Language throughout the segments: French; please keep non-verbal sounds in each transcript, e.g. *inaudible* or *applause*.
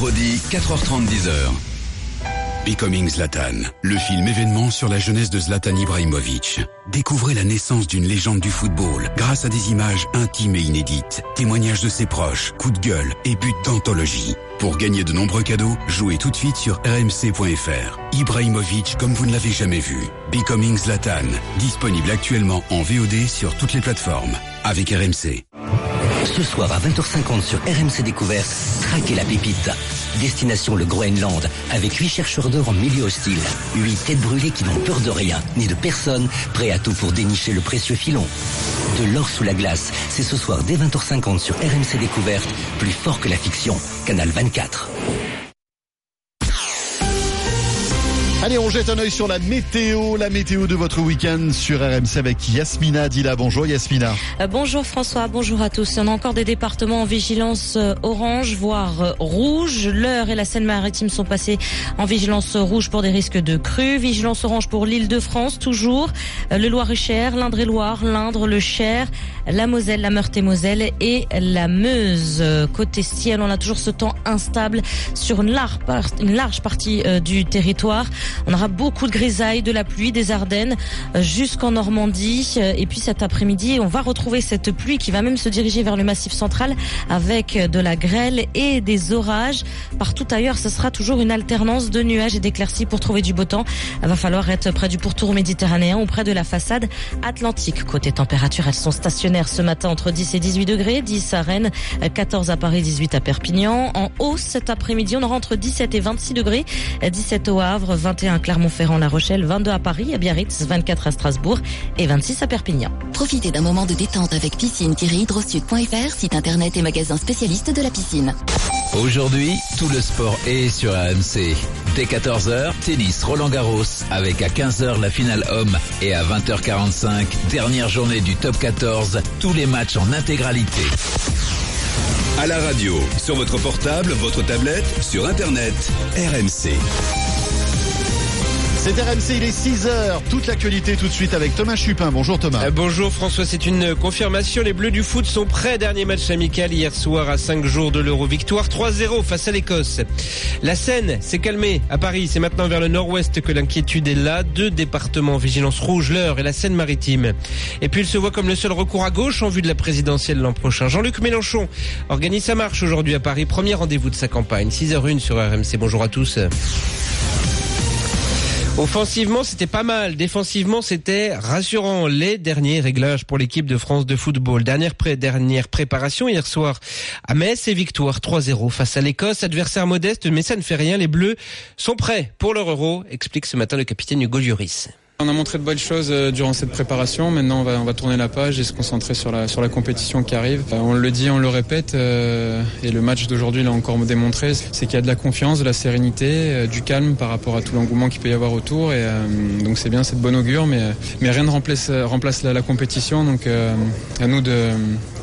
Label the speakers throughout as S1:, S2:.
S1: vendredi 4h30 10h. Becoming Zlatan, le film événement sur la jeunesse de Zlatan Ibrahimovic. Découvrez la naissance d'une légende du football grâce à des images intimes et inédites, témoignages de ses proches, coups de gueule et buts d'anthologie. Pour gagner de nombreux cadeaux, jouez tout de suite sur rmc.fr. Ibrahimovic comme vous ne l'avez jamais vu. Becoming Zlatan, disponible actuellement en VOD sur toutes les plateformes. Avec RMC.
S2: Ce soir à 20h50 sur RMC Découverte, traquez la pépite. Destination le Groenland, avec 8 chercheurs d'or en milieu hostile. 8 têtes brûlées qui n'ont peur de rien, ni de personne, prêts à tout pour dénicher le précieux filon. De l'or sous la glace, c'est ce soir dès 20h50 sur RMC Découverte, plus fort que la fiction. Canal 24.
S3: Allez, on jette un œil sur la météo, la météo de votre week-end sur RMC avec Yasmina Dila. Bonjour Yasmina.
S4: Euh, bonjour François, bonjour à tous. On a encore des départements en vigilance euh, orange, voire euh, rouge. L'heure et la Seine-Maritime sont passés en vigilance rouge pour des risques de crues. Vigilance orange pour l'île de France, toujours. Le Loir-et-Cher, l'Indre-et-Loire, l'Indre, le Cher, la Moselle, la Meurthe-et-Moselle et la Meuse. Côté ciel, on a toujours ce temps instable sur une large partie du territoire. On aura beaucoup de grisailles, de la pluie, des Ardennes euh, jusqu'en Normandie. Euh, et puis cet après-midi, on va retrouver cette pluie qui va même se diriger vers le massif central avec de la grêle et des orages. Partout ailleurs, ce sera toujours une alternance de nuages et d'éclaircies pour trouver du beau temps. Il va falloir être près du pourtour méditerranéen ou près de la façade atlantique. Côté température, elles sont stationnaires ce matin entre 10 et 18 degrés, 10 à Rennes, 14 à Paris, 18 à Perpignan. En hausse cet après-midi, on aura entre 17 et 26 degrés, 17 au Havre, 20 21 à Clermont-Ferrand, La Rochelle, 22 à Paris, à Biarritz, 24 à Strasbourg et 26 à Perpignan.
S5: Profitez d'un moment de détente avec piscine-hydrosud.fr, site internet et magasin spécialiste de la piscine.
S6: Aujourd'hui, tout le sport est sur AMC. Dès 14h, tennis Roland Garros avec à 15h la finale homme et à 20h45, dernière journée du top 14, tous les matchs en intégralité.
S1: À la radio, sur votre portable, votre tablette, sur internet, RMC.
S3: C'est RMC, il est 6h. Toute l'actualité tout de suite avec Thomas Chupin. Bonjour Thomas.
S7: Euh, bonjour François, c'est une confirmation. Les Bleus du foot sont prêts. Dernier match amical hier soir à 5 jours de l'Euro. Victoire 3-0 face à l'Écosse. La Seine s'est calmée à Paris. C'est maintenant vers le nord-ouest que l'inquiétude est là. Deux départements vigilance rouge, l'Eure et la Seine-Maritime. Et puis il se voit comme le seul recours à gauche en vue de la présidentielle l'an prochain. Jean-Luc Mélenchon organise sa marche aujourd'hui à Paris. Premier rendez-vous de sa campagne. 6h01 sur RMC. Bonjour à tous. Offensivement, c'était pas mal. Défensivement, c'était rassurant. Les derniers réglages pour l'équipe de France de football. Dernière, pré dernière préparation hier soir à Metz et victoire 3-0 face à l'Écosse. Adversaire modeste, mais ça ne fait rien. Les Bleus sont prêts pour leur euro, explique ce matin le capitaine Hugo Lloris.
S8: On a montré de bonnes choses euh, durant cette préparation. Maintenant, on va, on va tourner la page et se concentrer sur la, sur la compétition qui arrive. Euh, on le dit, on le répète, euh, et le match d'aujourd'hui l'a encore démontré, c'est qu'il y a de la confiance, de la sérénité, du calme par rapport à tout l'engouement qu'il peut y avoir autour. Et donc c'est bien, c'est de bon augure, mais, mais rien ne remplace, remplace la, compétition. Donc à nous de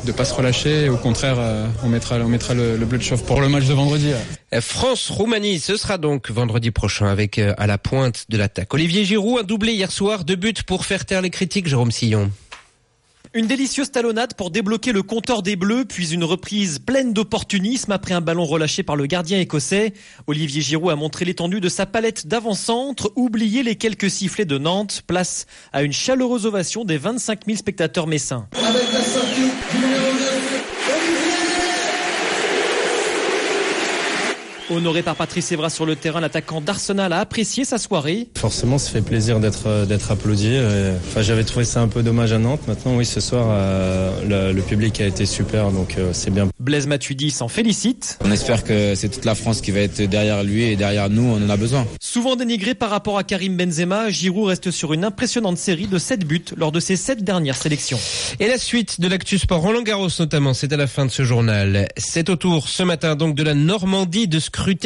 S8: ne pas se relâcher. Au contraire, on mettra, on mettra le, le bleu de chauffe pour le match de vendredi.
S7: France-Roumanie, ce sera donc vendredi prochain avec à la pointe de l'attaque. Olivier Giroud a doublé hier soir, deux buts pour faire taire les critiques, Jérôme Sillon.
S9: Une délicieuse talonnade pour débloquer le compteur des Bleus, puis une reprise pleine d'opportunisme après un ballon relâché par le gardien écossais. Olivier Giroud a montré l'étendue de sa palette d'avant-centre, oublié les quelques sifflets de Nantes, place à une chaleureuse ovation des 25 000 spectateurs messins. Avec la sortie du numéro Honoré par Patrice Evra sur le terrain, l'attaquant d'Arsenal a apprécié sa soirée.
S10: Forcément, ça fait plaisir d'être euh, d'être applaudi. Euh, enfin, j'avais trouvé ça un peu dommage à Nantes. Maintenant, oui, ce soir, euh, le, public a été super, donc c'est bien.
S9: Blaise Matuidi s'en félicite.
S11: On espère que c'est toute la France qui va être derrière lui et derrière nous. On en a besoin.
S9: Souvent dénigré par rapport à Karim Benzema, Giroud reste sur une impressionnante série de 7 buts lors de ses 7 dernières sélections.
S7: Et la suite de l'actu sport, Roland Garros notamment, c'est à la fin de ce journal. C'est au tour ce matin donc de la Normandie de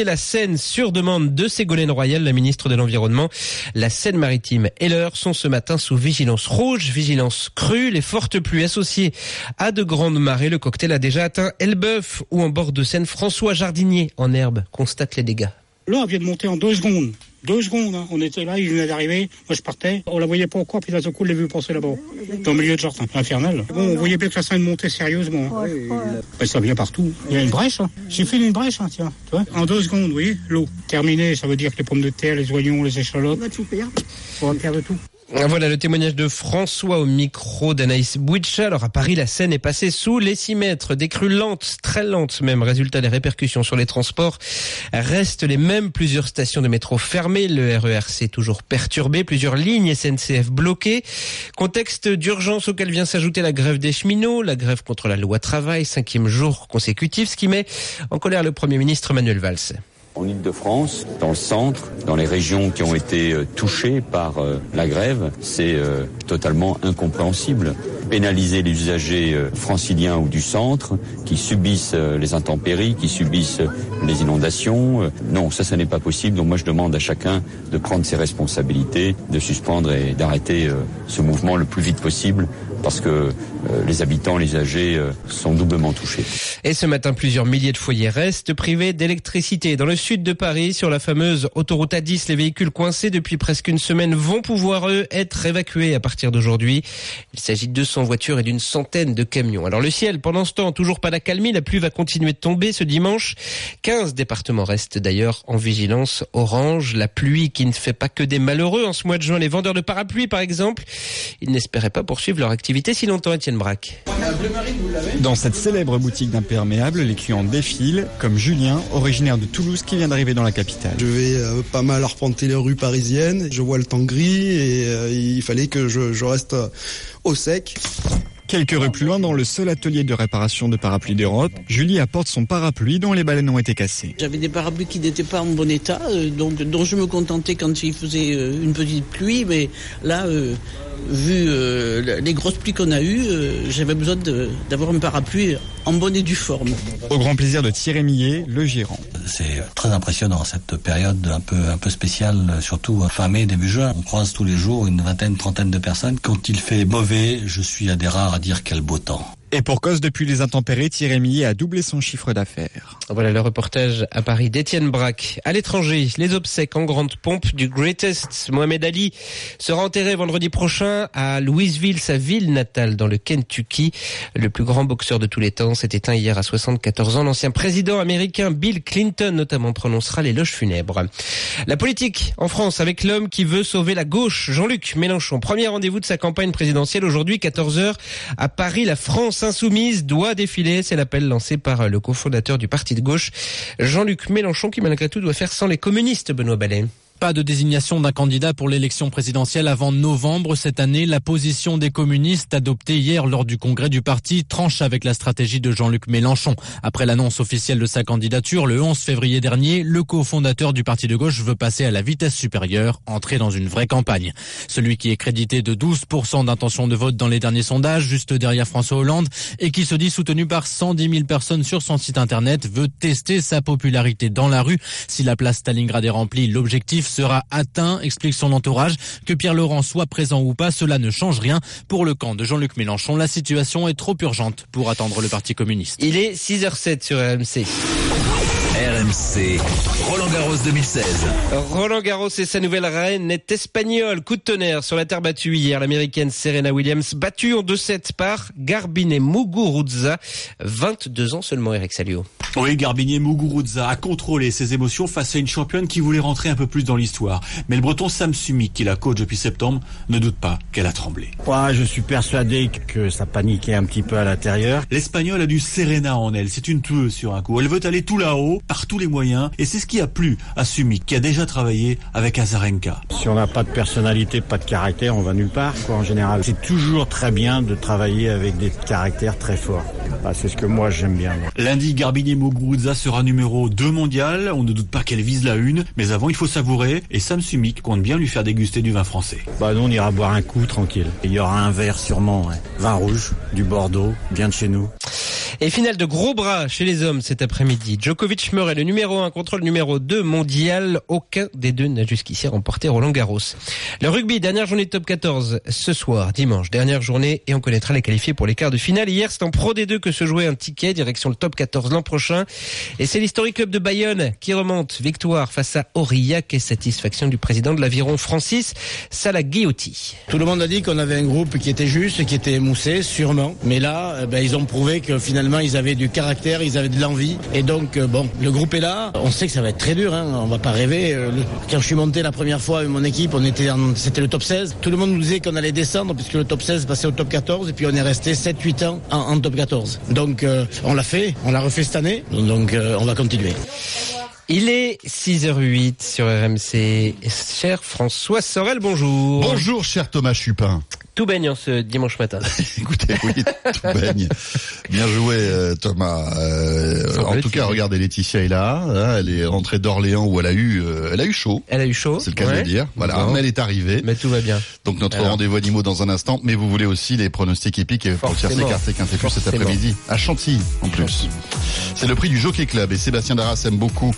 S7: la Seine sur demande de Ségolène Royal, la ministre de l'Environnement. La Seine-Maritime et l'heure sont ce matin sous vigilance rouge, vigilance crue. Les fortes pluies associées à de grandes marées. Le cocktail a déjà atteint Elbeuf ou en bord de Seine. François Jardinier en herbe constate les dégâts.
S12: L'eau vient de monter en deux secondes. Deux secondes, hein. on était là, il venait d'arriver, moi je partais, on la voyait pas encore, puis d'un coup, on l'a vu passer là-bas, dans le milieu de jardin, infernal. Bon, on voyait bien que la scène montait sérieusement. Ben, ça vient partout. Il y a une brèche, hein. j'ai fait une brèche, hein, tiens, tu vois? En deux secondes, voyez, l'eau. Terminé, ça veut dire que les pommes de terre, les oignons, les échalotes, on va perdre tout.
S7: Voilà le témoignage de François au micro d'Anaïs Bouicha. Alors à Paris, la Seine est passée sous les 6 mètres. Des crues lentes, très lentes même. Résultat des répercussions sur les transports restent les mêmes. Plusieurs stations de métro fermées. Le RERC toujours perturbé. Plusieurs lignes SNCF bloquées. Contexte d'urgence auquel vient s'ajouter la grève des cheminots, la grève contre la loi travail, cinquième jour consécutif, ce qui met en colère le Premier ministre Manuel Valls.
S13: En Ile-de-France, dans le centre, dans les régions qui ont été euh, touchées par euh, la grève, c'est euh, totalement incompréhensible. Pénaliser les usagers franciliens ou du centre qui subissent les intempéries, qui subissent les inondations, non, ça, ça n'est pas possible. Donc moi, je demande à chacun de prendre ses responsabilités, de suspendre et d'arrêter ce mouvement le plus vite possible parce que les habitants, les âgés sont doublement touchés.
S7: Et ce matin, plusieurs milliers de foyers restent privés d'électricité. Dans le sud de Paris, sur la fameuse autoroute A10, les véhicules coincés depuis presque une semaine vont pouvoir, eux, être évacués à partir d'aujourd'hui. Il s'agit de 200 voitures et d'une centaine de camions. Alors le ciel, pendant ce temps, toujours pas d'accalmie. La pluie va continuer de tomber ce dimanche. 15 départements restent d'ailleurs en vigilance orange. La pluie qui ne fait pas que des malheureux en ce mois de juin. Les vendeurs de parapluies, par exemple, ils n'espéraient pas poursuivre leur activité si longtemps, Étienne Braque.
S14: Dans cette célèbre boutique d'imperméables, les clients défilent, comme Julien, originaire de Toulouse, qui vient d'arriver dans la capitale.
S15: Je vais euh, pas mal arpenter les rues parisiennes. Je vois le temps gris et euh, il fallait que je, je reste euh, au sec.
S14: Quelques rues plus loin, dans le seul atelier de réparation de parapluies d'Europe, Julie apporte son parapluie dont les baleines ont été cassées.
S16: J'avais des parapluies qui n'étaient pas en bon état, donc dont je me contentais quand il faisait une petite pluie, mais là, vu euh, les grosses pluies qu'on a eues, euh, j'avais besoin d'avoir un parapluie en bonne et due forme.
S14: Au grand plaisir de Thierry Millet, le gérant.
S17: C'est très impressionnant cette période un peu un peu spéciale, surtout fin mai début juin. On croise tous les jours une vingtaine, trentaine de personnes. Quand il fait mauvais, je suis à des rares dire quel beau temps.
S14: Et pour cause, depuis les intempéries, Thierry Millet a doublé son chiffre d'affaires.
S7: Voilà le reportage à Paris d'Étienne Braque. À l'étranger, les obsèques en grande pompe du Greatest Mohamed Ali sera enterré vendredi prochain à Louisville, sa ville natale dans le Kentucky. Le plus grand boxeur de tous les temps s'est éteint hier à 74 ans. L'ancien président américain Bill Clinton notamment prononcera l'éloge funèbre. La politique en France avec l'homme qui veut sauver la gauche, Jean-Luc Mélenchon. Premier rendez-vous de sa campagne présidentielle aujourd'hui, 14h à Paris. La France insoumise doit défiler. C'est l'appel lancé par le cofondateur du parti de gauche, Jean-Luc Mélenchon, qui malgré tout doit faire sans les communistes, Benoît Ballet.
S18: Pas de désignation d'un candidat pour l'élection présidentielle avant novembre cette année. La position des communistes adoptée hier lors du congrès du parti tranche avec la stratégie de Jean-Luc Mélenchon. Après l'annonce officielle de sa candidature le 11 février dernier, le cofondateur du parti de gauche veut passer à la vitesse supérieure, entrer dans une vraie campagne. Celui qui est crédité de 12% d'intention de vote dans les derniers sondages, juste derrière François Hollande, et qui se dit soutenu par 110 000 personnes sur son site internet, veut tester sa popularité dans la rue. Si la place Stalingrad est remplie, l'objectif sera atteint, explique son entourage. Que Pierre Laurent soit présent ou pas, cela ne change rien. Pour le camp de Jean-Luc Mélenchon, la situation est trop urgente pour attendre le Parti communiste.
S7: Il est 6h07 sur RMC.
S6: RMC, Roland Garros 2016.
S7: Roland Garros et sa nouvelle reine est espagnole. Coup de tonnerre sur la terre battue hier. L'américaine Serena Williams battue en 2-7 par Garbine Muguruza. 22 ans seulement, Eric Salio.
S19: Oui, Garbinier Muguruza a contrôlé ses émotions face à une championne qui voulait rentrer un peu plus dans l'histoire. Mais le breton Sam Sumik, qui la coach depuis septembre, ne doute pas qu'elle a tremblé.
S20: Ouais, je suis persuadé que ça paniquait un petit peu à l'intérieur.
S19: L'Espagnol a du Serena en elle. C'est une tueuse sur un coup. Elle veut aller tout là-haut, par tous les moyens. Et c'est ce qui a plu à Sumik, qui a déjà travaillé avec Azarenka.
S20: Si on n'a pas de personnalité, pas de caractère, on va nulle part, quoi, en général. C'est toujours très bien de travailler avec des caractères très forts. Bah, c'est ce que moi j'aime bien. Moi.
S19: Lundi, Garbinier Muguruza sera numéro 2 mondial. On ne doute pas qu'elle vise la une. Mais avant, il faut savourer. Et Sam Sumik compte bien lui faire déguster du vin français.
S20: Bah, nous, on ira boire un coup tranquille. Il y aura un verre sûrement. Ouais. Vin rouge, du Bordeaux, bien de chez nous.
S7: Et finale de gros bras chez les hommes cet après-midi. Djokovic Le numéro 1 contre le numéro 2 mondial. Aucun des deux n'a jusqu'ici remporté Roland Garros. Le rugby, dernière journée de top 14 ce soir, dimanche, dernière journée, et on connaîtra les qualifiés pour les quarts de finale. Hier, c'est en Pro D2 que se jouait un ticket, direction le top 14 l'an prochain. Et c'est l'historique club de Bayonne qui remonte. Victoire face à Aurillac et satisfaction du président de l'aviron Francis Salagiotti.
S11: Tout le monde a dit qu'on avait un groupe qui était juste, qui était émoussé, sûrement. Mais là, eh ben, ils ont prouvé que finalement, ils avaient du caractère, ils avaient de l'envie. Et donc, euh, bon, le groupe est là. On sait que ça va être très dur, hein. on va pas rêver. Euh, Quand je suis monté la première fois avec mon équipe, on était en- c'était le top 16. Tout le monde nous disait qu'on allait descendre puisque le top 16 passait au top 14 et puis on est resté 7-8 ans en, en top 14. Donc, euh, on l'a fait, on l'a refait cette année. Donc, euh, on va continuer.
S7: Il est 6h08 sur RMC. Cher François Sorel, bonjour.
S3: Bonjour, cher Thomas Chupin.
S7: Tout baigne en ce dimanche matin. *laughs*
S3: Écoutez, oui, tout baigne. Bien joué, euh, Thomas. Euh, en tout cas, regardez, Laetitia est là. hein, elle est rentrée d'Orléans où elle a eu, euh, elle a eu chaud.
S7: Elle a eu chaud.
S3: C'est le cas de le dire. Voilà,
S7: Bon.
S3: mais elle est arrivée.
S7: Mais tout va bien.
S3: Donc notre
S7: Alors.
S3: rendez-vous animaux dans un instant, mais vous voulez aussi les pronostics épiques pour tiercé quartier quintet plus cet après-midi à Chantilly en plus. C'est le prix du Jockey Club et Sébastien Darras aime beaucoup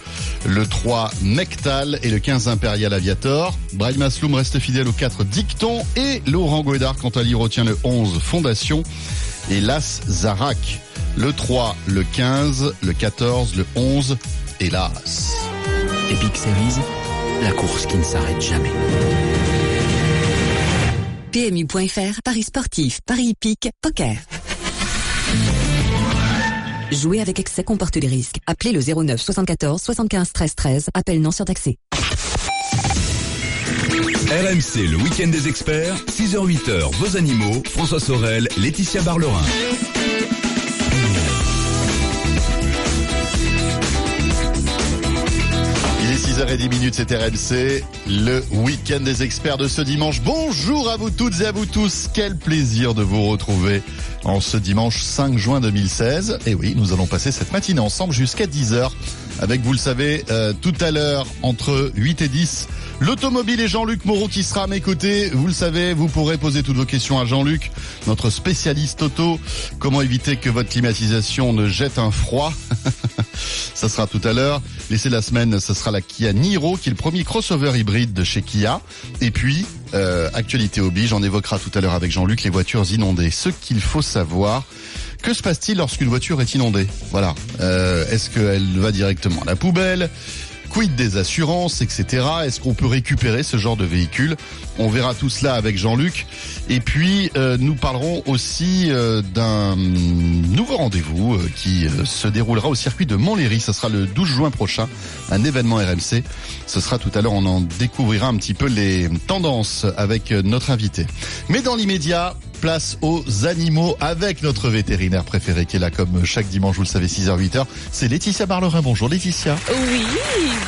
S3: le 3 Nectal et le 15 Impérial Aviator. Brahim Asloum reste fidèle au 4 Dicton et Laurent Quant à lui retient le 11 Fondation et l'As Zarak. Le 3, le 15, le 14, le 11 et l'As.
S21: Epic Series, la course qui ne s'arrête jamais.
S22: PMU.fr, Paris sportif, Paris hippique, poker. Jouer avec excès comporte des risques. Appelez le 09 74 75 13 13. Appel non surtaxé.
S1: RMC, le week-end des experts, 6h-8h, vos animaux, François Sorel, Laetitia Barlerin.
S3: Il est 6h10 minutes, c'est RMC, le week-end des experts de ce dimanche. Bonjour à vous toutes et à vous tous. Quel plaisir de vous retrouver en ce dimanche 5 juin 2016. Et oui, nous allons passer cette matinée ensemble jusqu'à 10h avec, vous le savez, euh, tout à l'heure entre 8 et 10, l'automobile et Jean-Luc Moreau qui sera à mes côtés. Vous le savez, vous pourrez poser toutes vos questions à Jean-Luc, notre spécialiste auto. Comment éviter que votre climatisation ne jette un froid *laughs* Ça sera tout à l'heure. Laissez la semaine, ce sera la Kia Niro, qui est le premier crossover hybride de chez Kia. Et puis, euh, actualité oblige, on évoquera tout à l'heure avec Jean-Luc les voitures inondées. Ce qu'il faut savoir. Que se passe-t-il lorsqu'une voiture est inondée? Voilà. Euh, Est-ce qu'elle va directement à la poubelle? Quid des assurances, etc. Est-ce qu'on peut récupérer ce genre de véhicule? On verra tout cela avec Jean-Luc. Et puis, euh, nous parlerons aussi euh, d'un nouveau rendez-vous euh, qui euh, se déroulera au circuit de Montlhéry. Ce sera le 12 juin prochain, un événement RMC. Ce sera tout à l'heure, on en découvrira un petit peu les tendances avec euh, notre invité. Mais dans l'immédiat, place aux animaux avec notre vétérinaire préféré qui est là comme chaque dimanche, vous le savez, 6h, 8h. C'est Laetitia Barlerin. Bonjour Laetitia.
S23: Oui,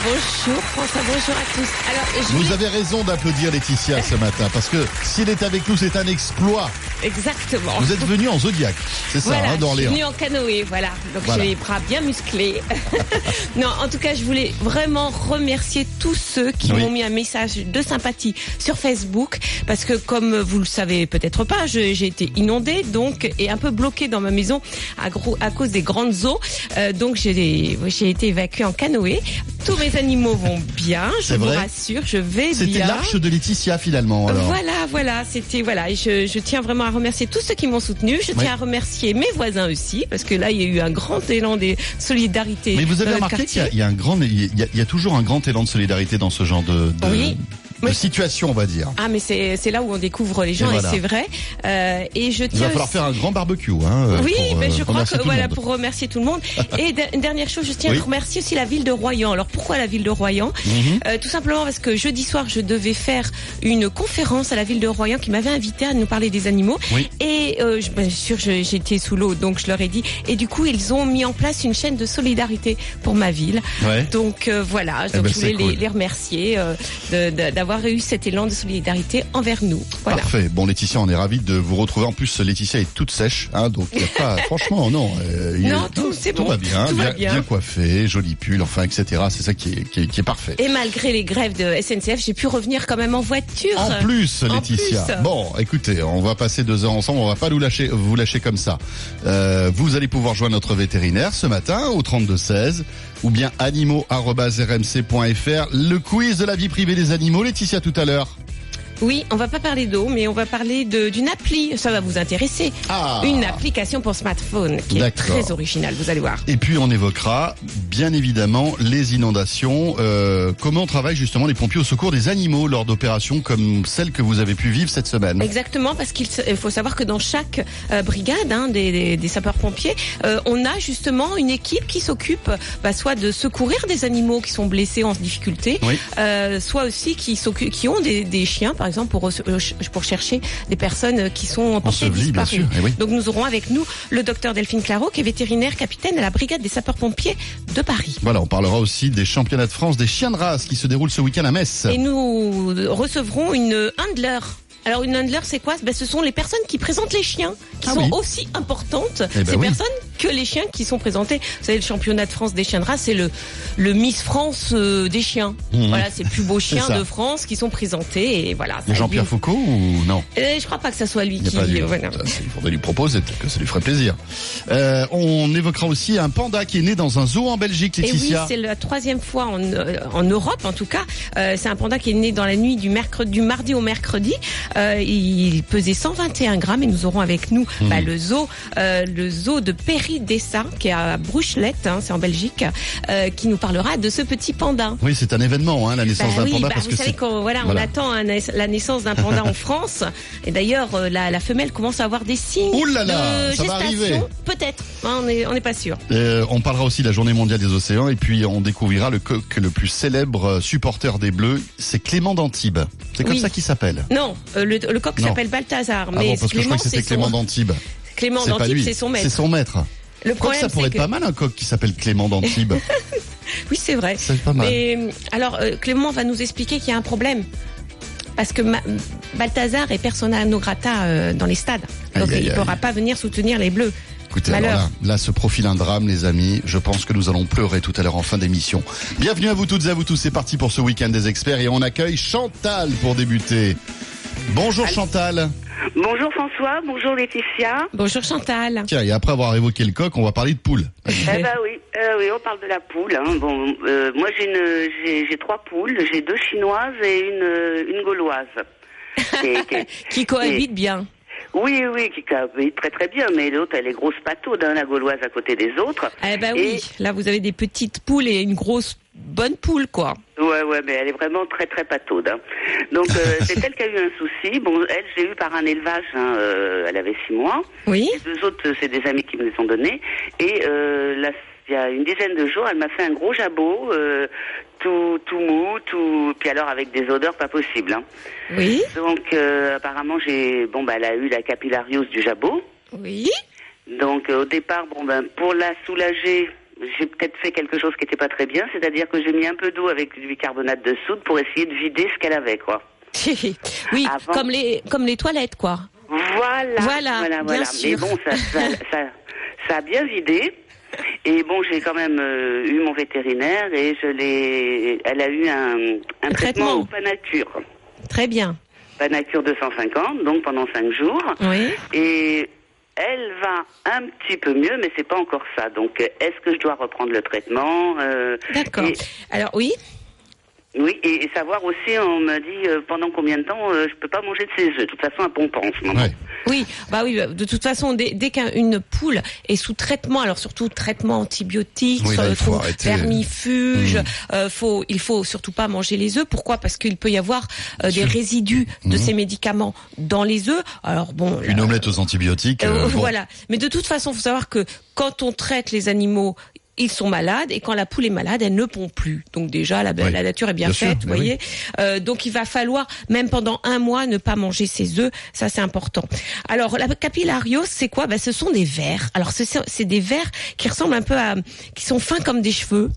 S23: bonjour François, bonjour à tous. Alors, je
S3: Vous
S23: voulais-
S3: avez raison d'applaudir Laetitia ce matin parce que s'il est avec nous, c'est un exploit.
S23: Exactement.
S3: Vous êtes venu en Zodiac, c'est ça,
S23: voilà,
S3: hein,
S23: je suis venue en canoë, voilà. Donc
S3: Voilà.
S23: j'ai les bras bien musclés. *laughs* *laughs* non, en tout cas, je voulais vraiment remercier tous ceux qui
S3: Oui.
S23: m'ont mis un message de sympathie sur Facebook, parce que comme vous le savez peut-être pas, je- j'ai été inondée, donc et un peu bloquée dans ma maison à, gros, à cause des grandes eaux. Euh, donc j'ai j'ai été évacuée en canoë. Tous mes animaux vont bien, je vous
S3: vrai
S23: rassure, je vais
S3: C'était
S23: bien.
S3: l'arche de Laetitia finalement. Alors.
S23: Voilà, voilà, c'était voilà. Je, je tiens vraiment à remercier tous ceux qui m'ont soutenu. Je
S3: Oui.
S23: tiens à remercier mes voisins aussi, parce que là, il y a eu un grand élan de solidarité.
S3: Mais vous avez remarqué qu'il y, a-
S23: quartier.
S3: il y a un grand, il y a, il y a toujours un grand élan de solidarité dans ce genre de, de,
S23: Oui.
S3: De situation, on va dire.
S23: Ah, mais c'est c'est là où on découvre les gens
S3: Et
S23: c'est vrai. Euh, et je
S3: Il
S23: tiens
S3: va falloir
S23: aussi-
S3: faire un grand barbecue. Hein,
S23: Oui,
S3: pour,
S23: mais
S3: euh,
S23: je crois
S3: remercier
S23: que voilà pour remercier tout le monde. *laughs* Et une dernière chose, je tiens
S3: Oui.
S23: à remercier aussi la ville de Royan. Alors pourquoi la ville de Royan?
S3: Mhm.
S23: Euh, Tout simplement parce que jeudi soir, je devais faire une conférence à la ville de Royan qui m'avait invité à nous parler des animaux.
S3: Oui.
S23: Et euh, je- bien sûr, j'étais sous l'eau, donc je leur ai dit. Et du coup, ils ont mis en place une chaîne de solidarité pour ma ville.
S3: Ouais.
S23: Donc euh, voilà,
S3: Eh
S23: donc
S3: ben,
S23: je voulais
S3: cool.
S23: les, les remercier euh, d'avoir d'avoir eu cet élan de solidarité envers nous. Voilà.
S3: Parfait. Bon, Laetitia, on est ravis de vous retrouver. En plus, Laetitia est toute sèche, hein, donc y a pas, *laughs* franchement, non. euh,
S23: Non, tout,
S3: tout
S23: bon.
S3: va bien,
S23: Tout va
S3: bien,
S23: bien.
S3: bien coiffé, joli pull, enfin, etc. C'est ça qui est, qui est, qui est parfait.
S23: Et malgré les grèves de SNCF, j'ai pu revenir quand même en voiture.
S3: En plus,
S23: En
S3: Laetitia.
S23: plus.
S3: Bon, écoutez, on va passer deux heures ensemble. On va pas nous lâcher, vous lâcher comme ça. Euh, vous allez pouvoir joindre notre vétérinaire ce matin au 32 16 ou bien animaux@rmc.fr. Le quiz de la vie privée des animaux, Laetitia tout à l'heure.
S23: Oui, on va pas parler d'eau, mais on va parler d'une appli. Ça va vous intéresser.
S3: Ah.
S23: Une application pour smartphone qui est très originale. Vous allez voir.
S3: Et puis on évoquera bien évidemment les inondations. Euh, comment travaillent justement les pompiers au secours des animaux lors d'opérations comme celle que vous avez pu vivre cette semaine?
S23: Exactement, parce qu'il faut savoir que dans chaque euh, brigade hein, des, des- des sapeurs-pompiers, euh, on a justement une équipe qui s'occupe bah, soit de secourir des animaux qui sont blessés en difficulté,
S3: Oui.
S23: soit aussi qui, ont des, des chiens, par exemple, pour, re- euh, pour chercher des personnes qui sont portées
S3: Ensevelis, bien
S23: disparues.
S3: sûr, eh oui.
S23: Donc nous aurons avec nous le docteur Delphine Claro, qui est vétérinaire capitaine à la brigade des sapeurs-pompiers de Paris.
S3: Voilà, on parlera aussi des championnats de France des chiens de race qui se déroulent ce week-end à Metz.
S23: Et nous recevrons une handler. Alors une handler, c'est quoi? Ben, Ce sont les personnes qui présentent les chiens, qui
S3: Ah
S23: sont
S3: oui.
S23: aussi importantes,
S3: Eh ben
S23: ces
S3: oui.
S23: personnes, que les chiens qui sont présentés. Vous savez, le championnat de France des chiens de race, c'est le, le Miss France euh, des chiens.
S3: Mhm.
S23: Voilà, c'est les plus beaux *laughs* chiens de France qui sont présentés. Et voilà.
S3: Et Jean-Pierre
S23: lui-
S3: Foucault ou non?
S23: Euh, Je crois pas que ça soit lui qui...
S3: pas lui.
S23: voilà.
S3: Ça, Il faudrait lui proposer, peut-être que ça lui ferait plaisir. Euh, on évoquera aussi un panda qui est né dans un zoo en Belgique,
S23: Et oui,
S3: Laetitia.
S23: c'est la troisième fois en, en Europe, en tout cas. Euh, c'est un panda qui est né dans la nuit du, mercredi, du mardi au mercredi. Il pesait 121 grammes et nous aurons avec nous
S3: Mhm.
S23: bah, le zoo, le zoo de Péry-Dessa, qui est à Bruchelette, hein, c'est en Belgique, euh, qui nous parlera de ce petit panda.
S3: oui, c'est un événement, hein, la naissance
S23: Bah
S3: d'un
S23: oui,
S3: panda,
S23: bah
S3: parce
S23: vous
S3: que
S23: savez qu'on voilà,
S3: Voilà.
S23: on attend un naiss- la naissance d'un panda en *laughs* France. Et d'ailleurs, euh, la, la femelle commence à avoir des signes
S3: Ouh là là,
S23: de
S3: ça
S23: gestation. Peut-être, hein, on n'est on pas sûr.
S3: Euh, on parlera aussi de la journée mondiale des océans et puis on découvrira le coq le plus célèbre supporter des Bleus, c'est Clément d'Antibes. C'est comme
S23: Oui.
S3: ça qu'il s'appelle.
S23: Non, euh, le, le coq s'appelle Balthazar,
S3: Ah
S23: mais
S3: bon, parce que je
S23: Clément,
S3: crois que c'était
S23: c'est
S3: Clément
S23: son...
S3: d'Antibes.
S23: Clément d'Antibes, c'est son maître.
S3: C'est son maître.
S23: Le
S3: Quoique
S23: problème,
S3: ça pourrait être
S23: que-
S3: pas mal un coq qui s'appelle Clément d'Antibes. *laughs*
S23: Oui, c'est vrai.
S3: C'est pas mal.
S23: Mais euh, alors, euh, Clément va nous expliquer qu'il y a un problème. Parce que Ma- Balthazar est persona non grata euh, dans les stades. Donc
S3: Aïe,
S23: il ne
S3: aïe.
S23: pourra pas venir soutenir les Bleus.
S3: Écoutez, alors
S23: Malheur.
S3: là, là se profile un drame, les amis. Je pense que nous allons pleurer tout à l'heure en fin d'émission. Bienvenue à vous toutes et à vous tous. C'est parti pour ce week-end des experts et on accueille Chantal pour débuter. Bonjour Chantal.
S24: Bonjour François, bonjour Laetitia.
S23: Bonjour Chantal.
S3: Tiens, et après avoir évoqué le coq, on va parler de poule.
S24: Eh ben oui, euh, oui, on parle de la poule. hein. Bon, euh, moi j'ai une, j'ai, j'ai trois poules, j'ai deux chinoises et une, euh, une gauloise. Et- *laughs* qui-
S23: Qui cohabitent bien.
S24: Oui, oui, qui cohabite très très bien, mais l'autre elle est grosse pataude, hein, la gauloise à côté des autres.
S23: Eh ben
S24: Et-
S23: oui, là vous avez des petites poules et une grosse bonne poule, quoi.
S24: Ouais, ouais, mais elle est vraiment très très pataude. hein. Donc euh, *laughs* c'est elle qui a eu un souci. Bon, elle, j'ai eu par un élevage. hein, euh, elle avait six mois.
S23: Oui.
S24: Les deux autres, euh, c'est des amis qui me les ont donnés. Et euh, là, il y a une dizaine de jours, elle m'a fait un gros jabot, euh, tout tout mou, tout. Puis alors avec des odeurs pas possibles. hein.
S23: Oui.
S24: Donc euh, apparemment, j'ai bon, bah, elle a eu la capillariose du jabot.
S23: Oui.
S24: Donc euh, au départ, bon ben pour la soulager, j'ai peut-être fait quelque chose qui n'était pas très bien, c'est-à-dire que j'ai mis un peu d'eau avec du bicarbonate de soude pour essayer de vider ce qu'elle avait, quoi. *laughs*
S23: oui,
S24: Avant-
S23: comme les comme les toilettes, quoi.
S24: Voilà,
S23: Voilà,
S24: voilà. Mais bon, ça, ça, *laughs* ça, ça a bien vidé. Et bon, j'ai quand même euh, eu mon vétérinaire et je l'ai. Elle a eu un, un traitement au Panacure.
S23: Très bien.
S24: Panacure 250, donc pendant 5 jours.
S23: Oui.
S24: Et elle va un petit peu mieux, mais c'est pas encore ça. Donc, euh, est-ce que je dois reprendre le traitement euh,
S23: D'accord.
S24: et-
S23: Alors oui.
S24: Oui, et, et savoir aussi, on me dit euh, pendant combien de temps euh, je peux pas manger de ses œufs. De toute façon, un pompon en ce moment.
S23: Oui, bah oui, de toute façon, dès, dès qu'une poule est sous traitement, alors surtout traitement antibiotique,
S3: Oui, là,
S23: sur-
S3: il faut
S23: vermifuge,
S3: Mmh.
S23: euh, faut, il faut surtout pas manger les œufs. Pourquoi? Parce qu'il peut y avoir euh, des résidus de
S3: Mmh.
S23: ces médicaments dans les œufs. Alors bon,
S3: Une omelette aux antibiotiques.
S23: euh,
S3: euh, bon.
S23: voilà. Mais de toute façon, faut savoir que quand on traite les animaux, ils sont malades et quand la poule est malade, elle ne pond plus. Donc déjà, la,
S3: Oui.
S23: la nature est bien,
S3: Bien sûr,
S23: faite, vous voyez. Euh, donc il va falloir même pendant un mois ne pas manger ses œufs. Ça c'est important. Alors la capillariose, c'est quoi? Ben, ce sont des vers. Alors c'est des vers qui ressemblent un peu à, qui sont fins comme des cheveux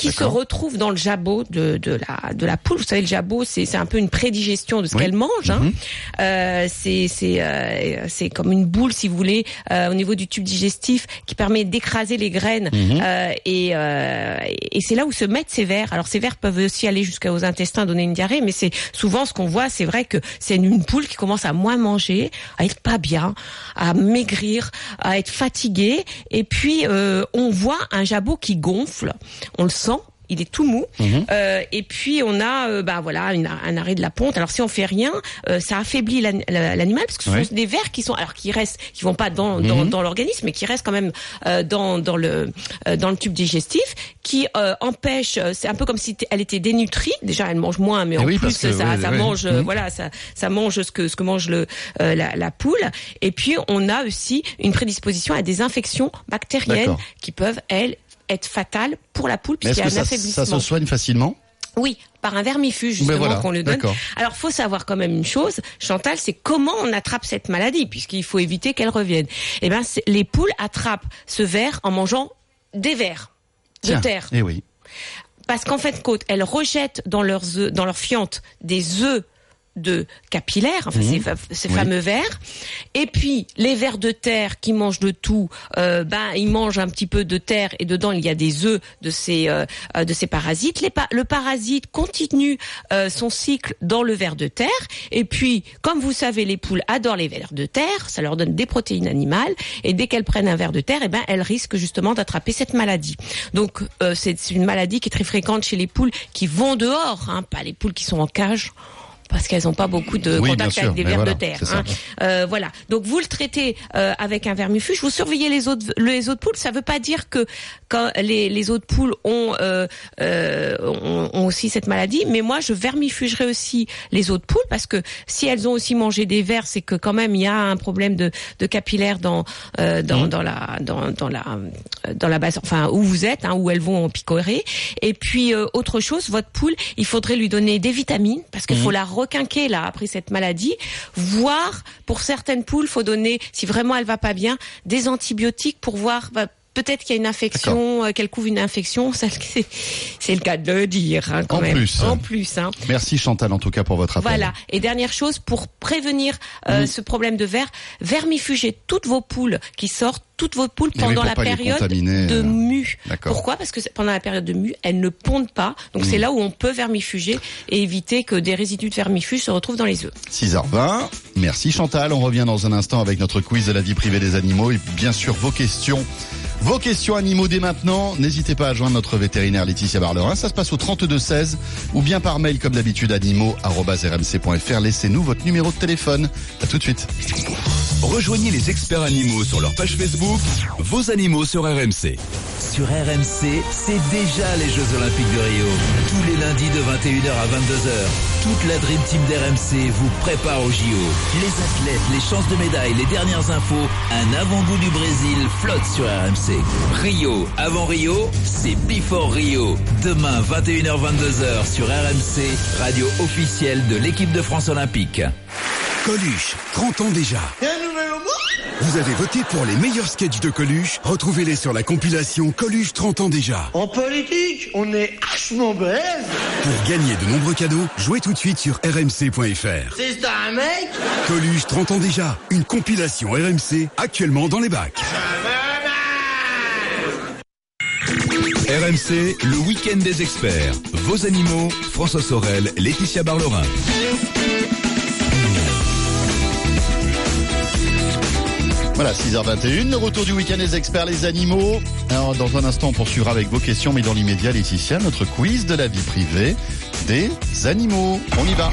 S23: qui se retrouve dans le jabot de, de la de la poule. Vous savez, le jabot, c'est c'est un peu une prédigestion de ce
S3: Oui.
S23: qu'elle mange. Hein. Euh, c'est c'est euh, c'est comme une boule, si vous voulez, euh, au niveau du tube digestif, qui permet d'écraser les graines.
S3: Mhm.
S23: Euh, et euh, et c'est là où se mettent ces vers. Alors ces vers peuvent aussi aller jusqu'aux intestins, donner une diarrhée, mais c'est souvent ce qu'on voit. C'est vrai que c'est une, une poule qui commence à moins manger, à être pas bien, à maigrir, à être fatiguée. Et puis euh, on voit un jabot qui gonfle. On le sent. Il est tout mou.
S3: Mhm.
S23: Euh, et puis on a, euh, bah voilà, une- un arrêt de la ponte. Alors si on fait rien, euh, ça affaiblit l'an- la- l'animal parce que ce
S3: Ouais.
S23: sont des vers qui sont, alors qui restent, qui vont pas dans dans,
S3: Mhm.
S23: dans l'organisme, mais qui restent quand même euh, dans dans le euh, dans le tube digestif, qui euh, empêche. C'est un peu comme si elle était dénutrie. Déjà, elle mange moins, mais
S3: Eh
S23: en
S3: oui,
S23: plus
S3: que,
S23: ça,
S3: ouais,
S23: ça
S3: ouais.
S23: mange,
S3: Mhm.
S23: voilà, ça ça mange ce que ce que mange le euh, la, la poule. Et puis on a aussi une prédisposition à des infections bactériennes qui peuvent elles être fatales pour la poule puisqu'il y a
S3: que
S23: un
S3: ça,
S23: affaiblissement.
S3: ça se soigne facilement?
S23: Oui, par un vermifuge
S3: Ben
S23: justement
S3: voilà,
S23: qu'on le donne. Alors, faut savoir quand même une chose, Chantal, c'est comment on attrape cette maladie, puisqu'il faut éviter qu'elle revienne. Eh ben, les poules attrapent ce ver en mangeant des vers de terre,
S3: Eh oui.
S23: parce qu'en fait, côte, elles rejettent dans leurs œufs, dans leurs fientes, des œufs de capillaires, enfin ces,
S3: Oui.
S23: fameux vers. Et puis les vers de terre qui mangent de tout, euh, ben ils mangent un petit peu de terre et dedans il y a des œufs de ces euh, euh, de ces parasites. Les pa- le parasite continue euh, son cycle dans le ver de terre. Et puis comme vous savez, les poules adorent les vers de terre, ça leur donne des protéines animales. Et dès qu'elles prennent un ver de terre, eh ben elles risquent justement d'attraper cette maladie. Donc euh, c'est c'est une maladie qui est très fréquente chez les poules qui vont dehors, hein, pas les poules qui sont en cage parce qu'elles n'ont pas beaucoup de
S3: Oui,
S23: contact
S3: sûr,
S23: avec des vers
S3: voilà,
S23: de terre. hein. Euh, voilà. Donc vous le traitez euh, avec un vermifuge. Vous surveillez les autres les autres poules. Ça veut pas dire que quand les, les autres poules ont, euh, euh, ont ont aussi cette maladie, mais moi je vermifugerai aussi les autres poules parce que si elles ont aussi mangé des vers, c'est que quand même il y a un problème de, de capillaire dans euh, dans,
S3: Mmh.
S23: dans la dans, dans la dans la base, enfin où vous êtes, hein, où elles vont picorer. Et puis euh, autre chose, votre poule, il faudrait lui donner des vitamines parce qu'il
S3: Mmh.
S23: faut la requinquer là après cette maladie. Voire pour certaines poules, faut donner, si vraiment elle va pas bien, des antibiotiques pour voir. bah, Peut-être qu'il y a une infection, euh, qu'elle couvre une infection, c'est le cas de le dire hein, quand
S3: En
S23: même.
S3: plus.
S23: En plus, hein.
S3: Merci Chantal en tout cas pour votre appel.
S23: Voilà. Et dernière chose, pour prévenir euh,
S3: Oui.
S23: ce problème de verre, vermifugez toutes vos poules qui sortent, toutes vos poules
S3: Eh
S23: pendant la période de
S3: euh,
S23: mue.
S3: d'accord.
S23: Pourquoi? Parce que pendant la période de mue, elles ne pondent pas. Donc
S3: Mm.
S23: c'est là où on peut vermifuger et éviter que des résidus de vermifuge se retrouvent dans les œufs.
S3: 6h20. Merci Chantal. On revient dans un instant avec notre quiz de la vie privée des animaux et bien sûr vos questions. Vos questions animaux dès maintenant. N'hésitez pas à joindre notre vétérinaire Laetitia Barlerin. Ça se passe au 3216 ou bien par mail comme d'habitude animaux.rmc.fr. Laissez-nous votre numéro de téléphone. À tout de suite.
S25: Rejoignez les experts animaux sur leur page Facebook, vos animaux sur RMC.
S6: Sur RMC, c'est déjà les Jeux Olympiques de Rio. Tous les lundis de 21h à 22h, toute la Dream Team d'RMC vous prépare au JO. Les athlètes, les chances de médailles, les dernières infos, un avant-goût du Brésil flotte sur RMC. Rio, avant Rio, c'est Before Rio. Demain, 21h-22h sur RMC, radio officielle de l'équipe de France Olympique.
S25: Coluche, 30 ans déjà. Vous avez voté pour les meilleurs sketchs de Coluche Retrouvez-les sur la compilation Coluche 30 ans déjà.
S26: En politique, on est hachement balèze.
S25: Pour gagner de nombreux cadeaux, jouez tout de suite sur rmc.fr.
S26: C'est ça un mec?
S25: Coluche 30 ans déjà, une compilation RMC actuellement dans les bacs. RMC, le week-end des experts. Vos animaux, François Sorel, Laetitia Barlerin.
S3: Voilà, 6h21, le retour du week-end des experts, les animaux. Alors, dans un instant, on poursuivra avec vos questions, mais dans l'immédiat, Laetitia, notre quiz de la vie privée des animaux. On y va.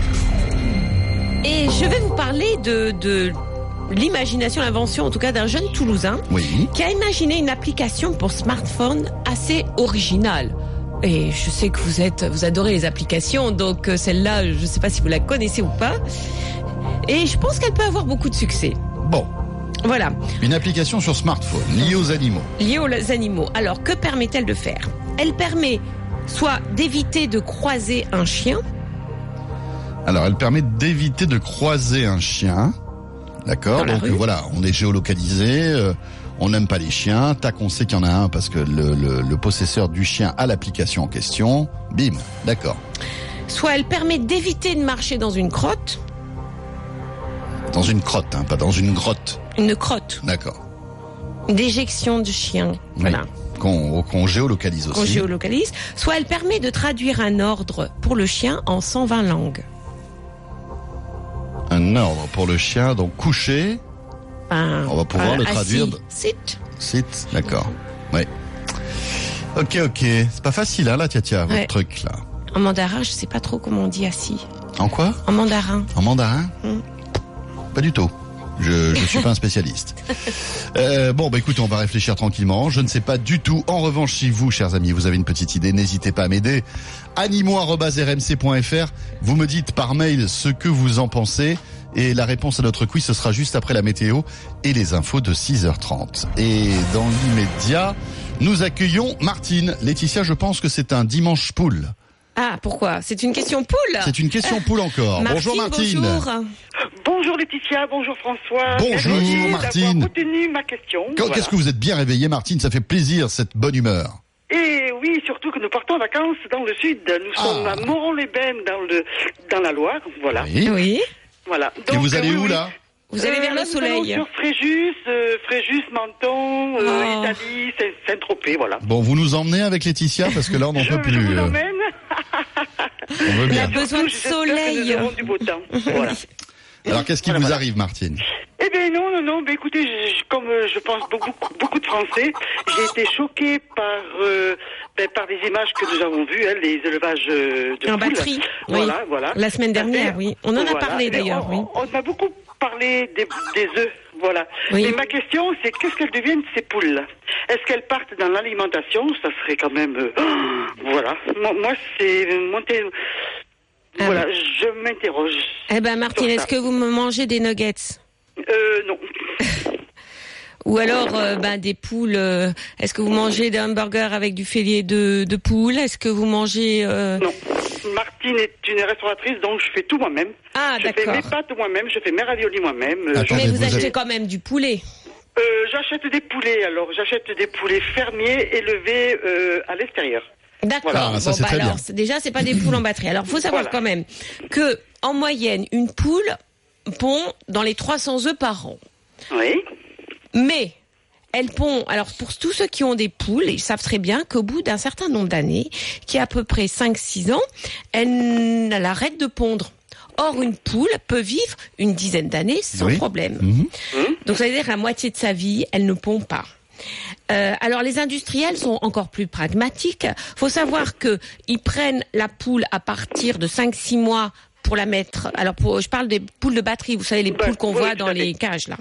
S23: Et je vais vous parler de, de l'imagination, l'invention en tout cas d'un jeune Toulousain
S3: Oui.
S23: qui a imaginé une application pour smartphone assez originale. Et je sais que vous êtes, vous adorez les applications, donc euh, celle-là, je ne sais pas si vous la connaissez ou pas. Et je pense qu'elle peut avoir beaucoup de succès.
S3: Bon,
S23: Voilà,
S3: une application sur smartphone liée aux animaux.
S23: liée aux animaux. Alors, que permet-elle de faire? Elle permet soit d'éviter de croiser un chien,
S3: Alors, elle permet d'éviter de croiser un chien. D'accord Donc
S23: rue.
S3: voilà, on est géolocalisé, euh, On n'aime pas les chiens. Tac, on sait qu'il y en a un parce que le, le- le possesseur du chien a l'application en question. Bim, d'accord.
S23: Soit elle permet d'éviter de marcher dans une crotte,
S3: Dans une crotte, hein, pas dans une grotte.
S23: une crotte,
S3: D'accord.
S23: d'éjection de chien. Voilà.
S3: Oui. Qu'on qu'on géolocalise aussi.
S23: qu'on géolocalise, soit elle permet de traduire un ordre pour le chien en 120 langues.
S3: Un ordre pour le chien, donc couché.
S23: Un-
S3: On va pouvoir
S23: un
S3: le
S23: assis.
S3: traduire.
S23: Sit.
S3: Sit, d'accord. Oui. Ok, ok. C'est pas facile, hein, là, tia, tia, votre
S23: Ouais.
S3: truc, là.
S23: En mandarin, je sais pas trop comment on dit assis.
S3: En quoi?
S23: En mandarin.
S3: En mandarin?
S23: Hmm.
S3: Pas du tout. Je ne suis pas un spécialiste. *laughs* Euh, bon, bah écoutez, on va réfléchir tranquillement. Je ne sais pas du tout. En revanche, si vous, chers amis, vous avez une petite idée, n'hésitez pas à m'aider. Animo.rmc.fr. Vous me dites par mail ce que vous en pensez. Et la réponse à notre quiz, ce sera juste après la météo et les infos de 6h30. Et dans l'immédiat, nous accueillons Martine. Laetitia, je pense que c'est un dimanche poule.
S23: Ah, pourquoi? C'est une question poule?
S3: C'est une question poule encore. bonjour Martine.
S23: Bonjour.
S27: Bonjour Laetitia, bonjour François.
S3: Bonjour,
S27: Merci
S3: Martine.
S27: retenu ma question.
S3: Quand-
S27: Voilà.
S3: Qu'est-ce que vous êtes bien réveillée, Martine? Ça fait plaisir, cette bonne humeur.
S27: Et oui, surtout que nous partons en vacances dans le sud. Nous
S3: Ah.
S27: sommes à Moron-les-Bains dans le dans la Loire. Voilà.
S3: Oui.
S23: Oui.
S27: Voilà.
S3: Et vous allez
S27: euh,
S3: où,
S27: oui.
S3: là?
S23: Vous allez vers le
S27: allons
S23: soleil.
S27: Sur Fréjus, euh, Fréjus, Menton, euh,
S23: Oh.
S27: Italie, Saint- Saint-Tropez, voilà.
S3: Bon, vous nous emmenez avec Laetitia parce que là, on n'en
S27: Je,
S3: peut
S27: je
S3: plus.
S27: vous
S3: euh,
S27: emmène.
S3: On veut
S23: Il a
S3: bien.
S23: besoin de soleil.
S27: nous du beau temps. *laughs* Voilà.
S3: Alors, qu'est-ce qui
S27: Voilà,
S3: vous
S27: voilà.
S3: arrive, Martine
S27: Eh bien non, non, non, ben écoutez, je- je- comme euh, je pense beaucoup, beaucoup de Français, j'ai été choquée par, euh, ben, par des images que nous avons vues, hein, les élevages euh, de
S23: En
S27: poules.
S23: batterie.
S27: Voilà,
S23: oui.
S27: voilà.
S23: La semaine dernière, oui. On en a
S27: Voilà.
S23: parlé d'ailleurs,
S27: on,
S23: oui.
S27: on a beaucoup parlé des, des œufs, voilà.
S23: Oui.
S27: Mais ma question, c'est qu'est-ce qu'elles deviennent ces poules Est-ce qu'elles partent dans l'alimentation? Ça serait quand même... euh, *gasps* voilà. Moi, moi, c'est... mon
S23: Ah
S27: voilà, je m'interroge.
S23: Eh ben Martine, est-ce que vous me mangez des nuggets?
S27: Euh, non. *laughs*
S23: Ou alors euh, ben, des poules euh, Est-ce que vous mangez des hamburgers avec du filet de, de poule Est-ce que vous mangez euh,
S27: Non. Martine est une restauratrice, donc je fais tout moi-même.
S23: Ah
S27: je fais
S23: d'accord.
S27: mes pâtes moi-même, je fais mes raviolis moi-même.
S23: Mais vous,
S3: vous
S23: achetez quand même du poulet.
S27: Euh, j'achète des poulets, alors j'achète des poulets fermiers élevés euh, à l'extérieur.
S23: D'accord.
S3: Voilà. Ah,
S23: bon, bah alors,
S3: bien.
S23: déjà, c'est pas des poules en batterie. Alors, faut savoir
S27: Voilà.
S23: quand même que, en moyenne, une poule pond dans les 300 œufs par an.
S27: Oui.
S23: Mais elle pond. Alors, pour tous ceux qui ont des poules, ils savent très bien qu'au bout d'un certain nombre d'années, qui est à peu près 5-6 ans, elle, elle arrête de pondre. Or, une poule peut vivre une dizaine d'années sans
S3: Oui.
S23: problème.
S3: Mhm.
S23: Donc ça veut dire qu'à moitié de sa vie, elle ne pond pas. Euh, alors les industriels sont encore plus pragmatiques. Faut savoir que ils prennent la poule à partir de 5-6 mois pour la mettre. Alors pour, je parle des poules de batterie, vous savez les
S27: Bah,
S23: poules qu'on
S27: oui,
S23: voit dans les cages là.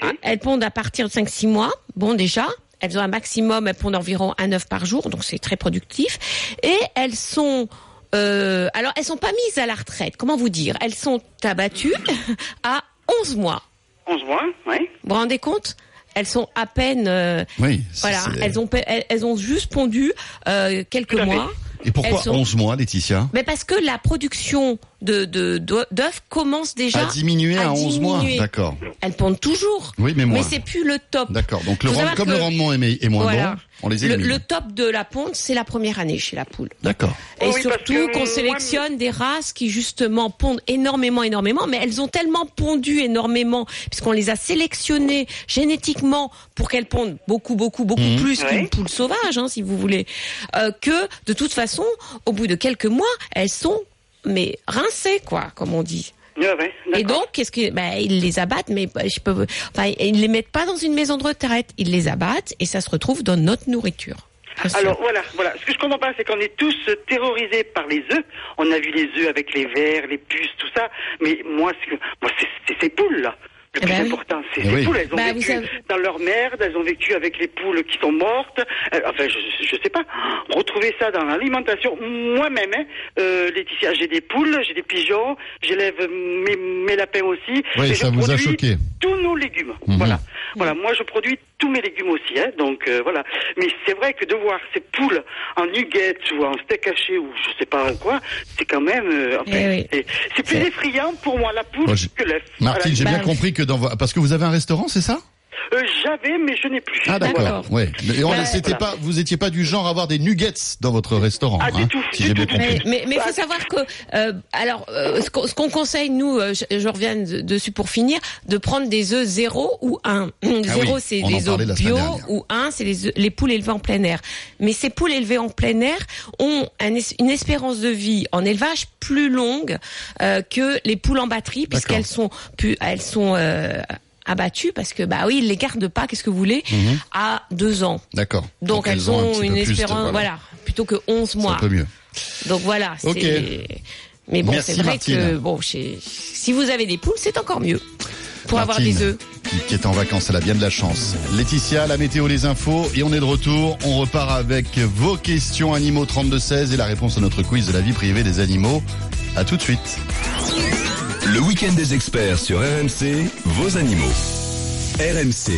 S23: Ah, Elles pondent à partir de 5-6 mois. Bon déjà, elles ont un maximum, elles pondent environ un œuf par jour, donc c'est très productif. Et elles sont euh, alors elles sont pas mises à la retraite. Comment vous dire? Elles sont abattues *laughs* à 11 mois.
S27: 11 mois, oui.
S23: Vous vous rendez compte? Elles sont à peine. euh,
S3: Oui. c'est-
S23: voilà, elles ont, elles, elles ont juste pondu euh, quelques mois.
S3: Et pourquoi
S23: sont-
S3: 11 mois, Laetitia?
S23: Mais parce que la production de de- de- d'œufs commence déjà
S3: A diminué à 11 mois.
S23: diminuer.
S3: D'accord.
S23: Elles pondent toujours.
S3: Oui, mais moins.
S23: c'est plus le top.
S3: D'accord. Donc, le rend- comme
S23: que-
S3: le rendement est, moins
S23: Voilà.
S3: bon, on les
S23: Le,
S3: élimine.
S23: le top de la ponte, c'est la première année chez la poule.
S3: D'accord.
S23: Et
S27: Oui, parce
S23: surtout qu'on sélectionne des races qui justement pondent énormément, énormément, mais elles ont tellement pondu énormément, puisqu'on les a sélectionnées génétiquement pour qu'elles pondent beaucoup, beaucoup, beaucoup
S3: Mhm.
S23: plus
S27: Ouais.
S23: qu'une poule sauvage, hein, si vous voulez, euh, que de toute façon, au bout de quelques mois, elles sont mais rincées, quoi, comme on dit. Et donc, qu'est-ce que, ben, ils les abattent, mais bah, je peux, enfin, ils les mettent pas dans une maison de retraite, ils les abattent et ça se retrouve dans notre nourriture.
S27: Alors voilà, voilà. Ce que je comprends pas, c'est qu'on est tous terrorisés par les œufs. On a vu les œufs avec les vers, les puces, tout ça. Mais moi, ce que- moi, c'est c'est ces poules là. Le
S23: Eh
S27: plus
S23: ben oui.
S27: important, c'est
S3: Eh
S27: ces
S3: oui.
S27: poules. Elles ont
S23: Bah,
S27: vécu
S23: savez-
S27: dans leur merde, elles ont vécu avec les poules qui sont mortes. Euh, enfin, je, je sais pas. Retrouver ça dans l'alimentation. Moi-même, hein, euh, Laetitia, j'ai des poules, j'ai des pigeons, j'élève mes, mes lapins aussi.
S3: Oui,
S27: Et
S3: ça
S27: je
S3: vous a
S27: produis
S3: choqué.
S27: Tous nos légumes.
S3: Mhm.
S27: Voilà. Voilà. Moi, je produis tous mes légumes aussi. Hein, donc euh, voilà. Mais c'est vrai que de voir ces poules en nuggets ou en steak haché ou je sais pas quoi, c'est quand même. euh, enfin,
S23: Eh oui.
S27: c'est- plus effrayant pour moi la poule
S3: Moi,
S27: que l'œuf.
S3: Martine, j'ai bien compris que dans parce que vous avez un restaurant, c'est ça?
S27: Euh, J'avais, mais je n'ai plus.
S3: Ah d'accord. Ouais. Et on
S27: Ouais,
S3: c'était
S27: voilà.
S3: pas, vous étiez pas du genre à avoir des nuggets dans votre restaurant,
S27: Ah, du
S3: hein,
S27: tout,
S3: si
S27: du
S3: j'ai bien
S27: tout,
S3: compris.
S23: Mais mais faut savoir que euh, alors euh, ce qu'on conseille nous, euh, je, je reviens de- dessus pour finir, de prendre des œufs 0 ou 1. *clears throat* Zéro
S3: oui,
S23: c'est des œufs bio ou 1 c'est les les poules élevées en plein air. Mais ces poules élevées en plein air ont un es- une espérance de vie en élevage plus longue euh, que les poules en batterie puisqu'elles sont plus elles sont euh, abattues parce que bah oui ils les gardent pas qu'est-ce que vous voulez
S3: Mhm.
S23: à deux ans.
S3: D'accord.
S23: Donc, elles,
S3: ont un
S23: une
S3: de-
S23: espérance, voilà. plutôt que 11
S3: C'est
S23: mois.
S3: un peu mieux.
S23: Donc voilà. Mais bon, c'est vrai
S3: Martine.
S23: que bon, si vous avez des poules, c'est encore mieux pour avoir des œufs.
S3: qui- Qui est en vacances, elle a bien de la chance. Laetitia, la météo, les infos, et on est de retour. On repart avec vos questions animaux 3216 et la réponse à notre quiz de la vie privée des animaux. À tout de suite.
S25: Le week-end des experts sur RMC, vos animaux. RMC,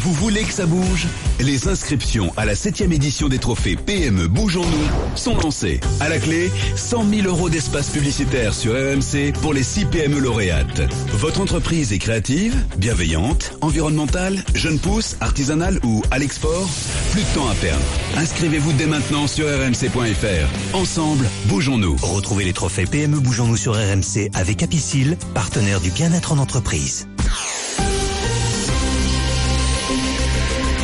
S25: vous voulez que ça bouge? Les inscriptions à la 7 édition des trophées PME Bougeons-nous sont lancées. À la clé, 100 000 euros d'espace publicitaire sur RMC pour les 6 PME lauréates. Votre entreprise est créative, bienveillante, environnementale, jeune pousse, artisanale ou à l'export? Plus de temps à perdre. Inscrivez-vous dès maintenant sur rmc.fr. Ensemble, bougeons-nous.
S28: Retrouvez les trophées PME Bougeons-nous sur RMC avec Apicil, partenaire du bien-être en entreprise.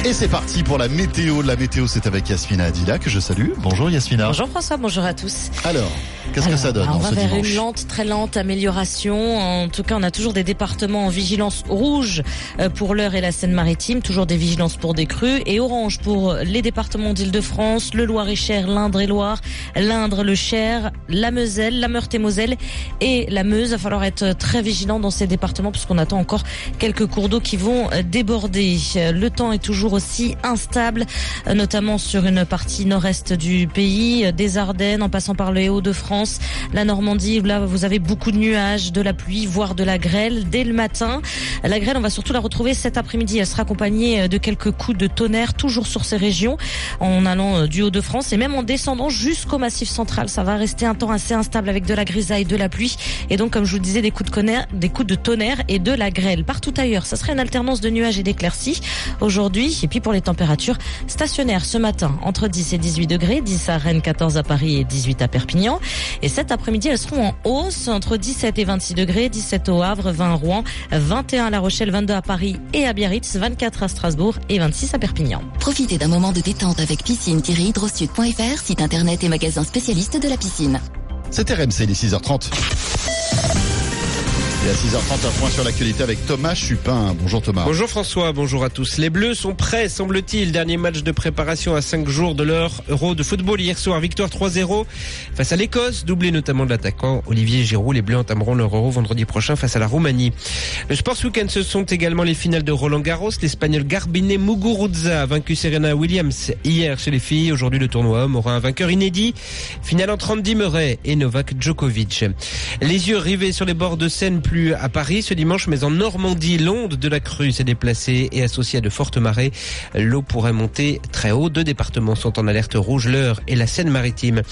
S3: Et c'est parti pour la météo. La météo, c'est avec Yasmina Adila que je salue. Bonjour Yasmina.
S4: Bonjour François, bonjour à tous.
S3: Alors, qu'est-ce que ça donne
S4: bah, On va vers
S3: dimanche
S4: une lente, très lente amélioration. En tout cas, on a toujours des départements en vigilance rouge euh, pour l'heure et la Seine-Maritime, toujours des vigilances pour des crues et orange pour les départements d'Île-de-France, le Loir-et-Cher, l'Indre-et-Loire, l'Indre, le Cher, la Moselle, la Meurthe-et-Moselle et la Meuse. Il va falloir être très vigilant dans ces départements puisqu'on attend encore quelques cours d'eau qui vont déborder. Le temps est toujours aussi instable, notamment sur une partie nord-est du pays, des Ardennes en passant par le Hauts-de-France, la Normandie, là vous avez beaucoup de nuages, de la pluie, voire de la grêle dès le matin. La grêle, on va surtout la retrouver cet après-midi. Elle sera accompagnée euh, de quelques coups de tonnerre, toujours sur ces régions, en allant euh, du Hauts-de-France et même en descendant jusqu'au Massif central. Ça va rester un temps assez instable avec de la grisaille, de la pluie et donc, comme je vous disais, des coups de tonnerre, des coups de tonnerre et de la grêle. Partout ailleurs, ça serait une alternance de nuages et d'éclaircies aujourd'hui. Et puis pour les températures stationnaires ce matin, entre 10 et 18 degrés, 10 à Rennes, 14 à Paris et 18 à Perpignan. Et cet après-midi, elles seront en hausse entre 17 et 26 degrés, 17 au Havre, 20 à Rouen, 21 à La Rochelle, 22 à Paris et à Biarritz, 24 à Strasbourg et 26 à Perpignan.
S29: Profitez d'un moment de détente avec piscine-hydrosud.fr, site internet et magasin spécialiste de la piscine.
S3: C'est RMC, il est 6h30. À 6h30, un point sur l'actualité avec Thomas Chupin. Bonjour Thomas.
S7: Bonjour François, bonjour à tous. Les Bleus sont prêts, semble-t-il. Dernier match de préparation à 5 jours de leur Euro de football. Hier soir, victoire 3-0 face à l'Écosse, doublé notamment de l'attaquant Olivier Giroud. Les Bleus entameront leur Euro vendredi prochain face à la Roumanie. Le Sport ce week-end, ce sont également les finales de Roland Garros. L'Espagnol Garbine Muguruza a vaincu Serena Williams hier chez les filles. Aujourd'hui, le tournoi homme aura un vainqueur inédit. Finale entre Andy Murray et Novak Djokovic. Les yeux rivés sur les bords de Seine, à Paris ce dimanche, mais en Normandie, l'onde de la crue s'est déplacée et associée à de fortes marées. L'eau pourrait monter très haut. Deux départements sont en alerte rouge, l'Eure et la Seine-Maritime.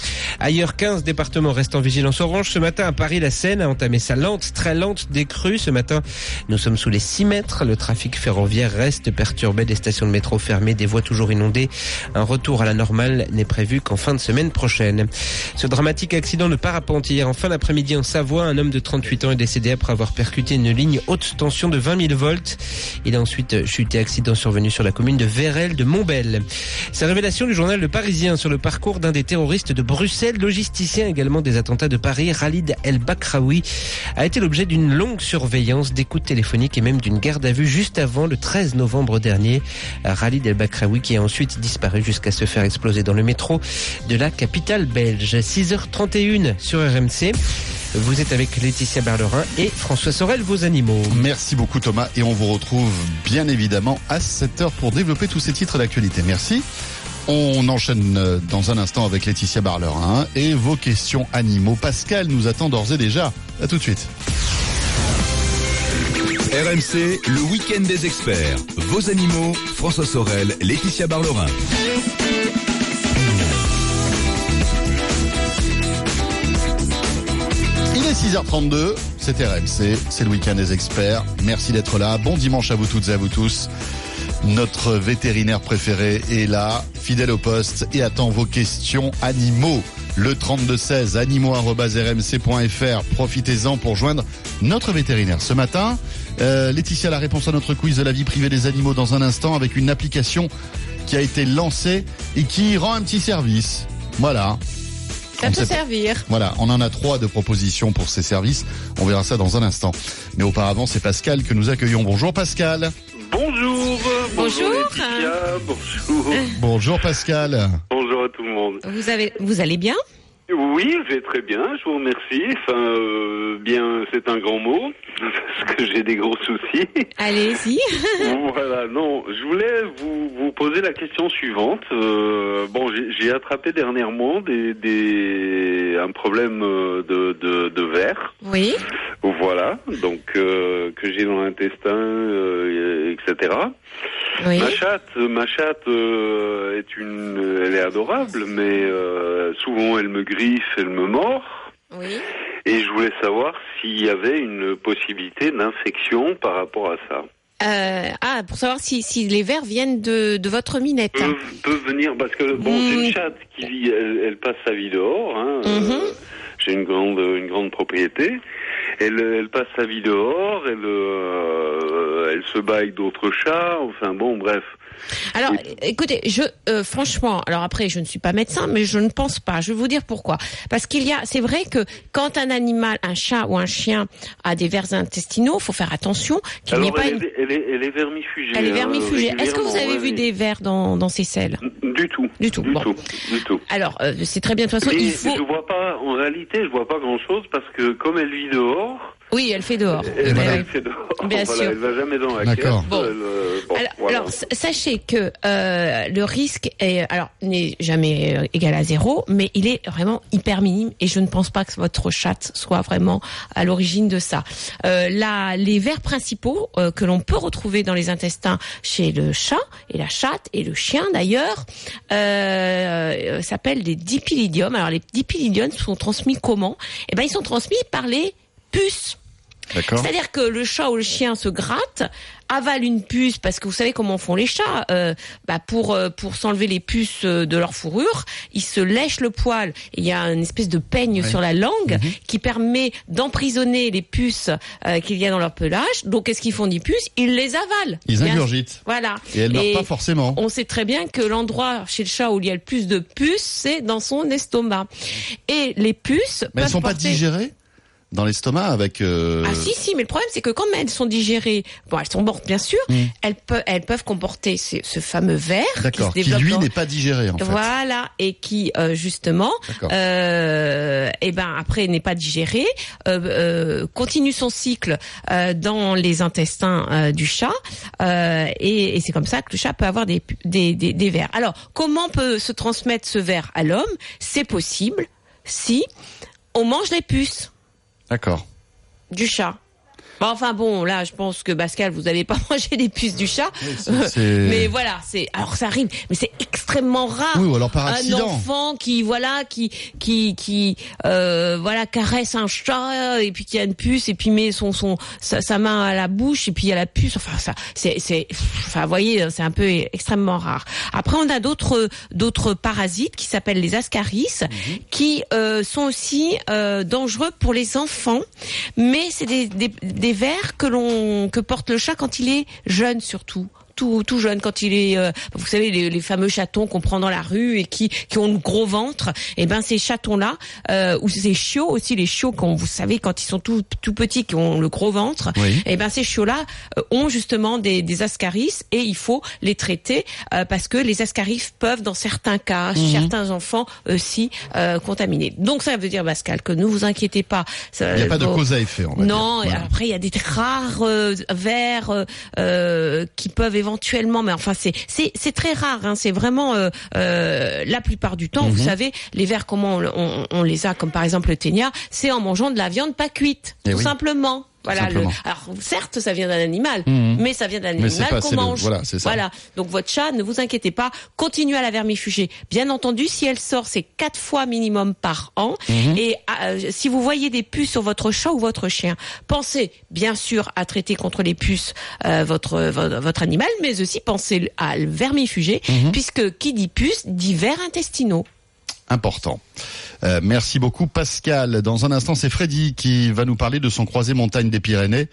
S7: Ailleurs, 15 départements restent en vigilance orange. Ce matin, à Paris, la Seine a entamé sa lente, très lente décrue. Ce matin, nous sommes sous les 6 mètres. Le trafic ferroviaire reste perturbé. Des stations de métro fermées, des voies toujours inondées. Un retour à la normale n'est prévu qu'en fin de semaine prochaine. Ce dramatique accident de parapente hier en fin d'après-midi en Savoie, un homme de 38 ans est décédé après avoir percuté une ligne haute tension de 20 000 volts. Il a ensuite chuté, accident survenu sur la commune de Vérel de Montbel. Ces révélations du journal Le Parisien sur le parcours d'un des terroristes de Bruxelles, logisticien également des attentats de Paris, Khalid El Bakraoui, a été l'objet d'une longue surveillance, d'écoutes téléphoniques et même d'une garde à vue juste avant le 13 novembre dernier. Khalid El Bakraoui qui a ensuite disparu jusqu'à se faire exploser dans le métro de la capitale belge. 6h31 sur RMC. Vous êtes avec Laetitia Berlerin et François Sorel, vos animaux.
S3: Merci beaucoup Thomas et on vous retrouve bien évidemment à 7h pour développer tous ces titres d'actualité. Merci. On enchaîne euh, dans un instant avec Laetitia Barlerin et vos questions animaux. Pascal nous attend d'ores et déjà. À tout de suite.
S25: RMC, le week-end des experts. Vos animaux, François Sorel, Laetitia Barlerin.
S3: 6h32, c'est RMC, c'est le week-end des experts. Merci d'être là. Bon dimanche à vous toutes et à vous tous. Notre vétérinaire préféré est là, fidèle au poste et attend vos questions animaux. Le 3216 animaux.rmc.fr. Profitez-en pour joindre notre vétérinaire. Ce matin, euh, Laetitia, la réponse à notre quiz de la vie privée des animaux dans un instant avec une application qui a été lancée et qui rend un petit service. Voilà.
S23: Ça peut servir.
S3: Voilà, on en a trois de propositions pour ces services. On verra ça dans un instant. Mais auparavant, c'est Pascal que nous accueillons. Bonjour Pascal.
S30: Bonjour.
S23: Bonjour.
S30: Bonjour.
S3: Bonjour Pascal.
S30: bonjour à tout le monde.
S23: Vous avez, vous allez bien?
S30: Oui, je vais très bien, je vous remercie. Enfin, euh, bien, c'est un grand mot, parce que j'ai des gros soucis.
S23: Allez-y.
S30: voilà, non, je voulais vous, vous poser la question suivante. Euh, bon, j'ai- j'ai attrapé dernièrement des, des, un problème euh, de, de, de verre.
S23: Oui.
S30: Voilà, donc euh, que j'ai dans l'intestin, euh, etc.
S23: Oui.
S30: Ma chatte, ma chatte euh, est une, elle est adorable, mais euh, souvent elle me griffe, elle me mord.
S23: Oui.
S30: Et je voulais savoir s'il y avait une possibilité d'infection par rapport à ça.
S23: Euh, ah, pour savoir si, si les vers viennent de, de votre minette.
S30: Peut, peut venir parce que bon, c'est une chatte qui vit, elle, elle passe sa vie dehors. Hein, euh, J'ai une grande, une grande propriété. Elle, elle passe sa vie dehors. Elle, euh, elle se avec d'autres chats. Enfin bon, bref.
S23: Alors, écoutez, je euh, franchement, alors après, je ne suis pas médecin, mais je ne pense pas. Je vais vous dire pourquoi. Parce qu'il y a, c'est vrai que quand un animal, un chat ou un chien a des vers intestinaux, faut faire attention qu'il n'y ait pas
S30: elle,
S23: une.
S30: elle, est, elle est vermifugée.
S23: Elle est
S30: hein,
S23: vermifugée. Est-ce que vous avez vu des vers dans, dans ces selles?
S30: Du tout.
S23: Du tout. bon.
S30: Du tout.
S23: Alors, euh, c'est très bien. De toute façon,
S30: Mais
S23: il faut.
S30: je vois pas, en réalité, je vois pas grand chose parce que comme elle vit dehors,
S23: Oui, elle fait dehors.
S30: elle,
S23: Eh
S30: elle fait dehors.
S23: Bien
S30: Voilà,
S23: sûr.
S30: Elle va jamais dans la
S3: D'accord.
S23: Bon.
S30: euh, bon,
S23: Alors,
S30: voilà.
S23: alors, s- sachez que euh, le risque est alors n'est jamais euh, égal à zéro, mais il est vraiment hyper minime et je ne pense pas que votre chatte soit vraiment à l'origine de ça. Euh, là, les vers principaux euh, que l'on peut retrouver dans les intestins chez le chat et la chatte et le chien d'ailleurs euh, euh, s'appellent des dipylidiums. Alors les dipylidiums sont transmis comment? Eh ben ils sont transmis par les puces. C'est-à-dire que le chat ou le chien se gratte, avale une puce parce que vous savez comment font les chats. euh, bah pour euh, pour s'enlever les puces euh, de leur fourrure, ils se lèchent le poil. Et Il y a une espèce de peigne
S3: Ouais.
S23: sur la langue
S3: Mhm.
S23: qui permet d'emprisonner les puces euh, qu'il y a dans leur pelage. Donc qu'est-ce qu'ils font des puces? Ils les avalent.
S3: Ils
S23: Bien-
S3: ingurgitent.
S23: Voilà.
S3: Et elle meurt pas forcément.
S23: On sait très bien que l'endroit chez le chat où il y a le plus de puces, c'est dans son estomac. Et les puces
S3: Mais elles sont pas digérées? Dans l'estomac avec. euh,
S23: ah si si, mais le problème c'est que quand elles sont digérées, bon elles sont mortes bien sûr,
S3: Mm.
S23: elles peuvent elles peuvent comporter ce, ce fameux verre qui
S3: Qui,
S23: se
S3: lui
S23: dans-
S3: n'est pas digéré en fait.
S23: Voilà et qui euh, justement, euh, et ben après n'est pas digéré, euh, euh, continue son cycle euh, dans les intestins du chat euh, et, et c'est comme ça que le chat peut avoir des des, des des vers. Alors comment peut se transmettre ce ver à l'homme? C'est possible si on mange les puces
S3: D'accord.
S23: du chat. Bon, enfin bon, là, je pense que Pascal, vous n'allez pas *laughs* manger des puces du chat.
S3: c'est-
S23: mais voilà, c'est alors ça arrive, mais c'est extrêmement rare.
S3: Oui, ou alors par
S23: Un enfant qui voilà, qui qui qui euh, voilà caresse un chat et puis qui a une puce et puis met son son sa, sa main à la bouche et puis il y a la puce. Enfin ça, c'est c'est enfin vous voyez, c'est un peu extrêmement rare. Après, on a d'autres d'autres parasites qui s'appellent les ascaris,
S3: Mhm.
S23: qui euh, sont aussi euh, dangereux pour les enfants, mais c'est des, des, des vers que l'on que porte le chat quand il est jeune surtout. Tout, tout jeune quand il est, euh, vous savez les, les fameux chatons qu'on prend dans la rue et qui qui ont le gros ventre. Et ben ces chatons là, euh, ou ces chiots aussi les chiots quand vous savez quand ils sont tout tout petits qui ont le gros ventre.
S3: Oui.
S23: Et ben ces chiots là ont justement des, des ascaris et il faut les traiter euh, parce que les ascaris peuvent dans certains cas,
S3: Mhm.
S23: certains enfants aussi euh, contaminés. Donc ça veut dire Pascal que ne vous inquiétez pas. Ça-
S3: Il n'y a pas de cause à effet. On va
S23: non,
S3: dire.
S23: et
S3: Voilà.
S23: après il y a des rares euh, vers euh, euh, qui peuvent éventuellement, mais enfin c'est c'est c'est très rare. Hein, c'est vraiment euh, euh, la plupart du temps, vous
S3: Mhm.
S23: savez, les vers comment on, on- on les a, comme par exemple le ténia, c'est en mangeant de la viande pas cuite,
S3: Eh
S23: tout
S3: oui.
S23: simplement. Voilà. Le, alors certes, ça vient d'un animal,
S3: Mhm.
S23: mais ça vient d'un animal qu'on
S3: le-
S23: mange.
S3: voilà, c'est ça.
S23: Voilà. Donc votre chat, ne vous inquiétez pas, continuez à la vermifuger. Bien entendu, si elle sort, c'est quatre fois minimum par an.
S3: Mhm.
S23: Et euh, si vous voyez des puces sur votre chat ou votre chien, pensez bien sûr à traiter contre les puces euh, votre, votre votre animal, mais aussi pensez à le vermifuger,
S3: Mhm.
S23: puisque qui dit puce dit vers intestinaux.
S3: Important. Euh, merci beaucoup Pascal. Dans un instant, c'est Freddy qui va nous parler de son croisé montagne des Pyrénées,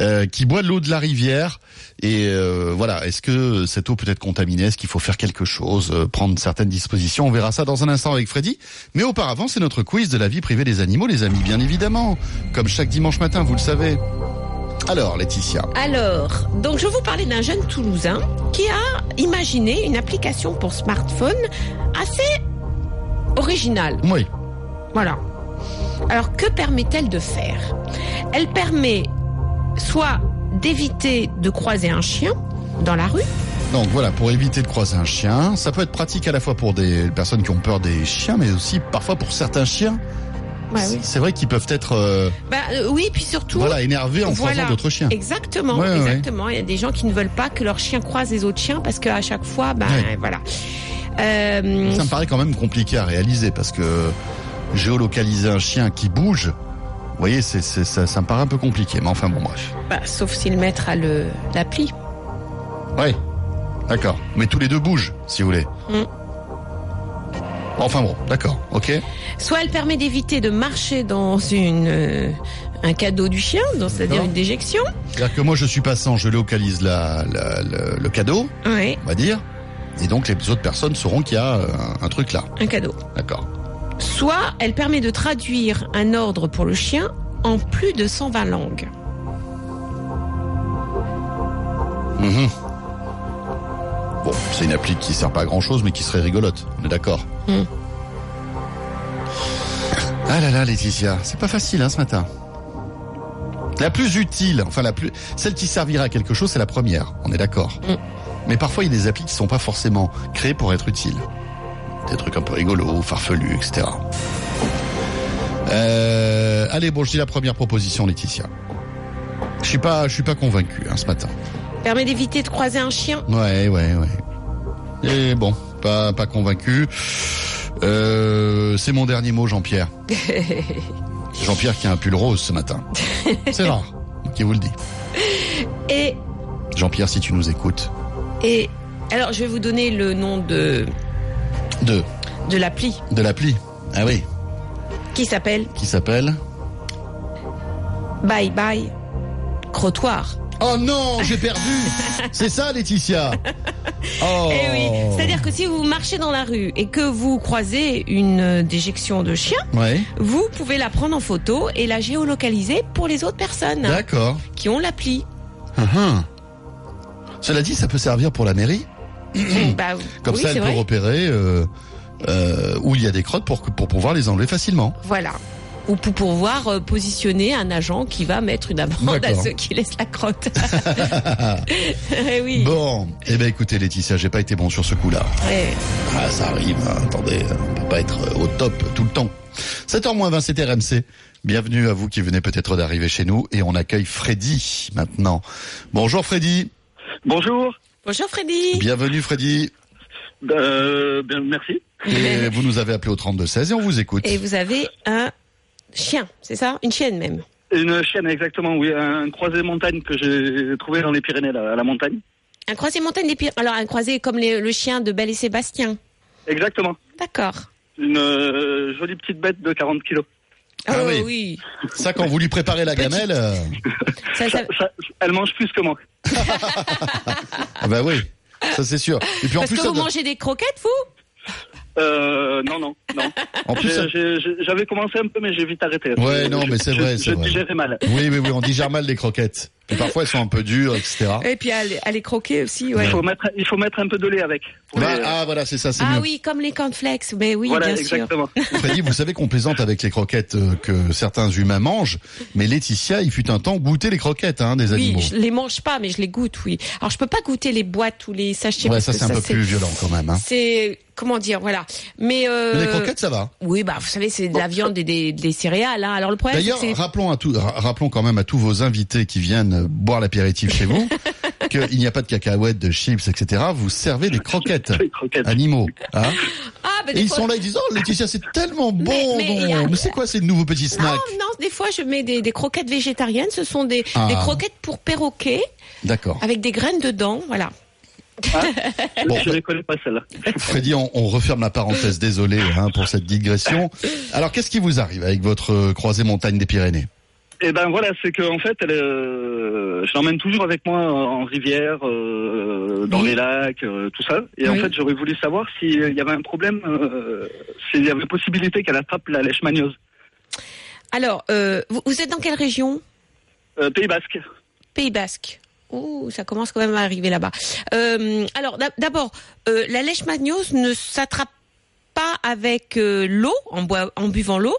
S3: euh, qui boit l'eau de la rivière. Et euh, voilà, est-ce que cette eau peut être contaminée? Est-ce qu'il faut faire quelque chose, euh, prendre certaines dispositions? On verra ça dans un instant avec Freddy. Mais auparavant, c'est notre quiz de la vie privée des animaux, les amis, bien évidemment, comme chaque dimanche matin, vous le savez. Alors, Laetitia.
S23: Alors, donc je vous parler d'un jeune Toulousain qui a imaginé une application pour smartphone assez originale.
S3: Oui.
S23: Voilà. Alors, que permet-elle de faire? Elle permet soit d'éviter de croiser un chien dans la rue,
S3: Donc voilà, pour éviter de croiser un chien, ça peut être pratique à la fois pour des personnes qui ont peur des chiens, mais aussi parfois pour certains chiens.
S23: Ouais, oui.
S3: C'est vrai qu'ils peuvent être euh,
S23: bah, euh, oui, puis surtout.
S3: voilà énervés en
S23: Voilà.
S3: croisant d'autres chiens.
S23: Exactement,
S3: Ouais, ouais, ouais.
S23: exactement. Il y a des gens qui ne veulent pas que leur chien croise les autres chiens parce qu'à chaque fois, ben
S3: Ouais.
S23: voilà. Euh,
S3: Ça me paraît quand même compliqué à réaliser parce que géolocaliser un chien qui bouge, vous voyez, c'est, c'est- ça, ça me paraît un peu compliqué. Mais enfin bon, bref.
S23: bah, sauf si le maître a le l'appli.
S3: Ouais, d'accord. Mais tous les deux bougent, si vous voulez.
S23: Mm.
S3: Enfin bon, d'accord, ok.
S23: Soit elle permet d'éviter de marcher dans une euh, un cadeau du chien, donc c'est-à-dire une déjection.
S3: C'est-à-dire que moi je suis passant, je localise la, la- le, le cadeau,
S23: Oui,
S3: on va dire, et donc les autres personnes sauront qu'il y a euh, un, un truc là.
S23: un cadeau.
S3: D'accord.
S23: Soit elle permet de traduire un ordre pour le chien en plus de 120 langues.
S3: Mhm. Bon, c'est une appli qui sert pas à grand chose, mais qui serait rigolote. On est d'accord.
S23: Mm.
S3: Ah là là, Laetitia, c'est pas facile hein, ce matin. La plus utile, enfin la plus, celle qui servira à quelque chose, c'est la première. On est d'accord.
S23: Mm.
S3: Mais parfois, il y a des applis qui sont pas forcément créées pour être utiles. Des trucs un peu rigolos, farfelus, etc. Euh, allez, bon, je dis la première proposition, Laetitia. Je suis pas, je suis pas convaincu hein, ce matin.
S23: Permet d'éviter de croiser un chien.
S3: Ouais, ouais, ouais. Et bon, pas, pas convaincu. Euh, c'est mon dernier mot, Jean-Pierre. *laughs* Jean-Pierre qui a un pull rose ce matin. C'est *laughs* rare. Qui vous le dit.
S23: et
S3: Jean-Pierre, si tu nous écoutes.
S23: Et alors je vais vous donner le nom de
S3: De,
S23: de l'appli
S3: de l'appli. Ah oui.
S23: qui s'appelle
S3: Qui s'appelle
S23: Bye Bye Crottoir.
S3: Oh non, j'ai perdu. *laughs* C'est ça, Laetitia. Oh.
S23: Eh oui, c'est-à-dire que si vous marchez dans la rue et que vous croisez une déjection de chien,
S3: Ouais.
S23: vous pouvez la prendre en photo et la géolocaliser pour les autres personnes
S3: D'accord.
S23: qui ont l'appli.
S3: Uhum. Cela dit, ça peut servir pour la mairie. *clears throat*
S23: Bah,
S3: Comme
S23: oui,
S3: ça, elle peut
S23: vrai.
S3: repérer euh, euh, où il y a des crottes pour, pour pouvoir les enlever facilement.
S23: Voilà. Ou pour pouvoir euh, positionner un agent qui va mettre une amende à ceux qui laissent la crotte. *laughs* Eh oui.
S3: Bon, eh ben écoutez Laetitia, j'ai pas été bon sur ce coup-là.
S23: Ouais.
S3: Ah, ça arrive, hein. attendez, on peut pas être euh, au top tout le temps. 7h20, c'était RMC. Bienvenue à vous qui venez peut-être d'arriver chez nous et on accueille Freddy maintenant. Bonjour Freddy.
S27: Bonjour.
S23: Bonjour Freddy.
S3: Bienvenue Freddy.
S27: Euh, bien, merci.
S3: Et vous nous avez appelé au 3216 et on vous écoute.
S23: Et vous avez un chien, c'est ça? Une chienne même.
S27: Une chienne, exactement, oui. Un croisé montagne que j'ai trouvé dans les Pyrénées, là, à la montagne.
S23: Un croisé montagne des Pyrénées. Alors un croisé comme les- le chien de Belle et Sébastien.
S27: Exactement.
S23: D'accord.
S27: Une euh, jolie petite bête de 40 kilos.
S3: Ah
S23: oh
S3: oui.
S23: oui.
S3: Ça, quand vous lui préparez la gamelle, euh,
S23: Ça, ça-
S27: Ça- elle mange plus que moi.
S3: ah bah oui, ça c'est sûr. Et puis en
S23: Parce
S3: plus,
S23: que vous
S3: doit-
S23: mangez des croquettes, vous?
S27: Euh, non, non, non.
S3: En plus,
S27: J'avais commencé un peu, mais j'ai vite arrêté.
S3: Ouais, non, mais c'est vrai,
S27: je- Je
S3: vrai.
S27: digérais mal.
S3: Oui, oui, oui, on digère mal les croquettes. Et parfois elles sont un peu dures, etc.
S23: Et puis à les, à les croquer aussi, ouais.
S31: Il faut mettre, il faut mettre un peu de lait avec.
S3: Bah,
S31: les-
S3: ah voilà, c'est ça, c'est
S23: Ah
S3: mieux.
S23: oui, comme les cornflakes, mais oui,
S31: Voilà,
S23: bien
S31: exactement. *laughs*
S3: Freddy, vous savez qu'on plaisante avec les croquettes euh, que certains humains mangent, mais Laetitia, il fut un temps goûter les croquettes hein, des
S23: sûr. Oui,
S3: animaux.
S23: je les mange pas, mais je les goûte, oui. Alors je peux pas goûter les boîtes ou les sachets.
S3: Ouais, ça c'est un peu plus violent quand même. Hein.
S23: C'est comment dire, voilà. Mais, euh,
S3: Mais les croquettes, ça va.
S23: Oui, bah vous savez, c'est de la viande et des, des céréales. Hein. Alors le problème, c'est
S3: D'ailleurs, rappelons, à tout, ra- rappelons quand même à tous vos invités qui viennent boire l'apéritif chez vous *laughs* qu'il n'y a pas de cacahuètes, de chips, etc. Vous servez des croquettes, animaux. Hein
S23: Ah, bah,
S3: Et ils
S23: fois-
S3: sont là, ils disent Oh Laetitia, c'est tellement bon
S23: mais a-
S3: c'est quoi ces nouveaux petits snacks
S23: Non, non, des fois je mets des, des croquettes végétariennes. Ce sont des,
S3: Ah.
S23: des croquettes pour perroquets
S3: D'accord.
S23: avec des graines dedans, voilà. *laughs*
S3: Bon,
S31: je ne connais pas celle-là.
S3: Freddy, on, on referme la parenthèse, désolé hein, pour cette digression. Alors, qu'est-ce qui vous arrive avec votre euh, croisée montagne des Pyrénées?
S31: Et ben voilà, c'est que en fait, elle, euh, je l'emmène toujours avec moi en rivière, euh, dans les lacs, euh, tout ça. Et en fait, j'aurais voulu savoir s'il y avait un problème, s'il y avait possibilité qu'elle attrape la leishmaniose.
S23: Alors, euh, vous, vous êtes dans quelle région?
S31: Pays Basque.
S23: Pays Basque. Ouh, ça commence quand même à arriver là-bas. Alors, d'ab- d'abord, la leishmaniose ne s'attrape pas avec euh, l'eau, en, en buvant l'eau.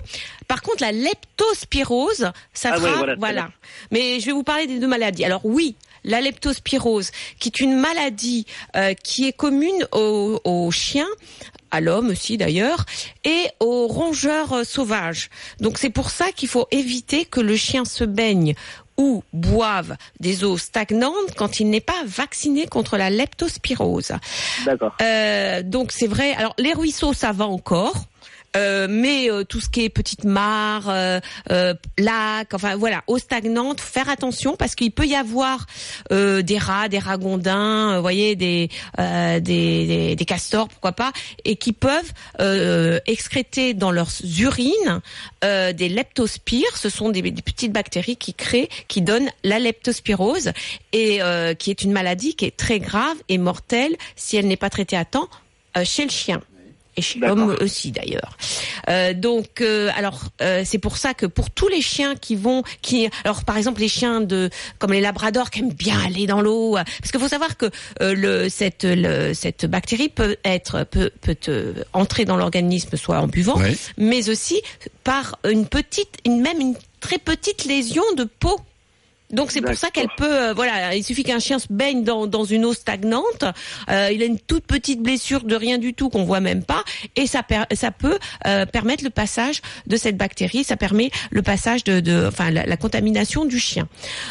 S23: Par contre, la leptospirose s'attrape.
S31: Ah ouais, voilà.
S23: Mais je vais vous parler des deux maladies. Alors oui, la leptospirose, qui est une maladie euh, qui est commune aux, aux chiens, à l'homme aussi d'ailleurs, et aux rongeurs euh, sauvages. Donc c'est pour ça qu'il faut éviter que le chien se baigne ou boive des eaux stagnantes quand il n'est pas vacciné contre la leptospirose.
S31: D'accord.
S23: Euh, donc c'est vrai. Alors les ruisseaux, ça va encore. Euh, mais euh, tout ce qui est petite mare, euh, lac, enfin voilà, eau stagnante, faire attention parce qu'il peut y avoir des rats, des ragondins, vous voyez, des, des, castors, pourquoi pas, et qui peuvent excréter dans leurs urines des leptospires. Ce sont des, des petites bactéries qui créent, qui donnent la leptospirose et qui est une maladie qui est très grave et mortelle si elle n'est pas traitée à temps chez le chien. L'homme aussi d'ailleurs. Euh, donc, euh, alors euh, c'est pour ça que pour tous les chiens qui vont, qui, alors par exemple les chiens de, comme les labradors qui aiment bien aller dans l'eau, parce qu'il faut savoir que le cette le, cette bactérie peut être peut peut entrer dans l'organisme soit en buvant, mais aussi par une petite, une même une très petite lésion de peau. Donc c'est pour ça qu'elle peut, euh, voilà, il suffit qu'un chien se baigne dans, dans une eau stagnante, euh, il a une toute petite blessure de rien du tout qu'on voit même pas, et ça, per- ça peut euh, permettre le passage de cette bactérie, ça permet le passage de, de enfin la, la contamination du chien.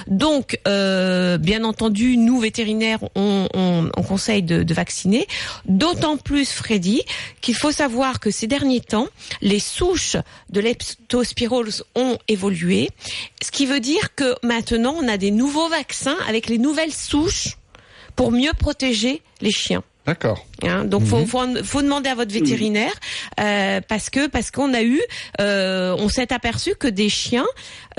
S23: Donc, bien entendu, nous vétérinaires, on, on, on conseille de, de vacciner, d'autant plus, Freddy, qu'il faut savoir que ces derniers temps, les souches de leptospirose ont évolué, ce qui veut dire que maintenant, on a des nouveaux vaccins avec les nouvelles souches pour mieux protéger les chiens.
S3: D'accord.
S23: Hein, donc faut, faut faut demander à votre vétérinaire euh, parce que parce qu'on a eu euh, on s'est aperçu que des chiens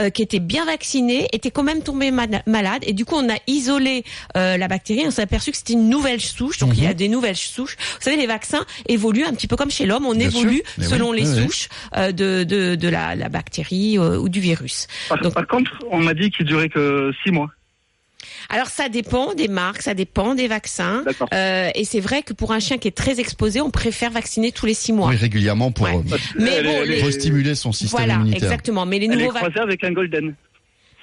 S23: euh, qui étaient bien vaccinés étaient quand même tombés malades. Et du coup on a isolé euh, la bactérie. On s'est aperçu que c'était une nouvelle souche. Donc il y a des nouvelles souches. Vous savez les vaccins évoluent un petit peu comme chez l'homme. On
S31: Bien
S23: évolue
S31: sûr.
S23: Selon
S31: oui,
S23: les
S31: oui,
S23: souches euh, de de de la, la bactérie euh, ou du virus.
S31: Par, par contre, on m'a dit qu'il durait que six mois.
S23: Alors ça dépend des marques, ça dépend des vaccins. Euh, et c'est vrai que pour un chien qui est très exposé, on préfère vacciner tous les six mois.
S3: Oui, régulièrement pour euh,
S23: Mais bon, les-
S3: restimuler son système
S23: Voilà,
S3: immunitaire.
S23: exactement. Mais les
S31: Elle
S23: nouveaux vaccins.
S31: avec un golden.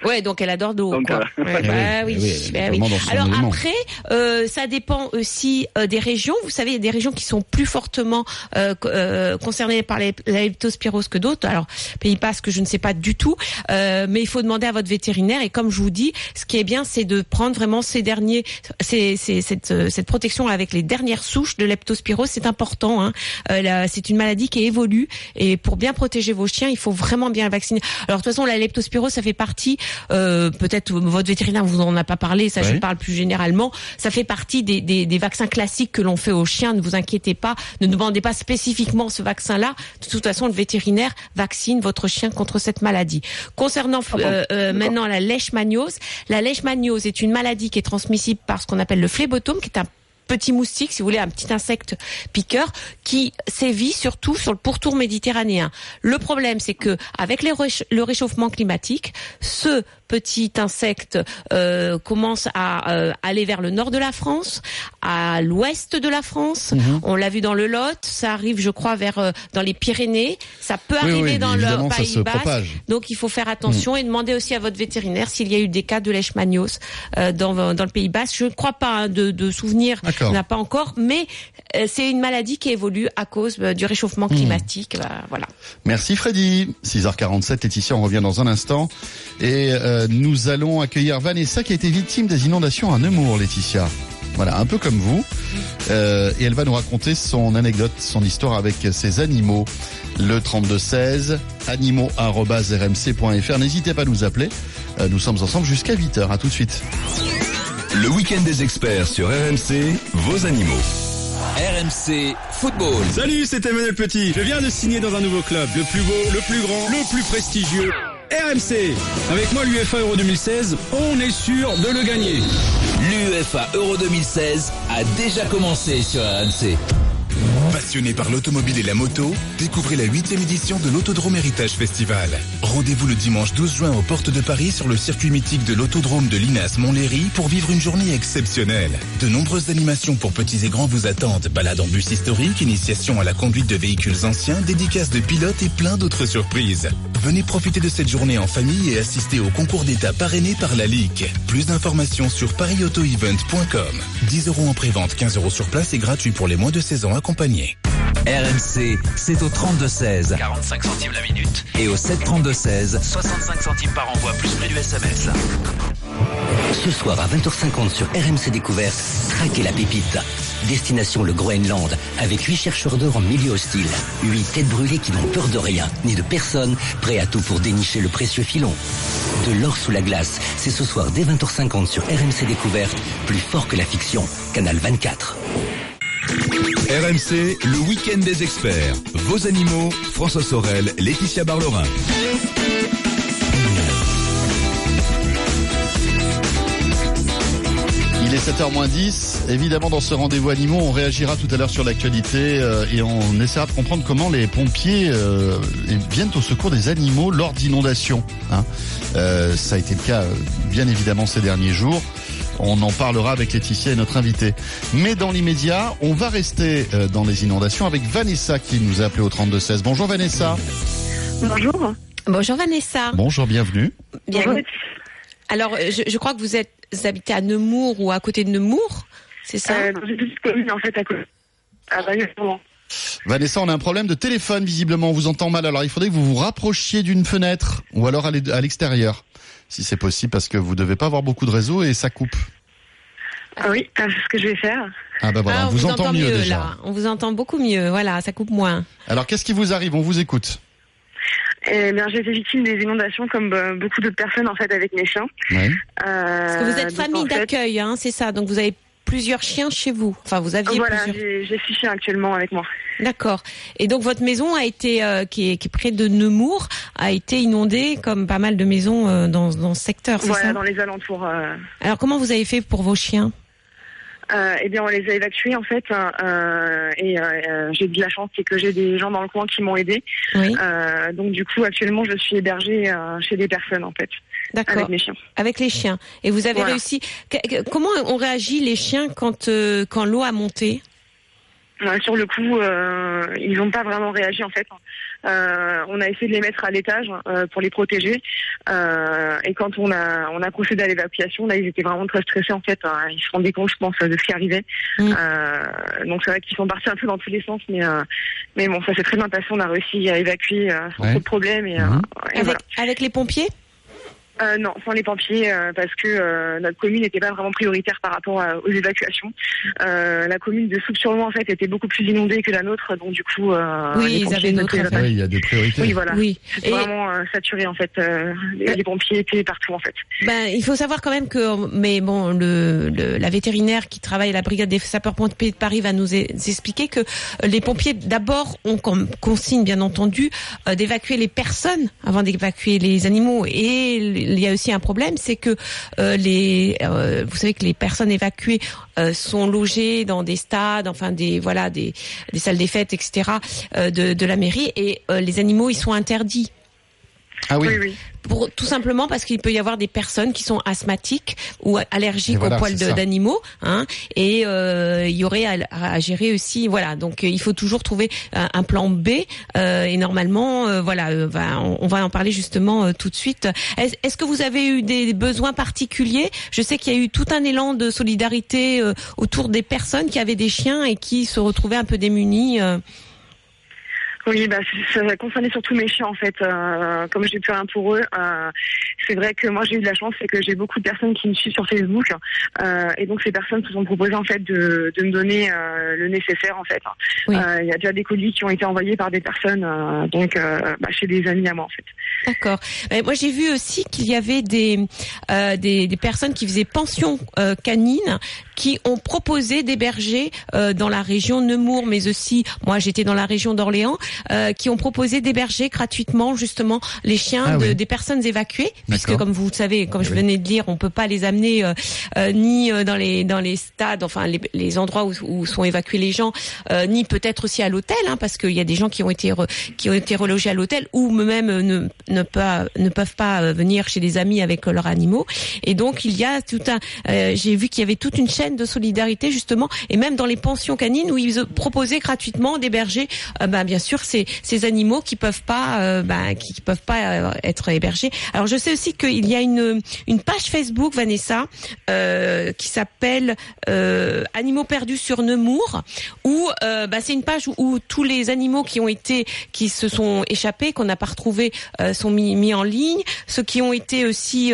S23: Ouais, donc elle adore l'eau.
S31: Donc,
S23: quoi.
S31: euh, *laughs* Eh
S23: bah
S31: oui,
S23: oui,
S31: eh oui,
S23: bah oui. Alors
S31: élément.
S23: après, euh, ça dépend aussi euh, des régions. Vous savez, il y a des régions qui sont plus fortement euh, euh, concernées par les- la leptospirose que d'autres. Alors Pays Basque, je ne sais pas du tout, euh, mais il faut demander à votre vétérinaire. Et comme je vous dis, ce qui est bien, c'est de prendre vraiment ces derniers, ces, ces- cette, cette protection avec les dernières souches de leptospirose. C'est important. Hein. Euh, la- c'est une maladie qui évolue et pour bien protéger vos chiens, il faut vraiment bien vacciner. Alors de toute façon, la leptospirose, ça fait partie. Euh, Peut-être votre vétérinaire vous en a pas parlé. Ça, je parle plus généralement. Ça fait partie des, des, des vaccins classiques que l'on fait aux chiens. Ne vous inquiétez pas. Ne demandez pas spécifiquement ce vaccin-là. De toute façon, le vétérinaire vaccine votre chien contre cette maladie. Concernant euh, euh, maintenant la leishmaniose, la leishmaniose est une maladie qui est transmissible par ce qu'on appelle le phlébotome, qui est un petit moustique, si vous voulez, un petit insecte piqueur qui sévit surtout sur le pourtour méditerranéen. Le problème, c'est que avec le réchauffement climatique, ce petit insecte euh, commence à euh, aller vers le nord de la France, à l'ouest de la France.
S3: Mhm.
S23: On l'a vu dans le Lot, ça arrive, je crois, vers euh, dans les Pyrénées. Ça peut
S3: Oui,
S23: arriver
S3: oui,
S23: dans le Pays Basque. Donc il faut faire attention et demander aussi à votre vétérinaire s'il y a eu des cas de leishmaniose dans, dans le Pays Basque. Je ne crois pas hein, de, de souvenir, n'a pas encore, mais c'est une maladie qui évolue à cause du réchauffement climatique. Bah, voilà.
S3: Merci Freddy. 6h47, Laetitia, on revient dans un instant. Et euh, nous allons accueillir Vanessa qui a été victime des inondations à Nemours, Laetitia. Voilà, un peu comme vous. Euh, et elle va nous raconter son anecdote, son histoire avec ses animaux. Le 3216, animaux.rmc.fr. N'hésitez pas à nous appeler. Euh, nous sommes ensemble jusqu'à 8h. À tout de suite.
S25: Le week-end des experts sur RMC, vos animaux.
S6: RMC Football.
S32: Salut, c'est Emmanuel Petit. Je viens de signer dans un nouveau club, le plus beau, le plus grand, le plus prestigieux. RMC. Avec moi, l'UFA Euro 2016, on est sûr de le gagner.
S6: L'UEFA Euro 2016 a déjà commencé sur RMC.
S1: Passionné par l'automobile et la moto, découvrez la huitième édition de l'Autodrome Héritage Festival. Rendez-vous le dimanche 12 juin aux portes de Paris sur le circuit mythique de l'Autodrome de Linas Montlhéry pour vivre une journée exceptionnelle. De nombreuses animations pour petits et grands vous attendent. Balades en bus historique, initiation à la conduite de véhicules anciens, dédicaces de pilotes et plein d'autres surprises. Venez profiter de cette journée en famille et assister au concours d'État parrainé par la LIC. Plus d'informations sur parisautoevent.com. 10 euros en prévente, 15 euros sur place et gratuit pour les moins de 16 ans accompagnés.
S6: RMC, c'est au 32-16
S33: 45 centimes la minute.
S6: et au 732-16
S33: 65 centimes par envoi, plus prix du SMS.
S2: Ce soir à 20h50 sur RMC Découverte, traquez la pépite. Destination le Groenland, avec huit chercheurs d'or en milieu hostile. Huit têtes brûlées qui n'ont peur de rien, ni de personne, prêts à tout pour dénicher le précieux filon. De l'or sous la glace, c'est ce soir dès 20h50 sur RMC Découverte, plus fort que la fiction, Canal 24.
S25: RMC, le week-end des experts. Vos animaux, François Sorel, Laetitia Barlerin.
S3: Il est 7h10. Évidemment, dans ce rendez-vous animaux, on réagira tout à l'heure sur l'actualité euh, et on essaiera de comprendre comment les pompiers euh, viennent au secours des animaux lors d'inondations. hein. Euh, ça a été le cas, bien évidemment, ces derniers jours. On en parlera avec Laetitia et notre invité. Mais dans l'immédiat, on va rester euh, dans les inondations avec Vanessa qui nous a appelé au 3216. Bonjour Vanessa.
S23: Bonjour. Bonjour Vanessa.
S3: Bonjour, bienvenue.
S23: Bienvenue. Alors, euh, je, je crois que vous êtes vous habitez à Nemours ou à côté de Nemours, c'est ça?
S34: Euh, dans une petite commune, en fait, à côté. Ah, bah.
S3: Vanessa, on a un problème de téléphone visiblement, on vous entend mal. Alors il faudrait que vous vous rapprochiez d'une fenêtre ou alors à l'extérieur, si c'est possible, parce que vous devez pas avoir beaucoup de réseau et ça coupe.
S34: Ah oui, ah, c'est ce que je vais faire.
S3: Ah bah voilà,
S23: Ah,
S3: on vous, entend mieux, déjà.
S23: là. On vous entend beaucoup mieux. Voilà, ça coupe moins.
S3: Alors qu'est-ce qui vous arrive? On vous écoute.
S34: Eh bien, j'ai été victime des inondations comme euh, beaucoup d'autres personnes, en fait, avec mes chiens.
S3: Oui.
S34: Euh,
S23: Parce que vous êtes famille
S34: en fait,
S23: d'accueil, hein, c'est ça. Donc vous avez plusieurs chiens chez vous. Enfin, vous aviez
S34: Voilà,
S23: plusieurs.
S34: j'ai j'ai six chiens actuellement avec moi.
S23: D'accord. Et donc votre maison a été, euh, qui, est, qui est près de Nemours, a été inondée comme pas mal de maisons euh, dans, dans ce secteur,
S34: Voilà,
S23: ça?
S34: dans les alentours. euh,
S23: Alors comment vous avez fait pour vos chiens?
S34: Eh bien, on les a évacués en fait, hein, et j'ai de la chance, c'est que j'ai des gens dans le coin qui m'ont aidé. Donc du coup, actuellement, je suis hébergée chez des personnes en fait. Avec mes chiens.
S23: Avec les chiens. Et vous avez
S34: Voilà.
S23: réussi. Comment ont réagi les chiens quand euh, quand l'eau a monté?
S34: Ouais, sur le coup, euh, ils n'ont pas vraiment réagi en fait. Euh, on a essayé de les mettre à l'étage euh, pour les protéger. Euh, et quand on a on a procédé à l'évacuation, là ils étaient vraiment très stressés en fait. hein. Ils se rendaient compte, je pense, de ce qui arrivait. Euh, donc c'est vrai qu'ils sont partis un peu dans tous les sens, mais euh, mais bon, ça s'est très bien passé. On a réussi à évacuer euh, sans
S23: Ouais.
S34: trop de problèmes. Et, euh, et
S23: avec,
S34: voilà.
S23: avec les pompiers?
S34: Euh, non, sans les pompiers, euh, parce que euh, notre commune n'était pas vraiment prioritaire par rapport à- aux évacuations. Euh, la commune de Soupe-sur-Loing, en fait, était beaucoup plus inondée que la nôtre, donc du coup, euh,
S23: Oui,
S34: les
S23: ils avaient
S34: pas-
S3: Oui, il y a des priorités.
S34: Oui, voilà.
S23: Oui. Et-
S34: vraiment euh, saturé, en fait. euh, les, les pompiers étaient partout, en fait.
S23: Ben, il faut savoir quand même que, mais bon, le, le- la vétérinaire qui travaille à la brigade des sapeurs-pompiers de Paris va nous e- expliquer que euh, les pompiers, d'abord, ont comme consigne, bien entendu, euh, d'évacuer les personnes avant d'évacuer les animaux. Et il y a aussi un problème, c'est que euh, les, euh, vous savez que les personnes évacuées euh, sont logées dans des stades, enfin des, voilà, des, des salles des fêtes, etc. de, de la mairie, et les animaux, ils sont interdits.
S3: Ah oui.
S34: Oui, oui.
S23: Pour, tout simplement parce qu'il peut y avoir des personnes qui sont asthmatiques ou allergiques
S3: voilà,
S23: aux poils d'animaux, hein, et euh, il y aurait à, à gérer aussi, voilà. Donc euh, il faut toujours trouver un, un plan B, euh, et normalement, euh, voilà, euh, on, on va en parler justement euh, tout de suite. Est- Est-ce que vous avez eu des besoins particuliers? Je sais qu'il y a eu tout un élan de solidarité euh, autour des personnes qui avaient des chiens et qui se retrouvaient un peu démunis.
S34: Oui, bah, ça ça concernait surtout mes chiens en fait. Euh, comme j'ai plus rien pour eux, euh, c'est vrai que moi j'ai eu de la chance, c'est que j'ai beaucoup de personnes qui me suivent sur Facebook, euh, et donc ces personnes se sont proposées en fait de, de me donner le nécessaire en fait. Il y a déjà des colis qui ont été envoyés par des personnes, donc bah, chez des amis à moi en fait.
S23: D'accord. Moi, j'ai vu aussi qu'il y avait des, des des personnes qui faisaient pension canine, qui ont proposé d'héberger euh, dans la région Nemours, mais aussi, moi, j'étais dans la région d'Orléans, euh, qui ont proposé d'héberger gratuitement justement les chiens
S35: Ah
S23: de-
S35: oui.
S23: des personnes évacuées, puisque comme vous le savez, comme je
S35: oui.
S23: venais de dire, on peut pas les amener euh, euh, ni euh, dans les dans les stades, enfin les, les endroits où, où sont évacués les gens, euh, ni peut-être aussi à l'hôtel, hein, parce qu'il y a des gens qui ont été re- qui ont été relogés à l'hôtel ou même ne ne pas ne peuvent pas venir chez des amis avec leurs animaux. Et donc il y a tout un, euh, j'ai vu qu'il y avait toute une chaîne de solidarité justement, et même dans les pensions canines où ils proposaient gratuitement d'héberger, euh, ben, bien sûr ces ces animaux qui peuvent pas euh, ben, qui, peuvent pas euh, être hébergés. Alors je sais aussi qu'il y a une une page Facebook Vanessa qui s'appelle Animaux perdus sur Nemours où bah, c'est une page où, tous les animaux qui ont été qui se sont échappés qu'on n'a pas retrouvés sont mis, mis en ligne ceux qui ont été aussi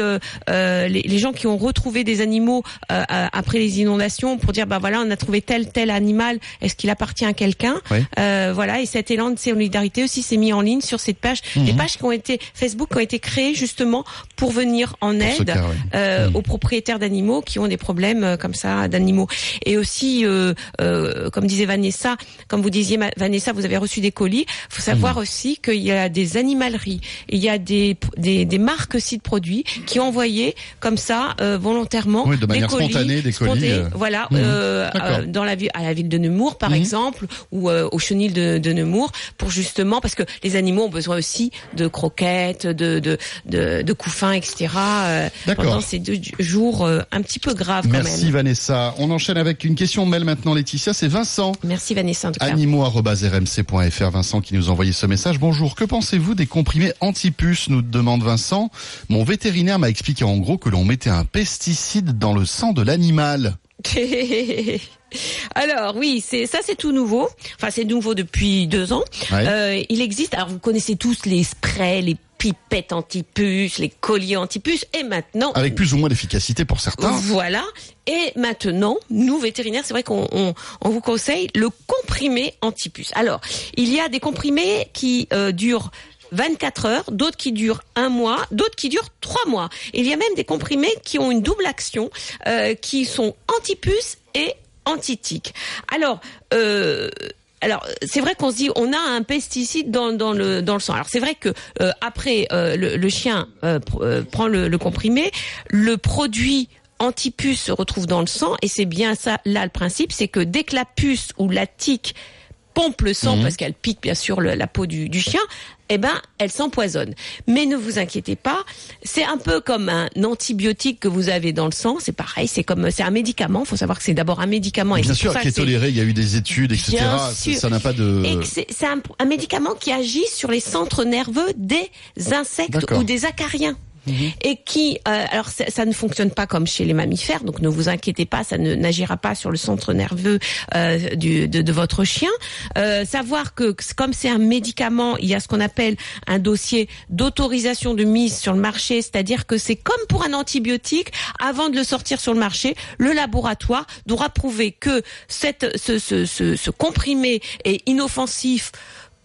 S23: les, les gens qui ont retrouvé des animaux après les inondations pour dire bah voilà on a trouvé tel tel animal est-ce qu'il appartient à quelqu'un
S35: Oui.
S23: Euh, voilà et cet élan de solidarité aussi s'est mis en ligne sur cette page
S35: Mhm.
S23: des pages qui ont été Facebook qui ont été créées justement pour venir en
S35: Pour
S23: aide
S35: cas, oui.
S23: euh, aux propriétaires d'animaux qui ont des problèmes euh, comme ça d'animaux. Et aussi, euh, euh, comme disait Vanessa, comme vous disiez Vanessa, vous avez reçu des colis. Il faut savoir aussi qu'il y a des animaleries, il y a des, des, des marques aussi de produits qui ont envoyé comme ça euh, volontairement
S3: Oui, de
S23: des
S3: manière
S23: colis,
S3: spontanée, des colis, euh.
S23: voilà,
S3: Mhm.
S23: euh, euh, dans la ville, à la ville de Nemours par
S3: Mhm.
S23: exemple, ou euh, au chenil de, de Nemours, pour justement parce que les animaux ont besoin aussi de croquettes, de de de, de couffins, etc. euh, pendant ces deux jours euh, un petit peu graves quand
S3: Merci
S23: même.
S3: Vanessa. On enchaîne avec une question mail maintenant Laetitia, c'est Vincent.
S23: Merci Vanessa.
S3: Animaux.rmc.fr Vincent qui nous a envoyé ce message. Bonjour, que pensez-vous des comprimés anti-puces nous demande Vincent. Mon vétérinaire m'a expliqué en gros que l'on mettait un pesticide dans le sang de l'animal. *laughs*
S23: alors oui, c'est ça, c'est tout nouveau. Enfin, c'est nouveau depuis deux ans.
S3: Ouais.
S23: Euh, il existe. Alors vous connaissez tous les sprays, les pipettes anti-puces, les colliers anti-puces, et maintenant
S3: Avec plus ou moins d'efficacité pour certains.
S23: Voilà. Et maintenant, nous vétérinaires, c'est vrai qu'on on, on vous conseille le comprimé antipuce. Alors, il y a des comprimés qui euh, durent 24 heures, d'autres qui durent un mois, d'autres qui durent trois mois. Il y a même des comprimés qui ont une double action, euh, qui sont antipuce et antitiques. Alors, euh, alors c'est vrai qu'on se dit on a un pesticide dans, dans le dans le sang. Alors c'est vrai que euh, après euh, le, le chien euh, euh, prend le, le comprimé, le produit antipuce se retrouve dans le sang et c'est bien ça là le principe, c'est que dès que la puce ou la tique pompe le sang
S35: Mhm.
S23: parce qu'elle pique bien sûr le- la peau du, du chien, eh ben elle s'empoisonne. Mais ne vous inquiétez pas, c'est un peu comme un antibiotique que vous avez dans le sang, c'est pareil, c'est comme c'est un médicament. Il faut savoir que c'est d'abord un médicament. et
S3: Bien sûr, qui est toléré, il y a eu des études, etc. Ça-
S23: sûr.
S3: Ça n'a pas de...
S23: C'est un, un médicament qui agit sur les centres nerveux des insectes ou des acariens. Et qui, euh, alors ça, ne fonctionne pas comme chez les mammifères, donc ne vous inquiétez pas, ça ne n'agira pas sur le centre nerveux euh, du, de, votre chien. Euh, savoir que comme c'est un médicament, il y a ce qu'on appelle un dossier d'autorisation de mise sur le marché, c'est-à-dire que c'est comme pour un antibiotique, avant de le sortir sur le marché, le laboratoire doit prouver que cette, ce, ce, ce, ce comprimé est inoffensif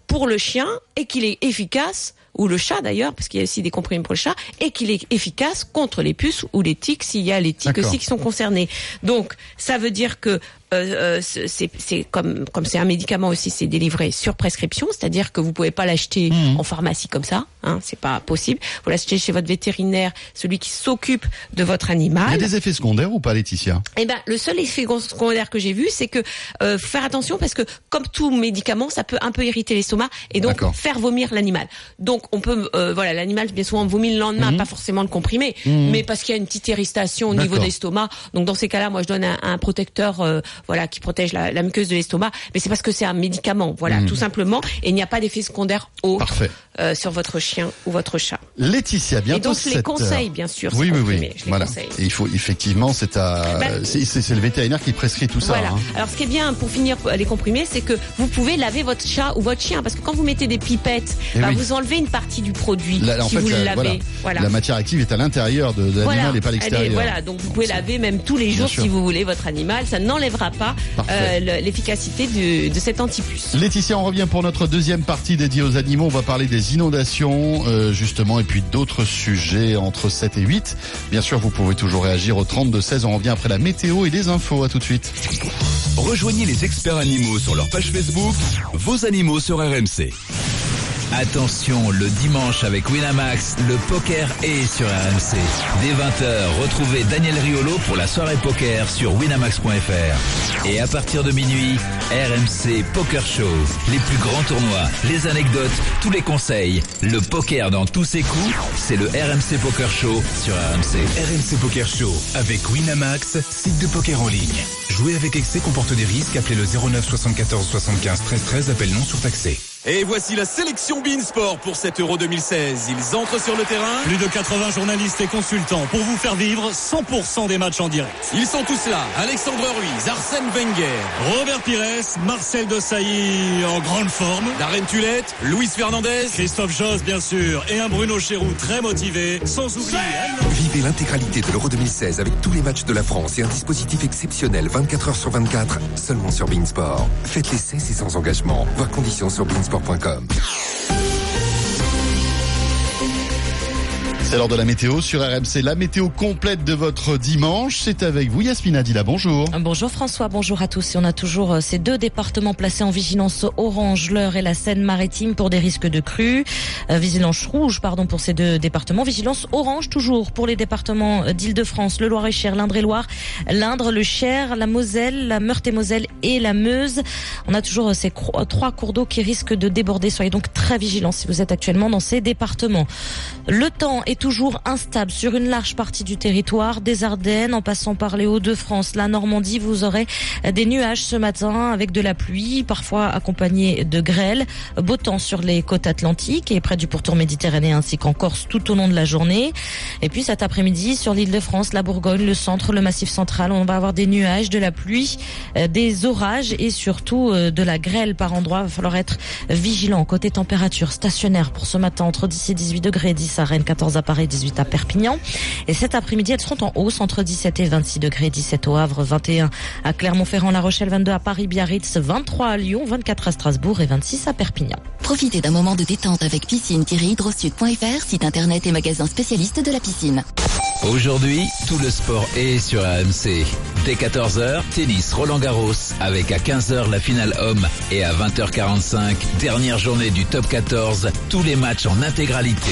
S23: pour le chien et qu'il est efficace ou le chat d'ailleurs, parce qu'il y a aussi des comprimés pour le chat, et qu'il est efficace contre les puces ou les tiques, s'il y a les tiques aussi qui sont concernées. Donc, ça veut dire que euh, euh, c'est comme comme c'est un médicament aussi, c'est délivré sur prescription, c'est-à-dire que vous pouvez pas l'acheter
S3: Mhm.
S23: en pharmacie comme ça, hein, c'est pas possible. Vous l'achetez chez votre vétérinaire, celui qui s'occupe de votre
S3: Il y a
S23: animal.
S3: des effets secondaires ou pas, Laetitia?
S23: Eh ben, le seul effet secondaire que j'ai vu, c'est que euh, faire attention parce que comme tout médicament, ça peut un peu irriter l'estomac et donc faire vomir l'animal. Donc on peut, euh, voilà, l'animal bien souvent vomit le lendemain,
S3: Mhm.
S23: pas forcément le comprimé,
S3: Mhm.
S23: mais parce qu'il y a une petite irritation au niveau de l'estomac. Donc dans ces cas-là, moi je donne un, un protecteur, euh, voilà, qui protège la, la muqueuse de l'estomac. Mais c'est parce que c'est un médicament, voilà,
S3: Mhm.
S23: tout simplement, et il n'y a pas d'effet secondaire autre euh, sur votre chien ou votre chat.
S3: Laetitia, bientôt
S23: Et donc, les
S3: 7
S23: conseille,
S3: heures.
S23: bien sûr,
S3: Oui, oui, oui.
S23: je les
S3: Voilà.
S23: conseille.
S3: Et il faut effectivement, c'est à,
S23: Ben-
S3: c'est c'est- le vétérinaire qui prescrit tout ça.
S23: Voilà.
S3: hein.
S23: Alors, ce qui est bien pour finir les comprimés, c'est que vous pouvez laver votre chat ou votre chien, parce que quand vous mettez des pipettes,
S3: Eh
S23: bah,
S3: oui.
S23: vous enlevez une partie du produit
S3: La-
S23: si
S3: fait,
S23: vous
S3: la,
S23: le lavez.
S3: voilà.
S23: Voilà.
S3: la matière active est à l'intérieur de, de l'animal et pas à l'extérieur.
S23: voilà, donc vous pouvez laver même tous les jours si vous voulez votre animal. Ça n'enlèvera pas euh, le- l'efficacité du- de cet antiplus.
S3: Laetitia, on revient pour notre deuxième partie dédiée aux animaux. On va parler des inondations, euh, justement, et puis d'autres sujets entre 7 et 8. Bien sûr, vous pouvez toujours réagir au 32 16. On revient après la météo et les infos. À tout de suite.
S1: Rejoignez les experts animaux sur leur page Facebook, vos animaux sur RMC.
S6: Attention, le dimanche avec Winamax, le poker est sur RMC. Dès 20h, retrouvez Daniel Riolo pour la soirée poker sur winamax.fr. Et à partir de minuit, RMC Poker Show. Les plus grands tournois, les anecdotes, tous les conseils. Le poker dans tous ses coups, c'est le RMC Poker Show sur RMC.
S1: RMC Poker Show avec Winamax, site de poker en ligne. Jouer avec excès comporte des risques. Appelez le 09 74 75 13 13. Appel non surtaxé.
S35: Et voici la sélection Beansport pour cet Euro 2016. Ils entrent sur le terrain.
S36: Plus de 80 journalistes et consultants pour vous faire vivre 100% des matchs en direct.
S35: Ils sont tous là. Alexandre Ruiz, Arsène Wenger,
S36: Robert Pires, Marcel Desailly en grande forme.
S35: Darren Tulette, Luis Fernandez.
S36: Christophe Joss, bien sûr, et un Bruno Chéroux très motivé, sans oublier.
S37: Vivez l'intégralité de l'Euro 2016 avec tous les matchs de la France et un dispositif exceptionnel 24 heures sur 24 seulement sur Beansport. Faites l'essai, c'est sans engagement. Voir conditions sur transport.com.
S3: C'est l'heure de la météo sur RMC. La météo complète de votre dimanche, c'est avec vous, Yasmina Dila. Bonjour.
S4: Bonjour François, bonjour à tous. On a toujours euh, ces deux départements placés en vigilance orange, l'Eure et la Seine-Maritime pour des risques de crue. Euh, vigilance rouge, pardon, pour ces deux départements. Vigilance orange toujours pour les départements euh, d'Île-de-France, le Loir-et-Cher, l'Indre-et-Loire, l'Indre, le Cher, la Moselle, la Meurthe-et-Moselle et la Meuse. On a toujours euh, ces trois cours d'eau qui risquent de déborder. Soyez donc très vigilants si vous êtes actuellement dans ces départements. Le temps est toujours instable sur une large partie du territoire, des Ardennes en passant par les Hauts-de-France, la Normandie. Vous aurez des nuages ce matin avec de la pluie, parfois accompagnée de grêle. Beau temps sur les côtes atlantiques et près du pourtour méditerranéen ainsi qu'en Corse tout au long de la journée. Et puis cet après-midi sur l'île de France, la Bourgogne, le centre, le massif central, on va avoir des nuages, de la pluie, euh, des orages et surtout euh, de la grêle par endroits. Il va falloir être vigilant. Côté température stationnaire pour ce matin entre 10 et 18 degrés, 10 à Rennes, 14 à Paris, 18 à Perpignan. Et cet après-midi, elles seront en hausse entre 17 et 26 degrés, 17 au Havre, 21 à Clermont-Ferrand, La Rochelle, 22 à Paris, Biarritz, 23 à Lyon, 24 à Strasbourg et 26 à Perpignan.
S38: Profitez d'un moment de détente avec piscine-hydrosud.fr, site internet et magasin spécialiste de la piscine.
S6: Aujourd'hui, tout le sport est sur RMC. Dès 14h, tennis Roland Garros avec à 15h la finale homme et à 20h45, dernière journée du top 14, tous les matchs en intégralité.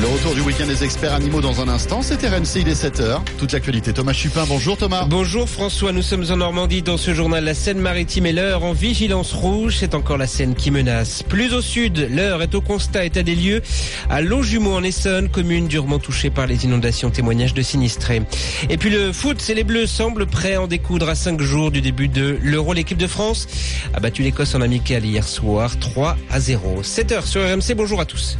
S3: Le retour du week-end des experts animaux dans un instant, c'est RMC, il est 7h. Toute l'actualité. Thomas Chupin, bonjour Thomas.
S7: Bonjour François, nous sommes en Normandie dans ce journal La Seine-Maritime et l'heure en vigilance rouge, c'est encore la Seine qui menace. Plus au sud, l'heure est au constat état des lieux à Longjumeau en Essonne, commune durement touchée par les inondations, témoignages de sinistrés. Et puis le foot, c'est les Bleus semblent prêts à en découdre à 5 jours du début de l'Euro. L'équipe de France a battu l'Écosse en amical hier soir 3 à 0. 7h sur RMC, bonjour à tous.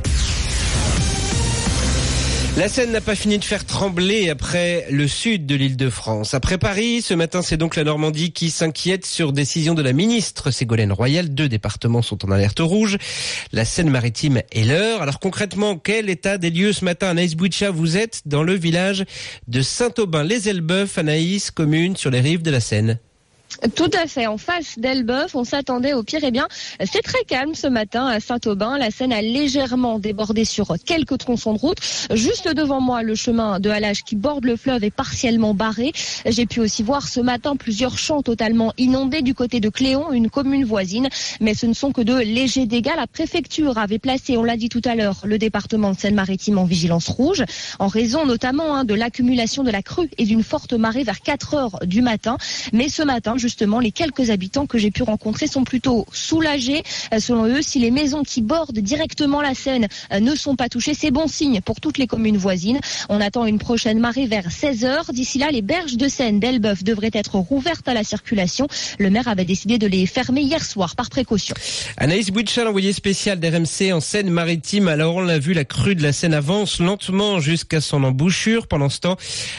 S7: La Seine n'a pas fini de faire trembler après le sud de l'île de France. Après Paris, ce matin, c'est donc la Normandie qui s'inquiète sur décision de la ministre Ségolène Royal. Deux départements sont en alerte rouge, la Seine-Maritime et l'Eure. Alors concrètement, quel état des lieux ce matin? Anaïs Bouicha, vous êtes dans le village de Saint-Aubin-les-Elbeuf, Anaïs, commune sur les rives de la Seine.
S39: Tout à fait. En face d'Elbeuf, on s'attendait au pire. Eh bien, c'est très calme ce matin à Saint-Aubin. La Seine a légèrement débordé sur quelques tronçons de route. Juste devant moi, le chemin de halage qui borde le fleuve est partiellement barré. J'ai pu aussi voir ce matin plusieurs champs totalement inondés du côté de Cléon, une commune voisine. Mais ce ne sont que de légers dégâts. La préfecture avait placé, on l'a dit tout à l'heure, le département de Seine-Maritime en vigilance rouge, en raison notamment hein, de l'accumulation de la crue et d'une forte marée vers 4 heures du matin. Mais ce matin, justement, les quelques habitants que j'ai pu rencontrer sont plutôt soulagés. Euh, Selon eux, si les maisons qui bordent directement la Seine euh, ne sont pas touchées, c'est bon signe pour toutes les communes voisines. On attend une prochaine marée vers 16 heures. D'ici là, les berges de Seine d'Elbeuf devraient être rouvertes à la circulation. Le maire avait décidé de les fermer hier soir par précaution.
S7: Anaïs Bouchal, envoyée spéciale d'RMC en Seine-Maritime. Alors, on l'a vu, la crue de la Seine avance lentement jusqu'à son embouchure. Pendant ce temps,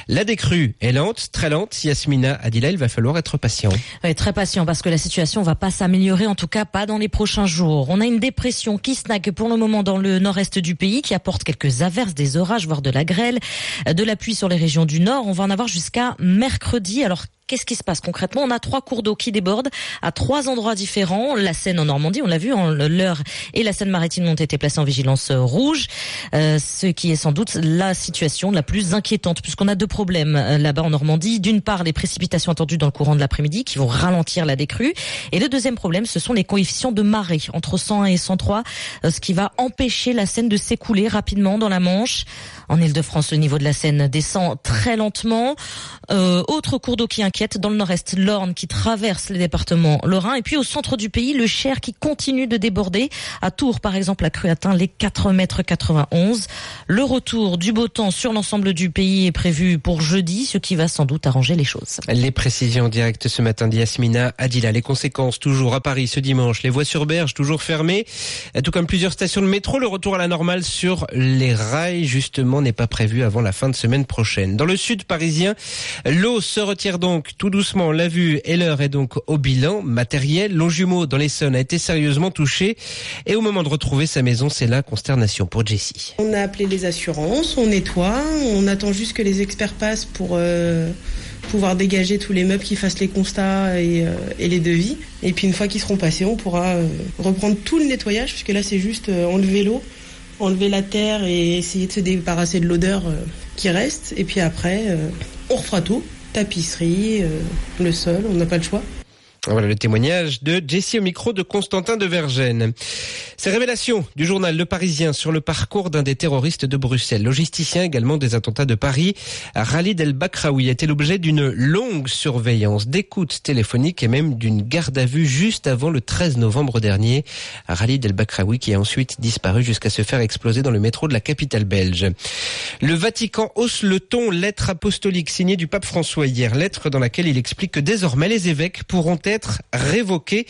S7: la décrue est lente, très lente. Yasmina Adila, il va falloir être patient.
S4: Oui, très patient parce que la situation va pas s'améliorer, en tout cas pas dans les prochains jours. On a une dépression qui snack pour le moment dans le nord-est du pays, qui apporte quelques averses, des orages, voire de la grêle, de la pluie sur les régions du nord. On va en avoir jusqu'à mercredi. Alors Qu'est-ce qui se passe concrètement? On a trois cours d'eau qui débordent à trois endroits différents. La Seine en Normandie, on l'a vu, l'Eure et la Seine-Maritime ont été placés en vigilance rouge, euh, ce qui est sans doute la situation la plus inquiétante, puisqu'on a deux problèmes euh, là-bas en Normandie. D'une part, les précipitations attendues dans le courant de l'après-midi qui vont ralentir la décrue. Et le deuxième problème, ce sont les coefficients de marée entre 101 et 103, euh, ce qui va empêcher la Seine de s'écouler rapidement dans la Manche. En Ile-de-France, le niveau de la Seine descend très lentement. Euh, autre cours d'eau qui inquiète dans le nord-est, l'Orne qui traverse les départements Lorrain. Et puis au centre du pays, le Cher qui continue de déborder. À Tours, par exemple, la crue atteint les 4 mètres 91. Le retour du beau temps sur l'ensemble du pays est prévu pour jeudi, ce qui va sans doute arranger les choses.
S7: Les précisions directes ce matin d'Yasmina Adila. Les conséquences toujours à Paris ce dimanche. Les voies sur berge toujours fermées, tout comme plusieurs stations de métro. Le retour à la normale sur les rails, justement, n'est pas prévu avant la fin de semaine prochaine. Dans le sud parisien, l'eau se retire donc tout doucement. L'a vu et l'heure est donc au bilan matériel. Longjumeau dans l'Essonne a été sérieusement touché et au moment de retrouver sa maison, c'est la consternation pour Jessie.
S40: On a appelé les assurances, on nettoie, on attend juste que les experts passent pour euh, pouvoir dégager tous les meubles qui fassent les constats et, euh, et les devis. Et puis une fois qu'ils seront passés, on pourra euh, reprendre tout le nettoyage puisque là c'est juste enlever l'eau enlever la terre et essayer de se débarrasser de l'odeur euh, qui reste. Et puis après, euh, on refera tout. Tapisserie, euh, le sol, on n'a pas le choix.
S7: Voilà le témoignage de Jessie au micro de Constantin de Vergennes. Ces révélations du journal Le Parisien sur le parcours d'un des terroristes de Bruxelles, logisticien également des attentats de Paris, Khalid El Bakraoui a été l'objet d'une longue surveillance, d'écoute téléphonique et même d'une garde à vue juste avant le 13 novembre dernier. Khalid El Bakraoui qui a ensuite disparu jusqu'à se faire exploser dans le métro de la capitale belge. Le Vatican hausse le ton, lettre apostolique signée du pape François hier, lettre dans laquelle il explique que désormais les évêques pourront révoqués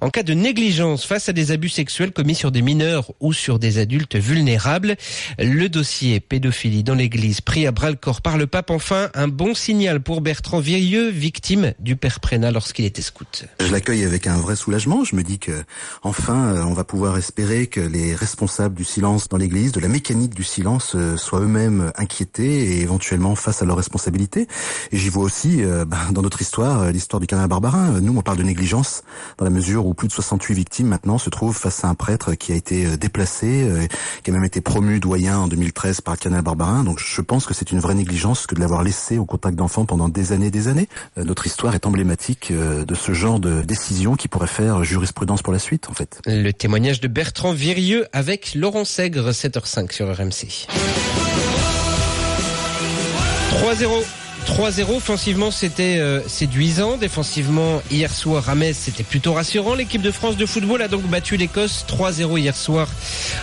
S7: en cas de négligence face à des abus sexuels commis sur des mineurs ou sur des adultes vulnérables. Le dossier pédophilie dans l'église pris à bras le corps par le pape. Enfin, un bon signal pour Bertrand Virieux, victime du père Prénat lorsqu'il était scout.
S41: Je l'accueille avec un vrai soulagement. Je me dis que, enfin, euh, on va pouvoir espérer que les responsables du silence dans l'église, de la mécanique du silence, euh, soient eux-mêmes inquiétés et éventuellement face à leurs responsabilités. Et j'y vois aussi, euh, ben, dans notre histoire, euh, l'histoire du canal Barbarin. Nous, parle de négligence dans la mesure où plus de 68 victimes maintenant se trouvent face à un prêtre qui a été euh, déplacé, euh, qui a même été promu doyen en 2013 par canal Barbarin. Donc je pense que c'est une vraie négligence que de l'avoir laissé au contact d'enfants pendant des années et des années. Euh, Notre histoire est emblématique de ce genre de décision qui pourrait faire jurisprudence pour la suite, en fait.
S7: Le témoignage de Bertrand Virieux avec Laurent Sègre, 7h05 sur RMC. 3-0. 3-0, offensivement c'était euh, séduisant, défensivement hier soir à Metz c'était plutôt rassurant. L'équipe de France de football a donc battu l'Écosse 3-0 hier soir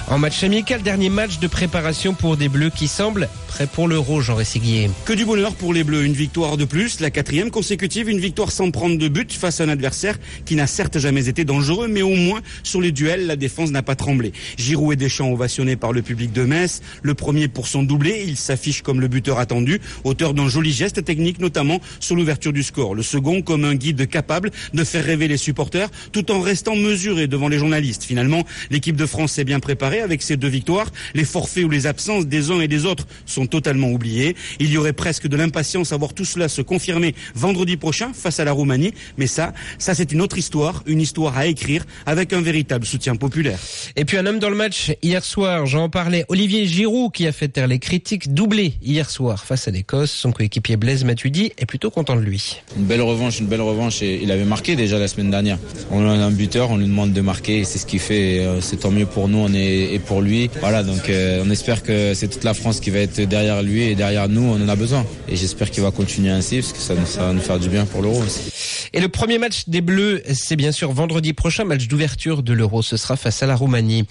S7: en match amical, dernier match de préparation pour des Bleus qui semblent prêts pour l'Euro, Jean Rességuier.
S42: Que du bonheur pour les Bleus, une victoire de plus, la quatrième consécutive, une victoire sans prendre de but face à un adversaire qui n'a certes jamais été dangereux, mais au moins sur les duels, la défense n'a pas tremblé. Giroud et Deschamps ovationnés par le public de Metz, le premier pour son doublé, il s'affiche comme le buteur attendu, auteur d'un joli geste reste technique, notamment sur l'ouverture du score. Le second comme un guide capable de faire rêver les supporters tout en restant mesuré devant les journalistes. Finalement, l'équipe de France s'est bien préparée avec ses deux victoires. Les forfaits ou les absences des uns et des autres sont totalement oubliés. Il y aurait presque de l'impatience à voir tout cela se confirmer vendredi prochain face à la Roumanie. Mais ça, ça c'est une autre histoire, une histoire à écrire avec un véritable soutien populaire.
S7: Et puis un homme dans le match hier soir, j'en parlais, Olivier Giroud qui a fait taire les critiques, doublé hier soir face à l'Écosse. Son coéquipier Blaise Matuidi est plutôt content de lui.
S43: Une belle revanche, une belle revanche. Et il avait marqué déjà la semaine dernière. On a un buteur, on lui demande de marquer c'est ce qu'il fait. Euh, c'est tant mieux pour nous on est, et pour lui. Voilà, donc euh, on espère que c'est toute la France qui va être derrière lui et derrière nous, on en a besoin. Et j'espère qu'il va continuer ainsi parce que ça, ça va nous faire du bien pour l'Euro aussi.
S7: Et le premier match des Bleus, c'est bien sûr vendredi prochain, match d'ouverture de l'Euro. Ce sera face à la Roumanie.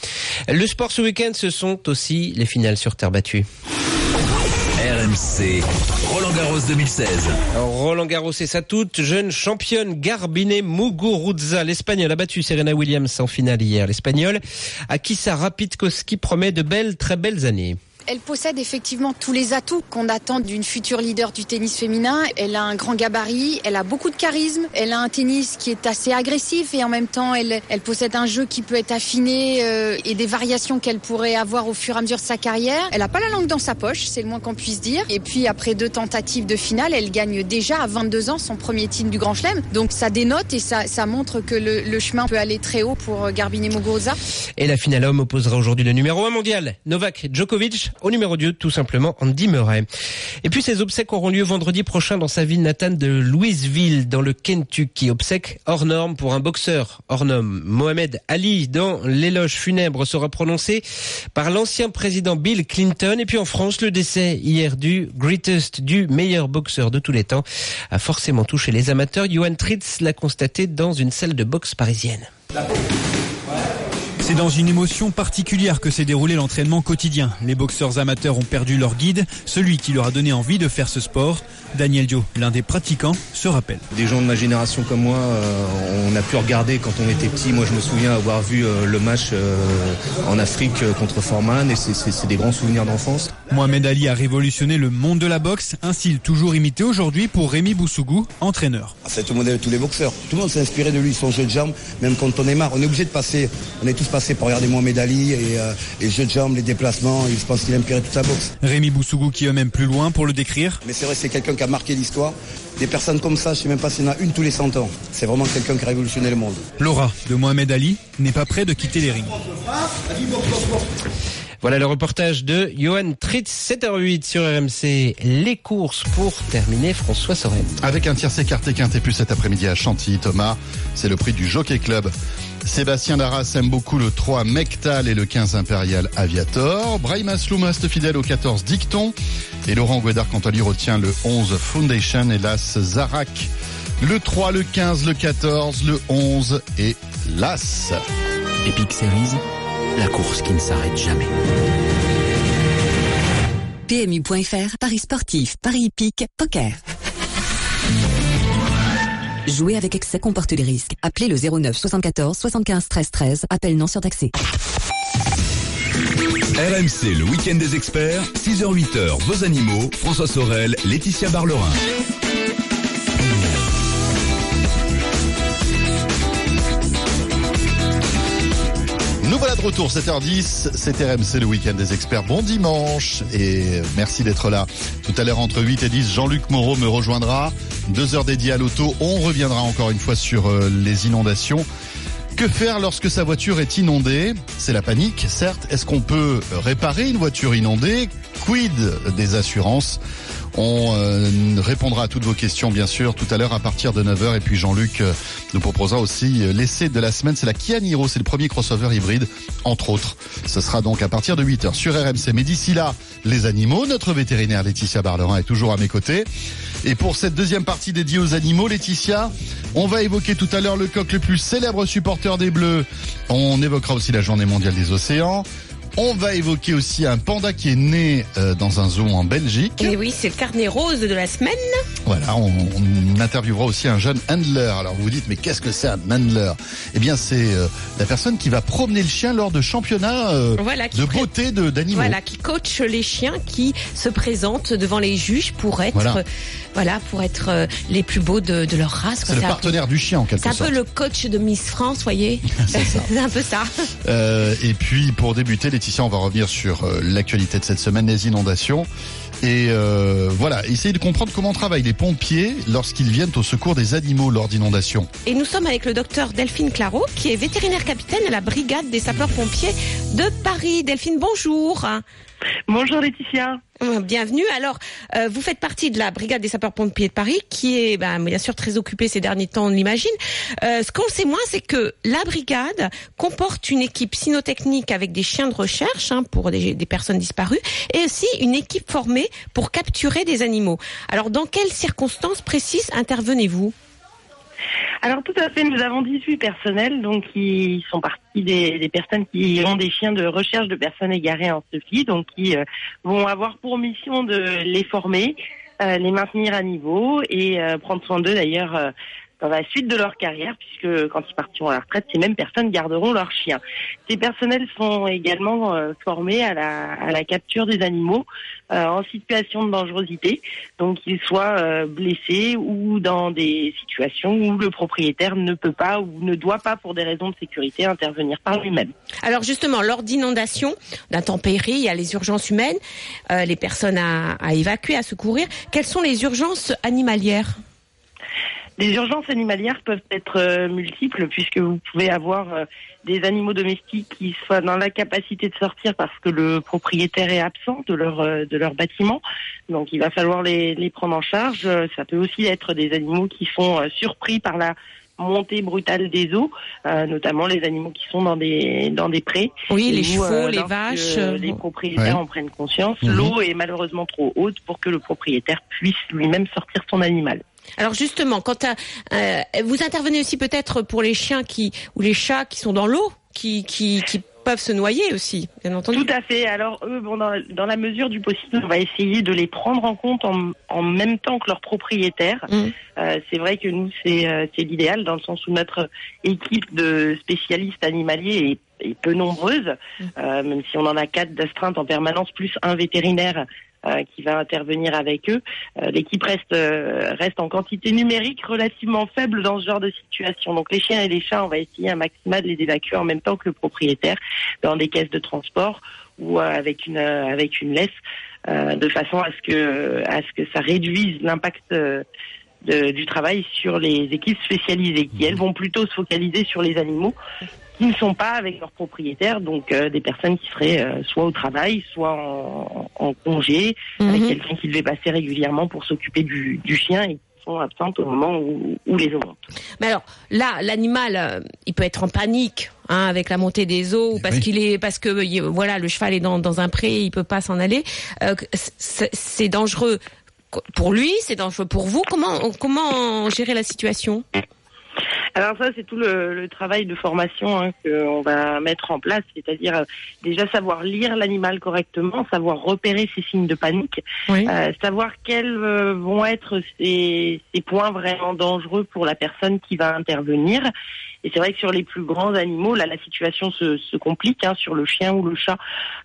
S7: Le sport ce week-end, ce sont aussi les finales sur terre battue.
S6: RMC, Roland Garros 2016.
S7: Alors, Roland Garros et sa toute jeune championne Garbine Muguruza. L'Espagnol a battu Serena Williams en finale hier. L'Espagnol à qui sa Rapidkowski promet de belles, très belles années.
S44: Elle possède effectivement tous les atouts qu'on attend d'une future leader du tennis féminin. Elle a un grand gabarit, elle a beaucoup de charisme, elle a un tennis qui est assez agressif et en même temps elle, possède un jeu qui peut être affiné euh, et des variations qu'elle pourrait avoir au fur et à mesure de sa carrière. Elle n'a pas la langue dans sa poche, c'est le moins qu'on puisse dire. Et puis après deux tentatives de finale, elle gagne déjà à 22 ans son premier titre du Grand Chelem. Donc ça dénote et ça, montre que le, chemin peut aller très haut pour Garbine Muguruza.
S7: Et la finale homme opposera aujourd'hui le numéro 1 mondial, Novak Djokovic, au numéro 2, tout simplement, Andy Murray. Et puis ces obsèques auront lieu vendredi prochain dans sa ville natale de Louisville, dans le Kentucky. Obsèques hors norme pour un boxeur hors norme. Mohamed Ali, dans l'éloge funèbre, sera prononcé par l'ancien président Bill Clinton. Et puis en France, le décès hier du greatest, du meilleur boxeur de tous les temps, a forcément touché les amateurs. Johan Tritz l'a constaté dans une salle de boxe parisienne.
S10: C'est dans une émotion particulière que s'est déroulé l'entraînement quotidien. Les boxeurs amateurs ont perdu leur guide, celui qui leur a donné envie de faire ce sport. Daniel Dio, l'un des pratiquants, se rappelle.
S45: Des gens de ma génération comme moi, euh, on a pu regarder quand on était petit. Moi, je me souviens avoir vu euh, le match euh, en Afrique contre Foreman et c'est des grands souvenirs d'enfance.
S10: Mohamed Ali a révolutionné le monde de la boxe, un style toujours imité aujourd'hui pour Rémi Boussougou, entraîneur.
S46: C'est le modèle de tous les boxeurs. Tout le monde s'est inspiré de lui, son jeu de jambes, même quand on est marre. On est obligé de passer, on est tous passés pour regarder Mohamed Ali et, euh, et le jeu de jambes, les déplacements. Je pense qu'il a inspiré toute la boxe.
S10: Rémi Boussougou qui est même plus loin pour le décrire.
S46: Mais c'est vrai, c'est quelqu'un qui a marqué l'histoire. Des personnes comme ça, je sais même pas s'il y en a une tous les 100 ans. C'est vraiment quelqu'un qui a révolutionné le monde.
S10: Laura de Mohamed Ali n'est pas prêt de quitter les rings.
S7: Voilà le reportage de Johan Tritz, 7h08 sur RMC. Les courses pour terminer, François Sorel.
S3: Avec un tiercé écarté quinté plus cet après-midi à Chantilly, Thomas, c'est le prix du Jockey Club. Sébastien Darras aime beaucoup le 3 Mectal et le 15 Impérial Aviator. Brahim Asloum reste fidèle au 14 Dicton. Et Laurent Guédard, quant à lui, retient le 11 Foundation et l'As Zarak. Le 3, le 15, le 14, le 11 et l'As.
S47: Epic Series, la course qui ne s'arrête jamais.
S48: PMU.fr, Paris sportif, Paris hippique, poker. Jouer avec excès comporte des risques. Appelez le 09 74 75 13 13. Appel non surtaxé.
S6: RMC, le week-end des experts, 6h-8h, vos animaux, François Sorel, Laetitia Barlerin.
S3: Voilà de retour, 7h10, c'est RMC, le week-end des experts. Bon dimanche et merci d'être là. Tout à l'heure, entre 8 et 10, Jean-Luc Moreau me rejoindra. Deux heures dédiées à l'auto. On reviendra encore une fois sur euh, les inondations. Que faire lorsque sa voiture est inondée? C'est la panique, certes. Est-ce qu'on peut réparer une voiture inondée? Quid des assurances? On euh, répondra à toutes vos questions, bien sûr, tout à l'heure à partir de 9h. Et puis Jean-Luc euh, nous proposera aussi euh, l'essai de la semaine. C'est la Kia Niro, c'est le premier crossover hybride, entre autres. Ce sera donc à partir de 8h sur RMC. Mais d'ici là, les animaux, notre vétérinaire Laetitia Barlerin est toujours à mes côtés. Et pour cette deuxième partie dédiée aux animaux, Laetitia, on va évoquer tout à l'heure le coq le plus célèbre supporter des Bleus. On évoquera aussi la journée mondiale des océans. On va évoquer aussi un panda qui est né euh, dans un zoo en Belgique.
S23: Et oui, c'est le carnet rose de la semaine.
S3: Voilà, on, on interviewera aussi un jeune handler. Alors vous vous dites, mais qu'est-ce que c'est un handler? Eh bien, c'est euh, la personne qui va promener le chien lors de championnats euh,
S23: Voilà,
S3: de
S23: pré-
S3: beauté de- d'animaux.
S23: Voilà, qui coach les chiens qui se présentent devant les juges pour être,
S3: Voilà.
S23: voilà, pour être les plus beaux de, de leur race.
S3: C'est le partenaire du chien en quelque
S23: C'est un
S3: sorte.
S23: peu le coach de Miss France, voyez. *laughs* *laughs* c'est un peu ça.
S3: Et puis pour débuter, Laetitia, on va revenir sur euh, l'actualité de cette semaine, les inondations. Et euh, voilà, essayer de comprendre comment travaillent les pompiers lorsqu'ils viennent au secours des animaux lors d'inondations.
S23: Et nous sommes avec le docteur Delphine Claro, qui est vétérinaire capitaine à la brigade des sapeurs-pompiers de Paris. Delphine, bonjour.
S49: Bonjour Laetitia.
S23: Bienvenue. Alors, euh, vous faites partie de la brigade des sapeurs-pompiers de Paris, qui est ben, bien sûr très occupée ces derniers temps, on l'imagine. Euh, ce qu'on sait moins, c'est que la brigade comporte une équipe cynotechnique avec des chiens de recherche hein, pour des, des personnes disparues, et aussi une équipe formée pour capturer des animaux. Alors, dans quelles circonstances précises intervenez-vous?
S49: Alors tout à fait, nous avons 18 personnels, donc qui sont partis des, personnes qui ont des chiens de recherche de personnes égarées en Sophie, donc qui euh, vont avoir pour mission de les former, euh, les maintenir à niveau et euh, prendre soin d'eux d'ailleurs euh, dans la suite de leur carrière, puisque quand ils partiront à la retraite, ces mêmes personnes garderont leurs chiens. Ces personnels sont également euh, formés à la, capture des animaux euh, en situation de dangerosité, donc qu'ils soient euh, blessés ou dans des situations où le propriétaire ne peut pas ou ne doit pas, pour des raisons de sécurité, intervenir par lui-même.
S23: Alors justement, lors d'inondations, d'intempéries, il y a les urgences humaines, les personnes à évacuer, à secourir. Quelles sont les urgences animalières?
S49: Les urgences animalières peuvent être euh, multiples puisque vous pouvez avoir euh, des animaux domestiques qui soient dans la capacité de sortir parce que le propriétaire est absent de leur euh, de leur bâtiment. Donc il va falloir les, les prendre en charge. Ça peut aussi être des animaux qui sont euh, surpris par la montée brutale des eaux, euh, notamment les animaux qui sont dans des dans des prés.
S23: Oui, les
S49: où,
S23: chevaux, les vaches,
S49: les propriétaires
S23: Ouais.
S49: en prennent conscience.
S23: Mhm.
S49: L'eau est malheureusement trop haute pour que le propriétaire puisse lui-même sortir son animal.
S23: Alors justement, quand à- euh, vous intervenez aussi peut-être pour les chiens qui ou les chats qui sont dans l'eau, qui, qui qui peuvent se noyer aussi, bien entendu.
S49: Tout à fait. Alors eux, bon, dans, dans la mesure du possible, on va essayer de les prendre en compte en, en même temps que leurs propriétaires. Euh, c'est vrai que nous, c'est euh, c'est l'idéal dans le sens où notre équipe de spécialistes animaliers est, est peu nombreuse, euh, même si on en a quatre d'astreintes en permanence, plus un vétérinaire. Euh, qui va intervenir avec eux. Euh, L'équipe reste euh, reste en quantité numérique relativement faible dans ce genre de situation. Donc les chiens et les chats, on va essayer un maximum de les évacuer en même temps que le propriétaire dans des caisses de transport ou euh, avec une euh, avec une laisse, euh, de façon à ce que à ce que ça réduise l'impact euh, du travail sur les équipes spécialisées qui elles vont plutôt se focaliser sur les animaux qui ne sont pas avec leurs propriétaires, donc euh, des personnes qui seraient euh, soit au travail, soit en, en congé, avec quelqu'un qui devait passer régulièrement pour s'occuper du, du chien et qui sont absentes au moment où, où les eaux montent.
S23: Mais alors là, l'animal, euh, il peut être en panique hein, avec la montée des eaux, ou parce qu'il est, parce que il- voilà, le cheval est dans, dans un pré, il peut pas s'en aller. Euh, c'est c'est dangereux pour lui, c'est dangereux pour vous. Comment comment gérer la situation?
S49: Alors ça, c'est tout le, le travail de formation hein, qu'on va mettre en place, c'est-à-dire euh, déjà savoir lire l'animal correctement, savoir repérer ses signes de panique, euh, savoir quels euh, vont être ces, ces points vraiment dangereux pour la personne qui va intervenir. Et c'est vrai que sur les plus grands animaux, là, la situation se, se complique. Hein, sur le chien ou le chat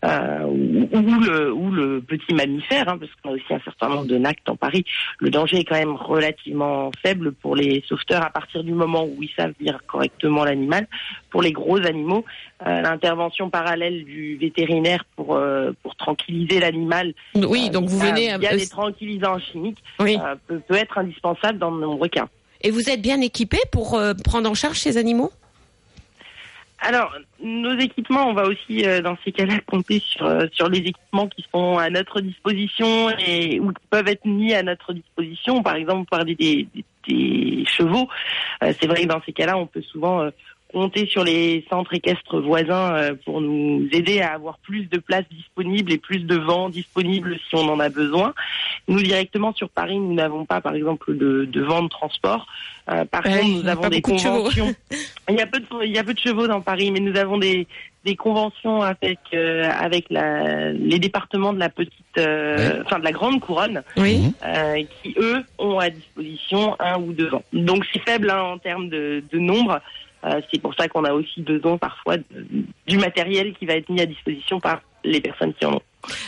S49: euh, ou, ou le, ou le petit mammifère, hein, parce qu'on a aussi un certain nombre de NAC dans Paris. Le danger est quand même relativement faible pour les sauveteurs à partir du moment où ils savent lire correctement l'animal. Pour les gros animaux, euh, l'intervention parallèle du vétérinaire pour euh, pour tranquilliser l'animal.
S23: Oui, donc vous
S49: euh,
S23: venez,
S49: via des tranquillisants chimiques
S23: Oui.
S49: euh, peut, peut être indispensable dans de nombreux cas.
S23: Et vous êtes bien équipé pour euh, prendre en charge ces animaux?
S49: Alors, nos équipements, on va aussi euh, dans ces cas-là compter sur euh, sur les équipements qui sont à notre disposition et ou qui peuvent être mis à notre disposition. Par exemple, parler des, chevaux. C'est vrai que dans ces cas-là, on peut souvent compter sur les centres équestres voisins euh, pour nous aider à avoir plus de places disponibles et plus de vent disponible si on en a besoin. Nous directement sur Paris, nous n'avons pas, par exemple, de, de vent de transport. Euh, par
S23: Ouais,
S49: contre, nous
S23: a
S49: avons des
S23: de
S49: conventions. *laughs* Il y a peu de, il y a peu de chevaux dans Paris, mais nous avons des, des conventions avec euh, avec la, les départements de la petite, euh, enfin de la grande couronne,
S23: Oui.
S49: euh, qui eux ont à disposition un ou deux ans. Donc c'est faible hein, en termes de, de nombre. Euh, c'est pour ça qu'on a aussi besoin parfois de- du matériel qui va être mis à disposition par les personnes qui en ont.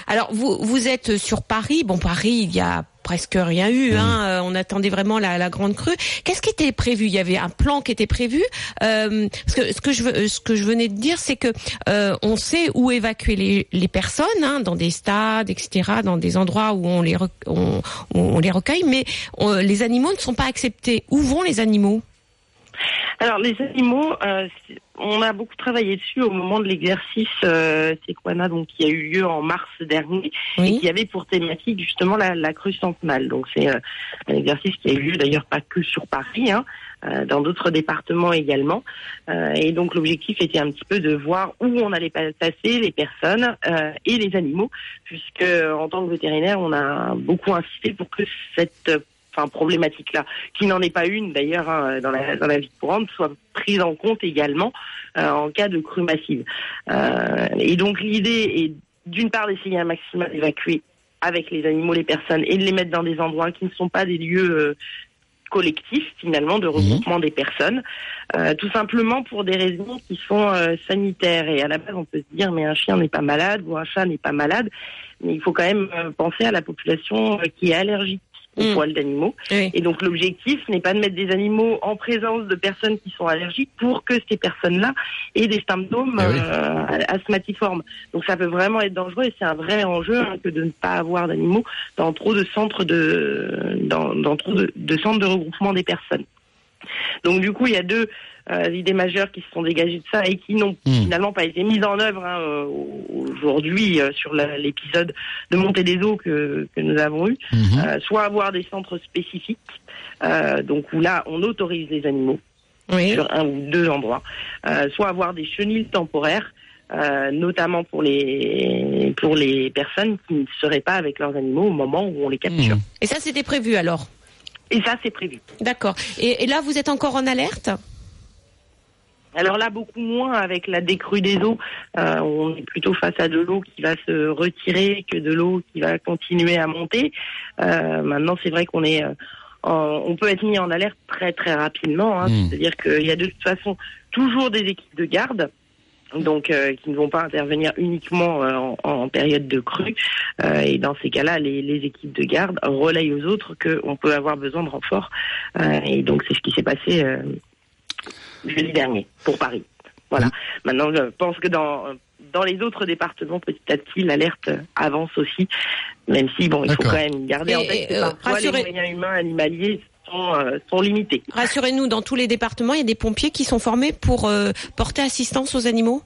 S23: Alors vous vous êtes sur Paris. Bon Paris, il y a presque rien eu. Hein. Euh, On attendait vraiment la, la grande crue. Qu'est-ce qui était prévu? Il y avait un plan qui était prévu. Euh, parce que ce que je veux- ce que je venais de dire, c'est que euh, on sait où évacuer les, les personnes hein, dans des stades, etc., dans des endroits où on les rec- on, on les recueille, mais on- les animaux ne sont pas acceptés. Où vont les animaux?
S49: Alors les animaux, euh, on a beaucoup travaillé dessus au moment de l'exercice euh, Sequana, donc qui a eu lieu en mars dernier et qui avait pour thématique justement la, la crue centenale. Donc c'est euh, un exercice qui a eu lieu d'ailleurs pas que sur Paris, hein, euh, dans d'autres départements également. Et donc l'objectif était un petit peu de voir où on allait pa- passer les personnes et les animaux, puisque en tant que vétérinaire, on a beaucoup insisté pour que cette enfin, problématique-là, qui n'en est pas une d'ailleurs hein, dans, la, dans la vie courante, soit prise en compte également euh, en cas de crue massive. Euh, et donc l'idée est d'une part d'essayer un maximum d'évacuer avec les animaux, les personnes, et de les mettre dans des endroits qui ne sont pas des lieux euh, collectifs finalement de regroupement des personnes, euh, tout simplement pour des raisons qui sont euh, sanitaires. Et à la base, on peut se dire mais un chien n'est pas malade ou un chat n'est pas malade, mais il faut quand même euh, penser à la population qui est allergique aux poils d'animaux. Et donc l'objectif n'est pas de mettre des animaux en présence de personnes qui sont allergiques pour que ces personnes-là aient des symptômes euh, asthmatiformes. Donc ça peut vraiment être dangereux et c'est un vrai enjeu hein, que de ne pas avoir d'animaux dans trop de centres de dans, dans trop de, de centres de regroupement des personnes. Donc du coup, il y a deux euh, idées majeures qui se sont dégagées de ça et qui n'ont finalement pas été mises en œuvre hein, aujourd'hui euh, sur l'épisode de montée des eaux que, que nous avons eu. Euh, soit avoir des centres spécifiques, euh, donc où là on autorise les animaux sur un ou deux endroits, euh, soit avoir des chenilles temporaires. euh, notamment pour les pour les personnes qui ne seraient pas avec leurs animaux au moment où on les capture.
S23: Et ça, c'était prévu alors?
S49: Et ça, c'est prévu.
S23: D'accord. Et, et là, vous êtes encore en alerte?
S49: Alors là, beaucoup moins avec la décrue des eaux. Euh, on est plutôt face à de l'eau qui va se retirer que de l'eau qui va continuer à monter. Euh, maintenant, c'est vrai qu'on est, euh, en- on peut être mis en alerte très très rapidement. hein.
S50: Mm.
S49: C'est-à-dire qu'il y a de toute façon toujours des équipes de garde. Donc, euh, qui ne vont pas intervenir uniquement euh, en, en période de crue. Euh, et dans ces cas-là, les, les équipes de garde relayent aux autres qu'on peut avoir besoin de renfort. Euh, et donc, c'est ce qui s'est passé euh, jeudi dernier pour Paris. Voilà. Maintenant, je pense que dans dans les autres départements, petit à petit, l'alerte avance aussi, même si bon, il faut quand même garder en tête que
S23: euh,
S49: parfois les moyens humains animaliers sont euh, sont limités.
S23: Rassurez-nous, dans tous les départements, il y a des pompiers qui sont formés pour euh, porter assistance aux animaux?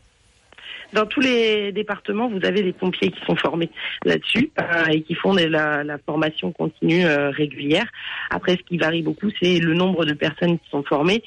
S49: Dans tous les départements, vous avez des pompiers qui sont formés là-dessus euh, et qui font de la, la formation continue euh, régulière. Après, ce qui varie beaucoup, c'est le nombre de personnes qui sont formées.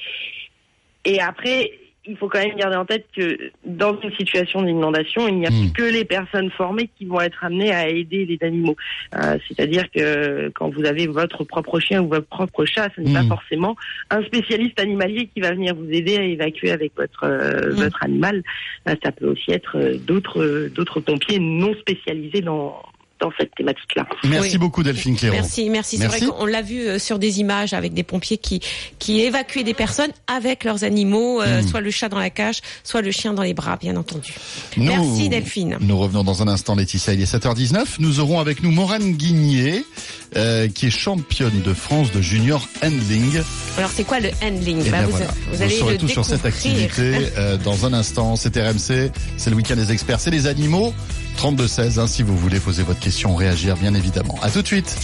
S49: Et après, il faut quand même garder en tête que dans une situation d'inondation, il n'y a plus que les personnes formées qui vont être amenées à aider les animaux. Euh, C'est-à-dire que quand vous avez votre propre chien ou votre propre chat, ce n'est pas forcément un spécialiste animalier qui va venir vous aider à évacuer avec votre euh, votre animal. Ça peut aussi être euh, d'autres d'autres pompiers non spécialisés dans dans cette thématique-là.
S3: Merci beaucoup Delphine Cléron.
S23: Merci, merci. C'est vrai qu'on l'a vu euh, sur des images avec des pompiers qui qui évacuaient des personnes avec leurs animaux, euh,
S3: Mm.
S23: soit le chat dans la cage, soit le chien dans les bras, bien entendu.
S3: Nous-
S23: Merci Delphine.
S3: Nous revenons dans un instant, Laetitia. Il est 7h19. Nous aurons avec nous Morane Guigné, euh, qui est championne de France de junior handling.
S23: Alors c'est quoi le handling
S3: Et
S23: Bah, vous,
S3: voilà.
S23: vous allez
S3: saurez tout sur cette activité *laughs* euh, dans un instant. C'est RMC, c'est le week-end des experts, c'est les animaux. 32-16, hein, si vous voulez poser votre question, réagir bien évidemment. À tout de suite.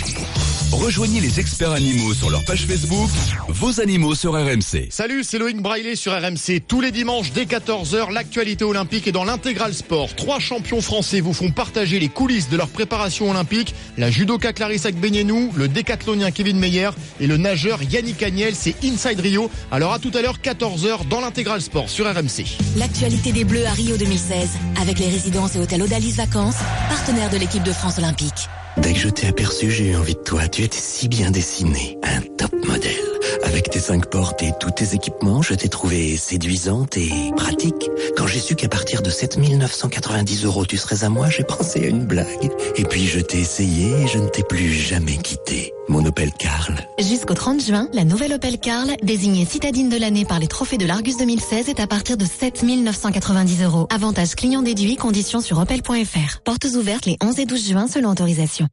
S1: Rejoignez les experts animaux sur leur page Facebook, vos animaux sur RMC.
S51: Salut, c'est Loïc Braillet sur RMC. Tous les dimanches dès 14h, l'actualité olympique est dans l'intégral sport. Trois champions français vous font partager les coulisses de leur préparation olympique. La judoka Clarissa Agbenienou, le décathlonien Kevin Meyer et le nageur Yannick Agnel. C'est Inside Rio. Alors à tout à l'heure, 14h dans l'intégral sport sur RMC.
S5: L'actualité des Bleus à Rio 2016 avec les résidences et hôtels Odalis Vacances, partenaires de l'équipe de France olympique.
S52: Dès que je t'ai aperçu, j'ai eu envie de toi. Tu étais si bien dessiné. Un top modèle. Avec tes cinq portes et tous tes équipements, je t'ai trouvé séduisante et pratique. Quand j'ai su qu'à partir de 7990 euros tu serais à moi, j'ai pensé à une blague. Et puis je t'ai essayé et je ne t'ai plus jamais quitté. Mon Opel Carl.
S5: Jusqu'au 30 juin, la nouvelle Opel Carl, désignée citadine de l'année par les trophées de l'Argus 2016, est à partir de 7 990 euros. Avantage client déduit, conditions sur opel.fr. Portes ouvertes les 11 et 12 juin selon autorisation.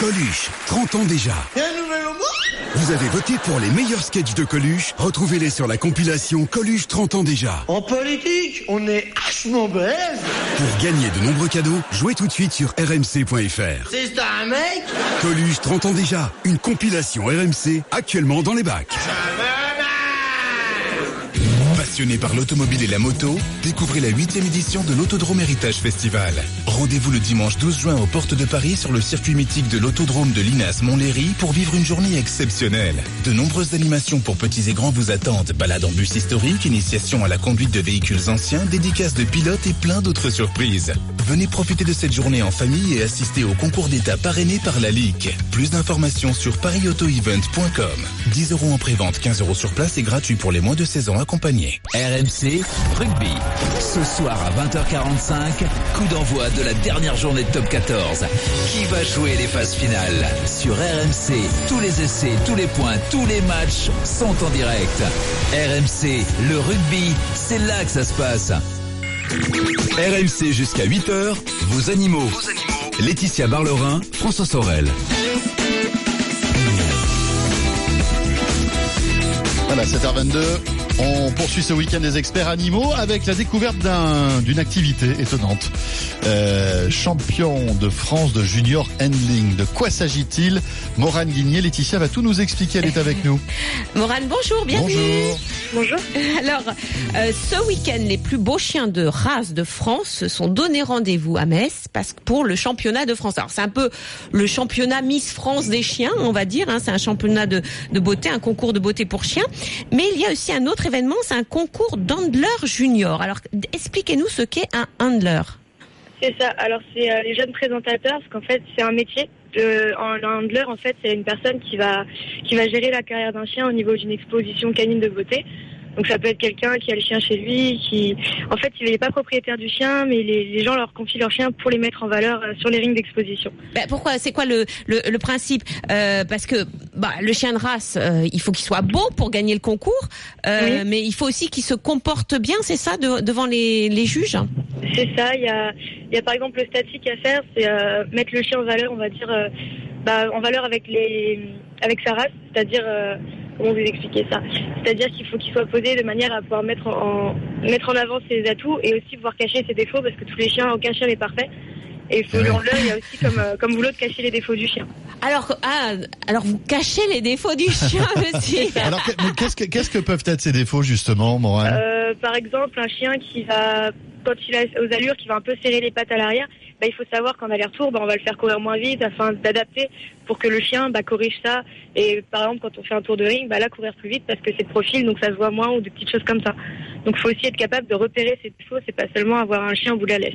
S53: Coluche, 30 ans déjà. Vous avez voté pour les meilleurs sketchs de Coluche Retrouvez-les sur la compilation Coluche 30 ans déjà.
S54: En politique, on est hachement balèze.
S53: Pour gagner de nombreux cadeaux, jouez tout de suite sur rmc.fr.
S54: C'est ça un mec?
S53: Coluche 30 ans déjà, une compilation RMC actuellement dans les bacs.
S1: Passionné par l'automobile et la moto, découvrez la huitième édition de l'Autodrome Héritage Festival. Rendez-vous le dimanche 12 juin aux portes de Paris sur le circuit mythique de l'Autodrome de Linas Montlhéry pour vivre une journée exceptionnelle. De nombreuses animations pour petits et grands vous attendent. Balades en bus historique, initiation à la conduite de véhicules anciens, dédicaces de pilotes et plein d'autres surprises. Venez profiter de cette journée en famille et assister au concours d'état parrainé par la LIC. Plus d'informations sur parisautoevent.com. 10 euros en prévente, 15 euros sur place et gratuit pour les moins de 16 ans accompagnés.
S6: RMC Rugby. Ce soir à 20h45, coup d'envoi de la dernière journée de Top 14. Qui va jouer les phases finales Sur RMC, tous les essais, tous les points, tous les matchs sont en direct. RMC, le rugby, c'est là que ça se passe.
S53: RMC jusqu'à 8h, vos animaux. Laetitia Barlerin, François Sorel.
S3: Voilà, 7h22. On poursuit ce week-end des experts animaux avec la découverte d'un- d'une activité étonnante. Euh, champion de France de junior handling. De quoi s'agit-il? Morane Guigné, Laetitia va tout nous expliquer. Elle est avec nous. *laughs*
S23: Morane, bonjour, bienvenue.
S3: Bonjour.
S23: Bonjour. *laughs* Alors, euh, ce week-end, les plus beaux chiens de race de France se sont donné rendez-vous à Metz parce que pour le championnat de France. Alors, c'est un peu le championnat Miss France des chiens, on va dire. hein. C'est un championnat de, de beauté, un concours de beauté pour chiens. Mais il y a aussi un autre c'est un concours d'handler junior. Alors, expliquez-nous ce qu'est un handler.
S55: C'est ça. Alors c'est euh, les jeunes présentateurs, parce qu'en fait c'est un métier. Un handler, en fait, c'est une personne qui va qui va gérer la carrière d'un chien au niveau d'une exposition canine de beauté. Donc ça peut être quelqu'un qui a le chien chez lui, qui en fait il n'est pas propriétaire du chien, mais les, les gens leur confient leur chien pour les mettre en valeur euh, sur les rings d'exposition.
S23: Ben, pourquoi C'est quoi le, le, le principe? Euh, Parce que bah, le chien de race, euh, il faut qu'il soit beau pour gagner le concours, euh, mais il faut aussi qu'il se comporte bien, c'est ça, de- devant les, les juges?
S55: C'est ça. Il y a, y a par exemple le statique à faire, c'est mettre le chien en valeur, on va dire, bah, en valeur avec les, avec sa race, c'est-à-dire euh, comment vous expliquer ça? C'est-à-dire qu'il faut qu'il soit posé de manière à pouvoir mettre en, mettre en avant ses atouts et aussi pouvoir cacher ses défauts parce que tous les chiens, aucun chien n'est parfait. Et il faut le handler, il y a aussi comme, euh, comme boulot de cacher les défauts du chien.
S23: Alors, ah, alors vous cachez les défauts du chien *laughs* aussi.
S3: Alors, qu'est-ce que, qu'est-ce que peuvent être ces défauts, justement, Morane?
S55: Euh, par exemple, un chien qui va, quand il a aux allures, qui va un peu serrer les pattes à l'arrière, bah, il faut savoir qu'en aller-retour, bah, on va le faire courir moins vite afin d'adapter pour que le chien bah, corrige ça. Et par exemple, quand on fait un tour de ring, bah, là, courir plus vite parce que c'est de profil, donc ça se voit moins ou des petites choses comme ça. Donc il faut aussi être capable de repérer ses défauts, c'est pas seulement avoir un chien au bout de la laisse.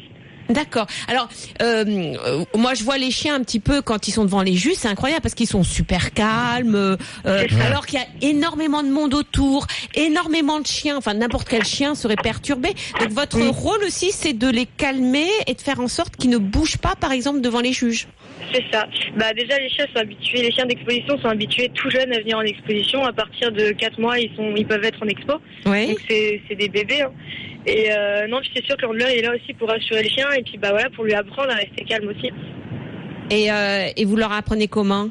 S23: D'accord. Alors, euh, euh, moi, je vois les chiens un petit peu quand ils sont devant les juges, c'est incroyable parce qu'ils sont super calmes, euh, alors qu'il y a énormément de monde autour, énormément de chiens. Enfin, n'importe quel chien serait perturbé. Donc, votre rôle aussi, c'est de les calmer et de faire en sorte qu'ils ne bougent pas, par exemple, devant les juges.
S55: C'est ça. Bah déjà les chiens sont habitués, les chiens d'exposition sont habitués tout jeunes à venir en exposition. À partir de 4 mois, ils sont, ils peuvent être en expo.
S23: Oui.
S55: Donc c'est, c'est des bébés. hein. Et euh, non, c'est sûr que il est là aussi pour rassurer le chien et puis bah voilà pour lui apprendre à rester calme aussi.
S23: Et, euh, et vous leur apprenez comment?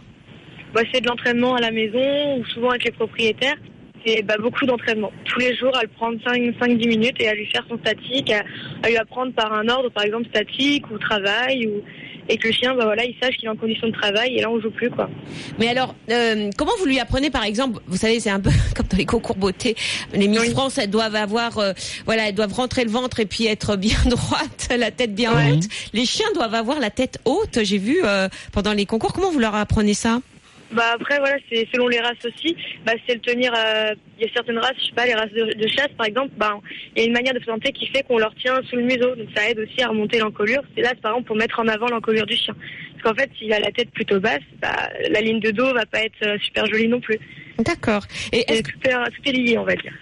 S55: Bah, c'est de l'entraînement à la maison ou souvent avec les propriétaires. C'est bah, beaucoup d'entraînement. Tous les jours, à le prendre 5-10 minutes et à lui faire son statique, à, à lui apprendre par un ordre, par exemple statique ou travail, ou, et que le chien, bah, voilà, il sache qu'il est en condition de travail et là on joue plus quoi.
S23: Mais alors, euh, comment vous lui apprenez, par exemple, vous savez, c'est un peu *laughs* comme dans les concours beauté, les Miss France, elles doivent avoir, euh, voilà, elles doivent rentrer le ventre et puis être bien *laughs* droite, la tête bien haute. Les chiens doivent avoir la tête haute. J'ai vu euh, pendant les concours. Comment vous leur apprenez ça?
S55: Bah après voilà, c'est selon les races aussi. Bah c'est le tenir. euh, Il y a certaines races, je sais pas, les races de, de chasse par exemple. Bah il y a une manière de présenter qui fait qu'on leur tient sous le museau, donc ça aide aussi à remonter l'encolure. C'est là par exemple pour mettre en avant l'encolure du chien. Parce qu'en fait, s'il a la tête plutôt basse, bah la ligne de dos va pas être euh, super jolie non plus.
S23: D'accord. Et est-ce
S55: tout, est, tout est lié, on va dire.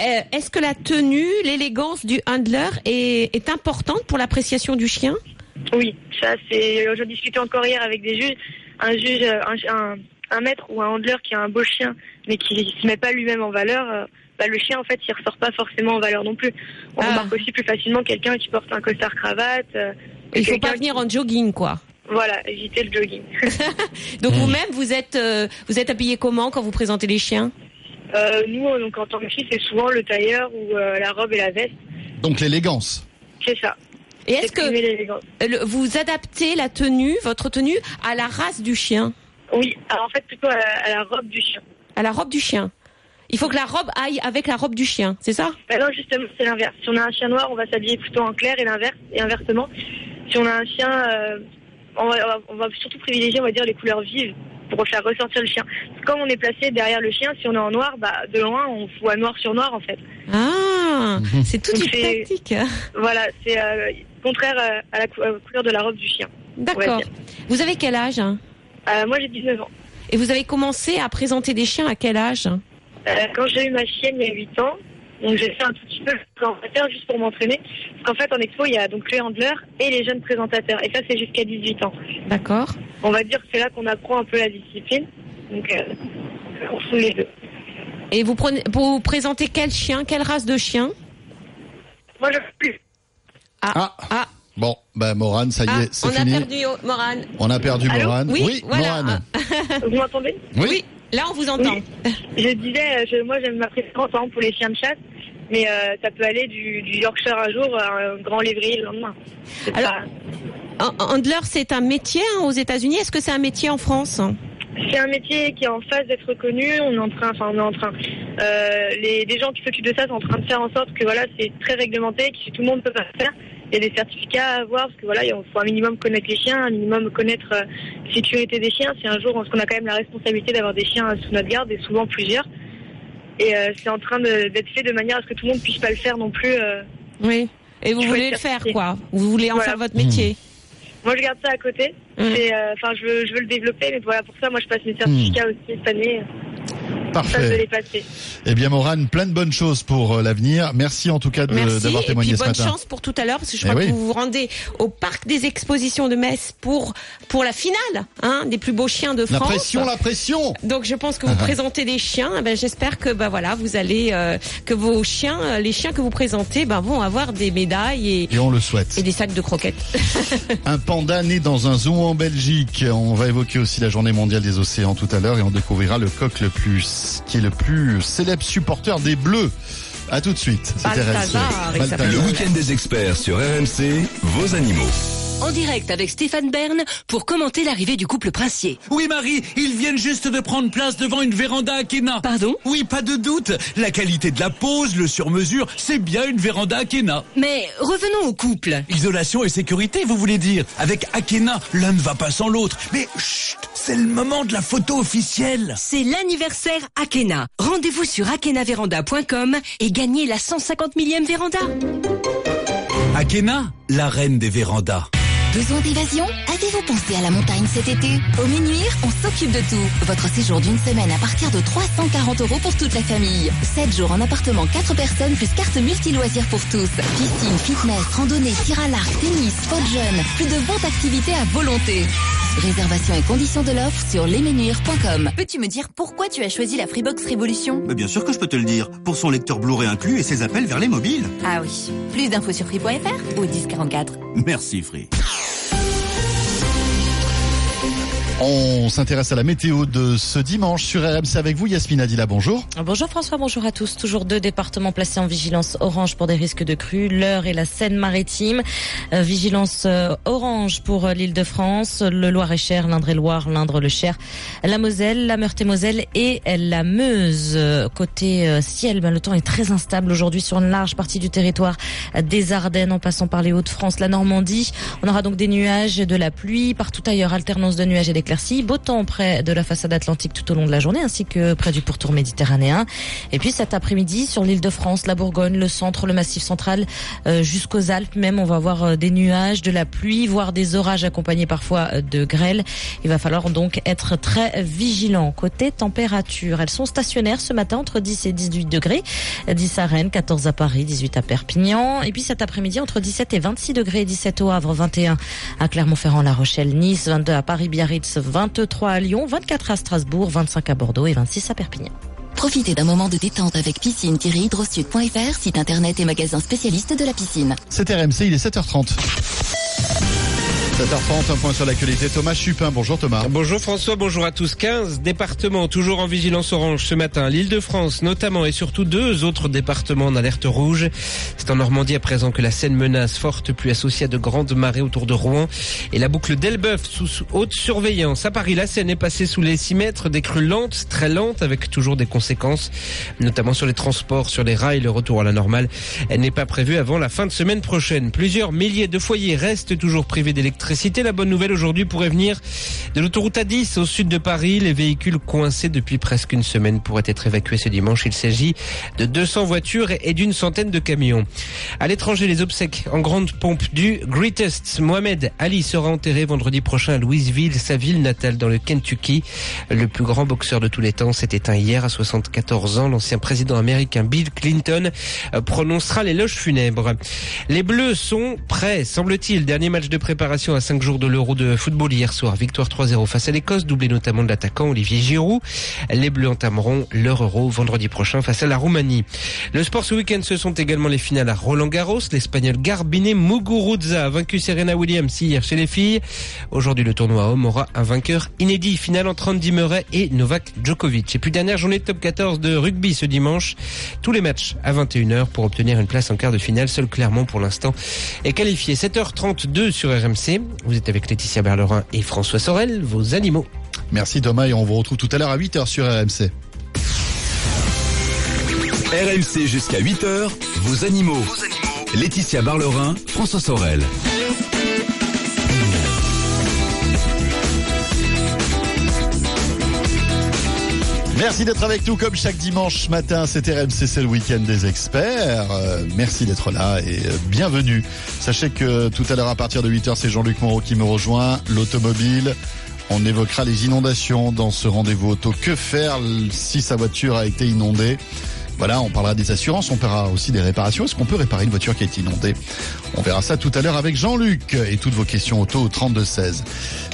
S23: Euh, Est-ce que la tenue, l'élégance du handler est, est importante pour l'appréciation du chien?
S55: Oui, ça c'est. Je discutais encore hier avec des juges. Un juge, euh, un, un, un maître ou un handler qui a un beau chien, mais qui se met pas lui-même en valeur. euh, bah, le chien en fait il ressort pas forcément en valeur non plus. On
S23: Ah.
S55: remarque aussi plus facilement quelqu'un qui porte un costard cravate. euh,
S23: Il faut pas venir en jogging, quoi.
S55: Voilà, éviter le jogging. *laughs*
S23: Donc vous-même, vous êtes euh, vous êtes habillé comment quand vous présentez les chiens?
S55: Euh, nous, donc en tant que fille, c'est souvent le tailleur ou euh, la robe et la veste.
S3: Donc l'élégance.
S55: C'est ça.
S23: Et est-ce que vous adaptez la tenue, votre tenue, à la race du chien?
S55: Oui, alors en fait plutôt à la, à la robe du chien.
S23: À la robe du chien. Il faut que la robe aille avec la robe du chien, c'est ça?
S55: Bah non, justement, c'est l'inverse. Si on a un chien noir, on va s'habiller plutôt en clair et l'inverse, et inversement. Si on a un chien, euh, on, va, on va- surtout privilégier, on va dire, les couleurs vives pour faire ressortir le chien. Comme on est placé derrière le chien, si on est en noir, bah de loin, on voit noir sur noir en fait.
S23: Ah, *laughs* c'est toute
S55: Donc
S23: une
S55: c'est-
S23: tactique. *laughs*
S55: Voilà, c'est euh, contraire euh, à la cou- à la couleur de la robe du chien.
S23: D'accord. Vous avez quel âge hein?
S55: Euh, moi, j'ai 19 ans.
S23: Et vous avez commencé à présenter des chiens à quel âge?
S55: Euh, quand j'ai eu ma chienne il y a 8 ans, donc j'ai fait un tout petit peu de présentateur juste pour m'entraîner. Parce qu'en fait, en expo, il y a donc les handlers et les jeunes présentateurs. Et ça, c'est jusqu'à 18 ans.
S23: D'accord.
S55: On va dire que c'est là qu'on apprend un peu la discipline. Donc, euh, on fout les deux.
S23: Et vous prenez vous présentez quel chien, quelle race de chien?
S55: Moi, je plus.
S23: Ah, ah,
S3: Bon, ben Morane, ça y
S23: ah,
S3: est, c'est
S23: on a
S3: fini.
S23: perdu oh, Morane.
S3: On a perdu
S23: Allô
S3: Morane.
S23: Oui, voilà.
S3: Morane. *laughs*
S55: Vous m'entendez
S3: Oui.
S23: Là, on vous entend.
S55: Je disais, euh, je- moi, j'aime ma préférence par exemple, pour les chiens de chasse. Mais euh, ça peut aller du, du Yorkshire un jour à un grand lévrier le lendemain.
S23: Alors,
S55: pas-
S23: Handler, c'est un métier hein, aux États-Unis? Est-ce que c'est un métier en France?
S55: C'est un métier qui est en phase d'être reconnu. On est en train, enfin on est en train. Euh, les, les gens qui s'occupent de ça sont en train de faire en sorte que voilà, c'est très réglementé, que tout le monde peut pas le faire. Il y a des certificats à avoir parce que voilà, il faut un minimum connaître les chiens, un minimum connaître euh, la sécurité des chiens. C'est un jour parce qu'on a quand même la responsabilité d'avoir des chiens sous notre garde et souvent plusieurs. Et euh, c'est en train de- d'être fait de manière à ce que tout le monde puisse pas le faire non plus. euh.
S23: Oui. Et vous voulez le faire, quoi Vous voulez en
S55: Voilà.
S23: faire votre métier
S55: Moi, je garde ça à côté. C'est, euh, Enfin, je veux, je veux le développer, mais voilà, pour ça, moi, je passe mes certificats aussi cette année. Ça, je vais
S3: Parfait. Eh bien, Morane, plein de bonnes choses pour euh, l'avenir. Merci en tout cas d'avoir
S23: Et
S3: témoigné
S23: puis
S3: ce
S23: bonne
S3: matin.
S23: chance pour tout à l'heure, parce que je
S3: Eh
S23: crois
S3: oui.
S23: que vous vous rendez au parc des expositions de Metz pour pour la finale, hein, des plus beaux chiens de
S3: La
S23: France.
S3: pression, la pression.
S23: Donc je pense que vous présentez des chiens. Eh Ben j'espère que bah voilà vous allez euh, que vos chiens, euh, les chiens que vous présentez, ben vont avoir des médailles et,
S3: Et on le souhaite.
S23: et des sacs de croquettes. *laughs*
S3: Un panda né dans un zoo en Belgique. On va évoquer aussi la journée mondiale des océans tout à l'heure et on découvrira le coq le plus, qui est le plus célèbre supporter des Bleus. À tout de suite. C'était
S1: Balthazar. Le week-end des experts sur RMC, vos animaux.
S22: En direct avec Stéphane Bern pour commenter l'arrivée du couple princier.
S56: Oui, Marie, ils viennent juste de prendre place devant une véranda Akena.
S22: Pardon?
S56: Oui, pas de doute. La qualité de la pose, le sur-mesure, c'est bien une véranda Akena.
S22: Mais revenons au couple.
S56: Isolation et sécurité, vous voulez dire Avec Akena, l'un ne va pas sans l'autre. Mais chut, c'est le moment de la photo officielle.
S22: C'est l'anniversaire Akena. Rendez-vous sur akenaveranda.com et gagnez la 150 millième véranda.
S56: Akena, la reine des vérandas.
S5: Besoin d'évasion? Avez-vous pensé à la montagne cet été? Au Ménuire, on s'occupe de tout. Votre séjour d'une semaine à partir de 340 euros pour toute la famille. 7 jours en appartement 4 personnes plus carte multi-loisirs pour tous. Piscine, fitness, randonnée, tir à l'arc, tennis, sport jeune. Plus de 20 activités à volonté. Réservation et conditions de l'offre sur lesmenuires.com.
S57: Peux-tu me dire pourquoi tu as choisi la Freebox Révolution?
S58: Mais bien sûr que je peux te le dire. Pour son lecteur Blu-ray inclus et ses appels vers les mobiles.
S57: Ah oui. Plus d'infos sur free.fr ou 1044.
S58: Merci Free.
S3: On s'intéresse à la météo de ce dimanche sur RMC avec vous, Yasmina Adila. Bonjour.
S4: Bonjour François, bonjour à tous. Toujours deux départements placés en vigilance orange pour des risques de crues, l'Eure et la Seine-Maritime. Euh, vigilance euh, orange pour euh, l'Île-de-France, le Loir-et-Cher, l'Indre-et-Loire, l'Indre-le-Cher, la Moselle, la Meurthe-et-Moselle et la Meuse. Côté ciel, ben, le temps est très instable aujourd'hui sur une large partie du territoire des Ardennes en passant par les Hauts-de-France, la Normandie. On aura donc des nuages, de la pluie. Partout ailleurs, alternance de nuages et des Beau temps près de la façade atlantique tout au long de la journée, ainsi que près du pourtour méditerranéen. Et puis cet après-midi, sur l'île de France, la Bourgogne, le centre, le Massif central, euh, jusqu'aux Alpes même, on va avoir euh, des nuages, de la pluie, voire des orages accompagnés parfois euh, de grêle. Il va falloir donc être très vigilant. Côté température, elles sont stationnaires ce matin entre 10 et 18 degrés. 10 à Rennes, 14 à Paris, 18 à Perpignan. Et puis cet après-midi, entre 17 et 26 degrés, 17 au Havre, 21 à Clermont-Ferrand, La Rochelle, Nice, 22 à Paris, Biarritz, 23 à Lyon, 24 à Strasbourg, 25 à Bordeaux et 26 à Perpignan.
S5: Profitez d'un moment de détente avec piscine-hydrosud.fr, site internet et magasin spécialiste de la piscine.
S3: C'est RMC, il est 7h30. 7h30, un point sur l'actualité. Thomas Chupin, bonjour Thomas.
S7: Bonjour François, bonjour à tous. 15 départements toujours en vigilance orange ce matin. L'île de France notamment et surtout deux autres départements en alerte rouge. C'est en Normandie à présent que la Seine menace forte pluie associée à de grandes marées autour de Rouen. Et la boucle d'Elbeuf sous haute surveillance. À Paris, la Seine est passée sous les 6 mètres, des crues lentes, très lentes avec toujours des conséquences, notamment sur les transports, sur les rails, le retour à la normale. Elle n'est pas prévue avant la fin de semaine prochaine. Plusieurs milliers de foyers restent toujours privés d'électricité la bonne nouvelle aujourd'hui pourrait venir de l'autoroute A10 au sud de Paris. Les véhicules coincés depuis presque une semaine pourraient être évacués ce dimanche. Il s'agit de 200 voitures et d'une centaine de camions. À l'étranger, les obsèques en grande pompe du Greatest Mohamed Ali sera enterré vendredi prochain à Louisville, sa ville natale dans le Kentucky. Le plus grand boxeur de tous les temps s'est éteint hier à 74 ans. L'ancien président américain Bill Clinton euh, prononcera l'éloge funèbre. Les Bleus sont prêts, semble-t-il. Dernier match de préparation à 5 jours de l'Euro de football hier soir. Victoire 3-0 face à l'Écosse, doublé notamment de l'attaquant Olivier Giroud. Les Bleus entameront leur Euro vendredi prochain face à la Roumanie. Le sport ce week-end, ce sont également les finales à Roland Garros. L'Espagnol Garbine Muguruza a vaincu Serena Williams hier chez les filles. Aujourd'hui, le tournoi homme aura un vainqueur inédit. Finale entre Andy Murray et Novak Djokovic. Et puis dernière journée top 14 de rugby ce dimanche. Tous les matchs à 21h pour obtenir une place en quart de finale. Seul Clermont pour l'instant est qualifié. 7h32 sur RMC. Vous êtes avec Laetitia Berlerin et François Sorel, vos animaux.
S3: Merci Thomas et on vous retrouve tout à l'heure à 8h sur RMC.
S1: RMC jusqu'à 8h, vos animaux. Laetitia Barlerin, François Sorel.
S3: Merci d'être avec nous comme chaque dimanche matin. C'est RMC, c'est le week-end des experts. Euh, merci d'être là et euh, bienvenue. Sachez que tout à l'heure à partir de 8h, c'est Jean-Luc Moreau qui me rejoint. L'automobile. On évoquera les inondations dans ce rendez-vous auto. Que faire si sa voiture a été inondée? Voilà, on parlera des assurances, on parlera aussi des réparations. Est-ce qu'on peut réparer une voiture qui été inondée? On verra ça tout à l'heure avec Jean-Luc et toutes vos questions auto au 3216.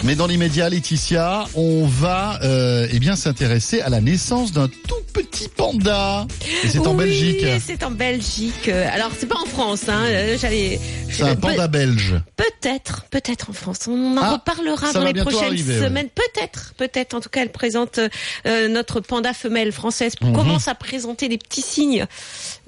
S3: Mais dans l'immédiat, Laetitia, on va euh, eh bien s'intéresser à la naissance d'un tout petit panda. Et c'est en Belgique.
S23: C'est en Belgique. Alors c'est pas en France. Hein. euh, J'allais.
S3: C'est un panda belge.
S23: Peut-être, peut-être en France. On en
S3: Ah,
S23: reparlera dans les prochaines
S3: arriver, ouais.
S23: semaines. Peut-être, peut-être. En tout cas, elle présente euh, notre panda femelle française.
S3: Mhm.
S23: Commence à présenter des petits signes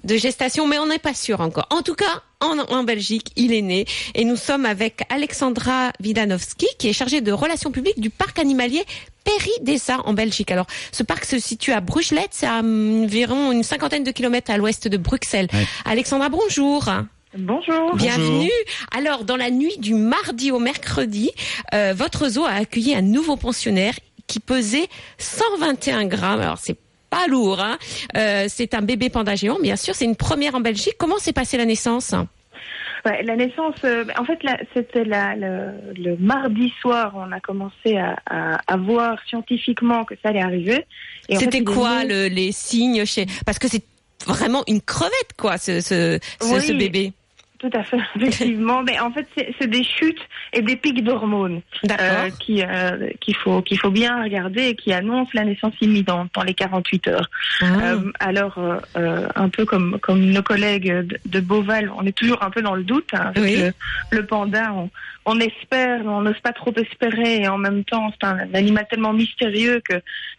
S23: de gestation, mais on n'est pas sûr encore. En tout cas, en, en Belgique, il est né et nous sommes avec Alexandra Vidanovski, qui est chargée de relations publiques du parc animalier Péry Dessa en Belgique. Alors, ce parc se situe à Bruxelles, c'est à hum, environ une cinquantaine de kilomètres à l'ouest de Bruxelles. Alexandra, bonjour.
S49: Bonjour.
S23: Bienvenue. Alors, dans la nuit du mardi au mercredi, euh, votre zoo a accueilli un nouveau pensionnaire qui pesait 121 grammes. Alors, c'est pas lourd. Hein Euh, c'est un bébé panda géant, bien sûr. C'est une première en Belgique. Comment s'est passée la naissance?
S49: Ouais, la naissance, euh, en fait, c'était la- le, le mardi soir, on a commencé à, à, à voir scientifiquement que ça allait arriver.
S23: C'était quoi le- les signes chez Parce que c'est vraiment une crevette, quoi, ce, ce, ce,
S49: Oui.
S23: ce bébé.
S49: Tout à fait, *laughs* effectivement. Mais en fait, c'est des chutes et des pics d'hormones euh, qui euh, qu'il faut qu'il faut bien regarder et qui annoncent la naissance imminente dans les 48 heures.
S23: Ah.
S49: Euh, alors, un peu comme comme nos collègues de, de Beauval, on est toujours un peu dans le doute. hein, avec
S23: Oui.
S49: le, le panda, on, on espère, mais on n'ose pas trop espérer. Et en même temps, c'est un, animal tellement mystérieux que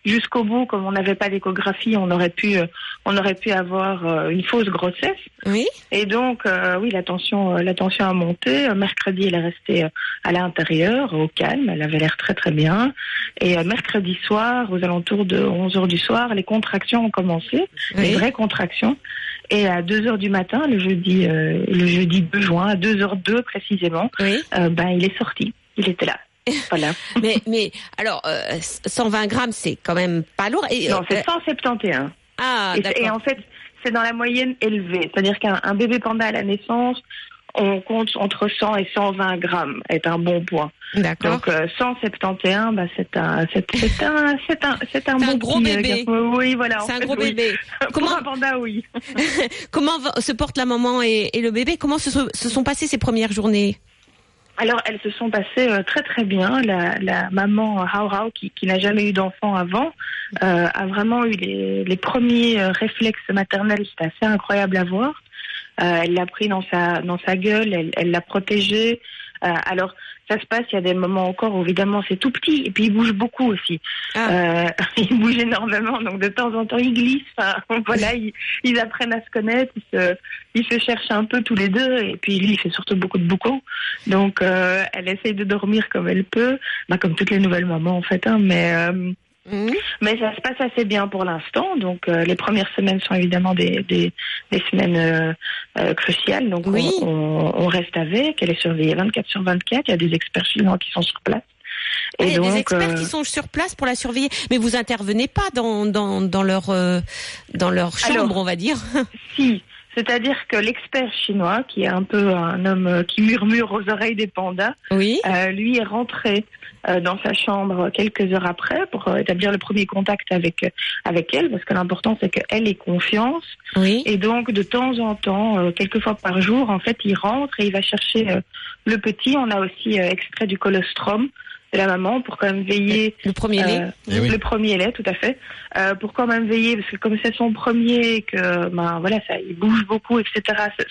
S49: jusqu'au bout, comme on n'avait pas d'échographie, on aurait pu euh, on aurait pu avoir euh, une fausse grossesse.
S23: Oui.
S49: Et donc, euh, oui, la tension, la tension a monté. Mercredi, elle est restée à l'intérieur, au calme. Elle avait l'air très très bien. Et mercredi soir, aux alentours de 11 heures du soir, les contractions ont commencé,
S23: Oui.
S49: les vraies contractions. Et à 2 heures du matin, le jeudi, euh, le jeudi 2 juin, à 2 heures 2 précisément, euh, ben, il est sorti. Il était là. *laughs* Voilà.
S23: mais, mais alors, euh, 120 grammes, c'est quand même pas lourd. Et,
S49: Non,
S23: euh,
S49: c'est 171.
S23: Ah,
S49: et, et en fait, c'est dans la moyenne élevée. C'est-à-dire qu'un un bébé panda à la naissance, on compte entre 100 et 120 grammes, est un bon.
S23: D'accord.
S49: Donc euh, 170, bah, c'est un, c'est *laughs* c'est un, c'est un, c'est un bon
S23: gros
S49: petit, euh,
S23: bébé.
S49: Oui, voilà.
S23: C'est un
S49: fait,
S23: gros
S49: oui.
S23: bébé. *laughs*
S49: Pour un panda, oui. *laughs*
S23: Comment se portent la maman et, et le bébé? Comment se, sont- se sont passées ces premières journées?
S49: Alors, elles se sont passées euh, très très bien. La, la maman euh, Hao Hao, qui, qui n'a jamais eu d'enfant avant, euh, a vraiment eu les, les premiers euh, réflexes maternels. C'était assez incroyable à voir. Euh, elle l'a pris dans sa dans sa gueule, elle elle l'a protégé. Euh, alors, ça se passe. Il y a des moments encore où évidemment c'est tout petit et puis il bouge beaucoup aussi. Euh, *laughs* il bouge énormément, donc de temps en temps il glisse. Enfin, *laughs* voilà, ils, ils apprennent à se connaître, ils se, ils se cherchent un peu tous les deux et puis lui il fait surtout beaucoup de boucons. Donc euh, elle essaye de dormir comme elle peut, bah, comme toutes les nouvelles mamans en fait. Hein, mais euh, mais ça se passe assez bien pour l'instant. Donc euh, les premières semaines sont évidemment des, des, des semaines euh, euh, cruciales. Donc on, on, on reste avec. Elle est surveillée 24 sur 24. Il y a des experts chinois qui sont sur place.
S23: Ah, Il y a des experts
S49: euh,
S23: qui sont sur place pour la surveiller, mais vous intervenez pas dans dans, dans leur euh, dans leur chambre,
S49: Alors,
S23: on va dire.
S49: Si, c'est-à-dire que l'expert chinois, qui est un peu un homme euh, qui murmure aux oreilles des pandas,
S23: oui.
S49: euh, lui est rentré euh, dans sa chambre quelques heures après pour euh, établir le premier contact avec avec elle, parce que l'important c'est qu'elle ait confiance.
S23: Oui.
S49: Et donc de temps en temps, quelques fois par jour, en fait, il rentre et il va chercher le petit. On a aussi extrait du colostrum de la maman pour quand même veiller
S23: le premier lait.
S3: Eh oui.
S49: le premier lait tout à fait euh, pour quand même veiller parce que comme c'est son premier que ben voilà ça il bouge beaucoup etc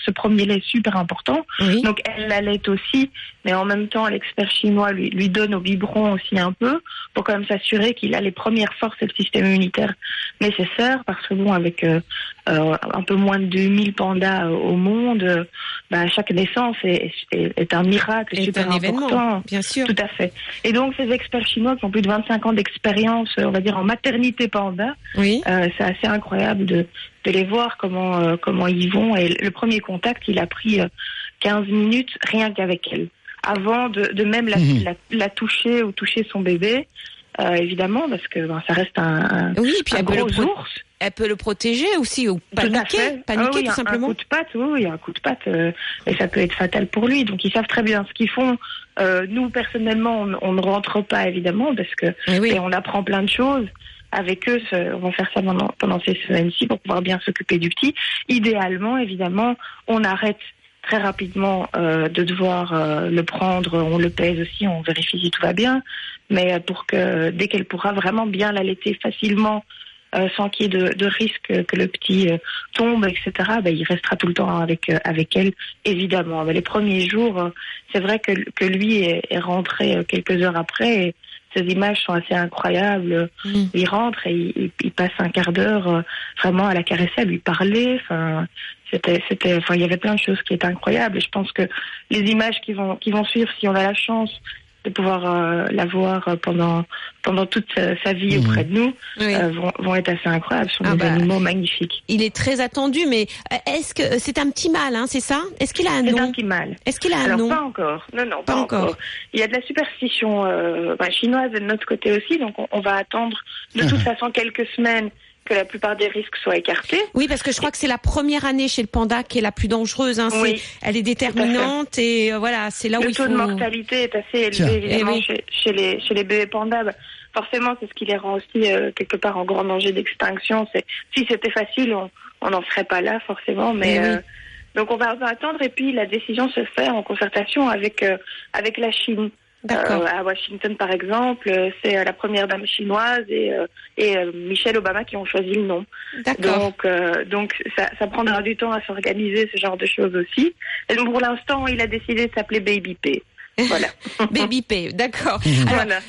S49: ce, premier lait est super important donc elle l'allait aussi mais en même temps l'expert chinois lui lui donne au biberon aussi un peu pour quand même s'assurer qu'il a les premières forces et le système immunitaire nécessaire parce que bon avec euh, euh, un peu moins de 2000 pandas euh, au monde euh, ben, chaque naissance est, est, est un miracle
S23: Est
S49: super
S23: un événement,
S49: important
S23: bien sûr.
S49: tout à fait et donc ces experts chinois qui ont plus de 25 ans d'expérience euh, on va dire en maternité panda
S23: oui.
S49: euh, c'est assez incroyable de, de les voir comment euh, comment ils vont et le premier contact il a pris euh, 15 minutes rien qu'avec elle avant de, de même la,
S23: Mhm.
S49: la, la toucher ou toucher son bébé euh, évidemment parce que ben, ça reste un, un,
S23: Oui, et puis
S49: un gros ours
S23: elle peut le protéger aussi ou
S49: tout à
S23: paniquer, paniquer
S49: Ah oui,
S23: tout
S49: un-
S23: simplement.
S49: Un coup de patte, oui, oui, un coup de patte, euh, et ça peut être fatal pour lui. Donc ils savent très bien ce qu'ils font. Euh, nous personnellement, on, on ne rentre pas évidemment parce que et on apprend plein de choses. Avec eux, on va faire ça pendant, pendant ces semaines-ci pour pouvoir bien s'occuper du petit. Idéalement, évidemment, on arrête très rapidement euh, de devoir euh, le prendre, on le pèse aussi, on vérifie si tout va bien, mais pour que dès qu'elle pourra vraiment bien l'allaiter facilement euh, sans qu'il y ait de, de risque que le petit euh, tombe, etc., ben, il restera tout le temps avec, euh, avec elle, évidemment. Mais les premiers jours, euh, c'est vrai que, que lui est, est rentré euh, quelques heures après et ces images sont assez incroyables. Il rentre et il, il- il passe un quart d'heure euh, vraiment à la caresser, à lui parler. Enfin, c'était, c'était, enfin, il y avait plein de choses qui étaient incroyables. Et je pense que les images qui vont, qui vont suivre, si on a la chance de pouvoir euh, la voir euh, pendant pendant toute sa, sa vie auprès de nous,
S23: Oui.
S49: euh, vont, vont être assez incroyables. Ce sont
S23: Ah
S49: des
S23: bah,
S49: animaux magnifiques.
S23: Il est très attendu, mais euh, est-ce que c'est un petit mâle, hein, c'est ça? Est-ce qu'il a un
S49: C'est
S23: nom?
S49: un petit mâle.
S23: Est-ce qu'il a un
S49: Alors
S23: nom?
S49: pas encore. Non, non, pas,
S23: Pas
S49: encore.
S23: encore.
S49: Il y a de la superstition euh, bah, chinoise de notre côté aussi, donc on, on va attendre de toute *laughs* façon quelques semaines que la plupart des risques soient écartés.
S23: Oui, parce que je crois que c'est la première année chez le panda qui est la plus dangereuse. Hein.
S49: Oui,
S23: elle est déterminante et euh, voilà, c'est là où
S49: le
S23: il
S49: taux
S23: faut.
S49: de mortalité est assez élevé
S23: Tiens.
S49: évidemment
S23: Eh oui.
S49: chez, chez les chez les bébés pandas. Bah, forcément, c'est ce qui les rend aussi euh, quelque part en grand danger d'extinction. C'est si c'était facile, on on n'en serait pas là forcément, mais
S23: Eh oui.
S49: euh, donc on va, on va attendre et puis la décision se fait en concertation avec euh, avec la Chine.
S23: D'accord.
S49: Euh, à Washington, par exemple, euh, c'est euh, la première dame chinoise et, euh, et euh, Michelle Obama qui ont choisi le nom.
S23: D'accord.
S49: Donc, donc ça, ça prendra du temps à s'organiser, ce genre de choses aussi. Et donc, pour l'instant, il a décidé de s'appeler Baby P. *laughs* Voilà.
S23: Baby P, d'accord. *laughs*
S49: Voilà.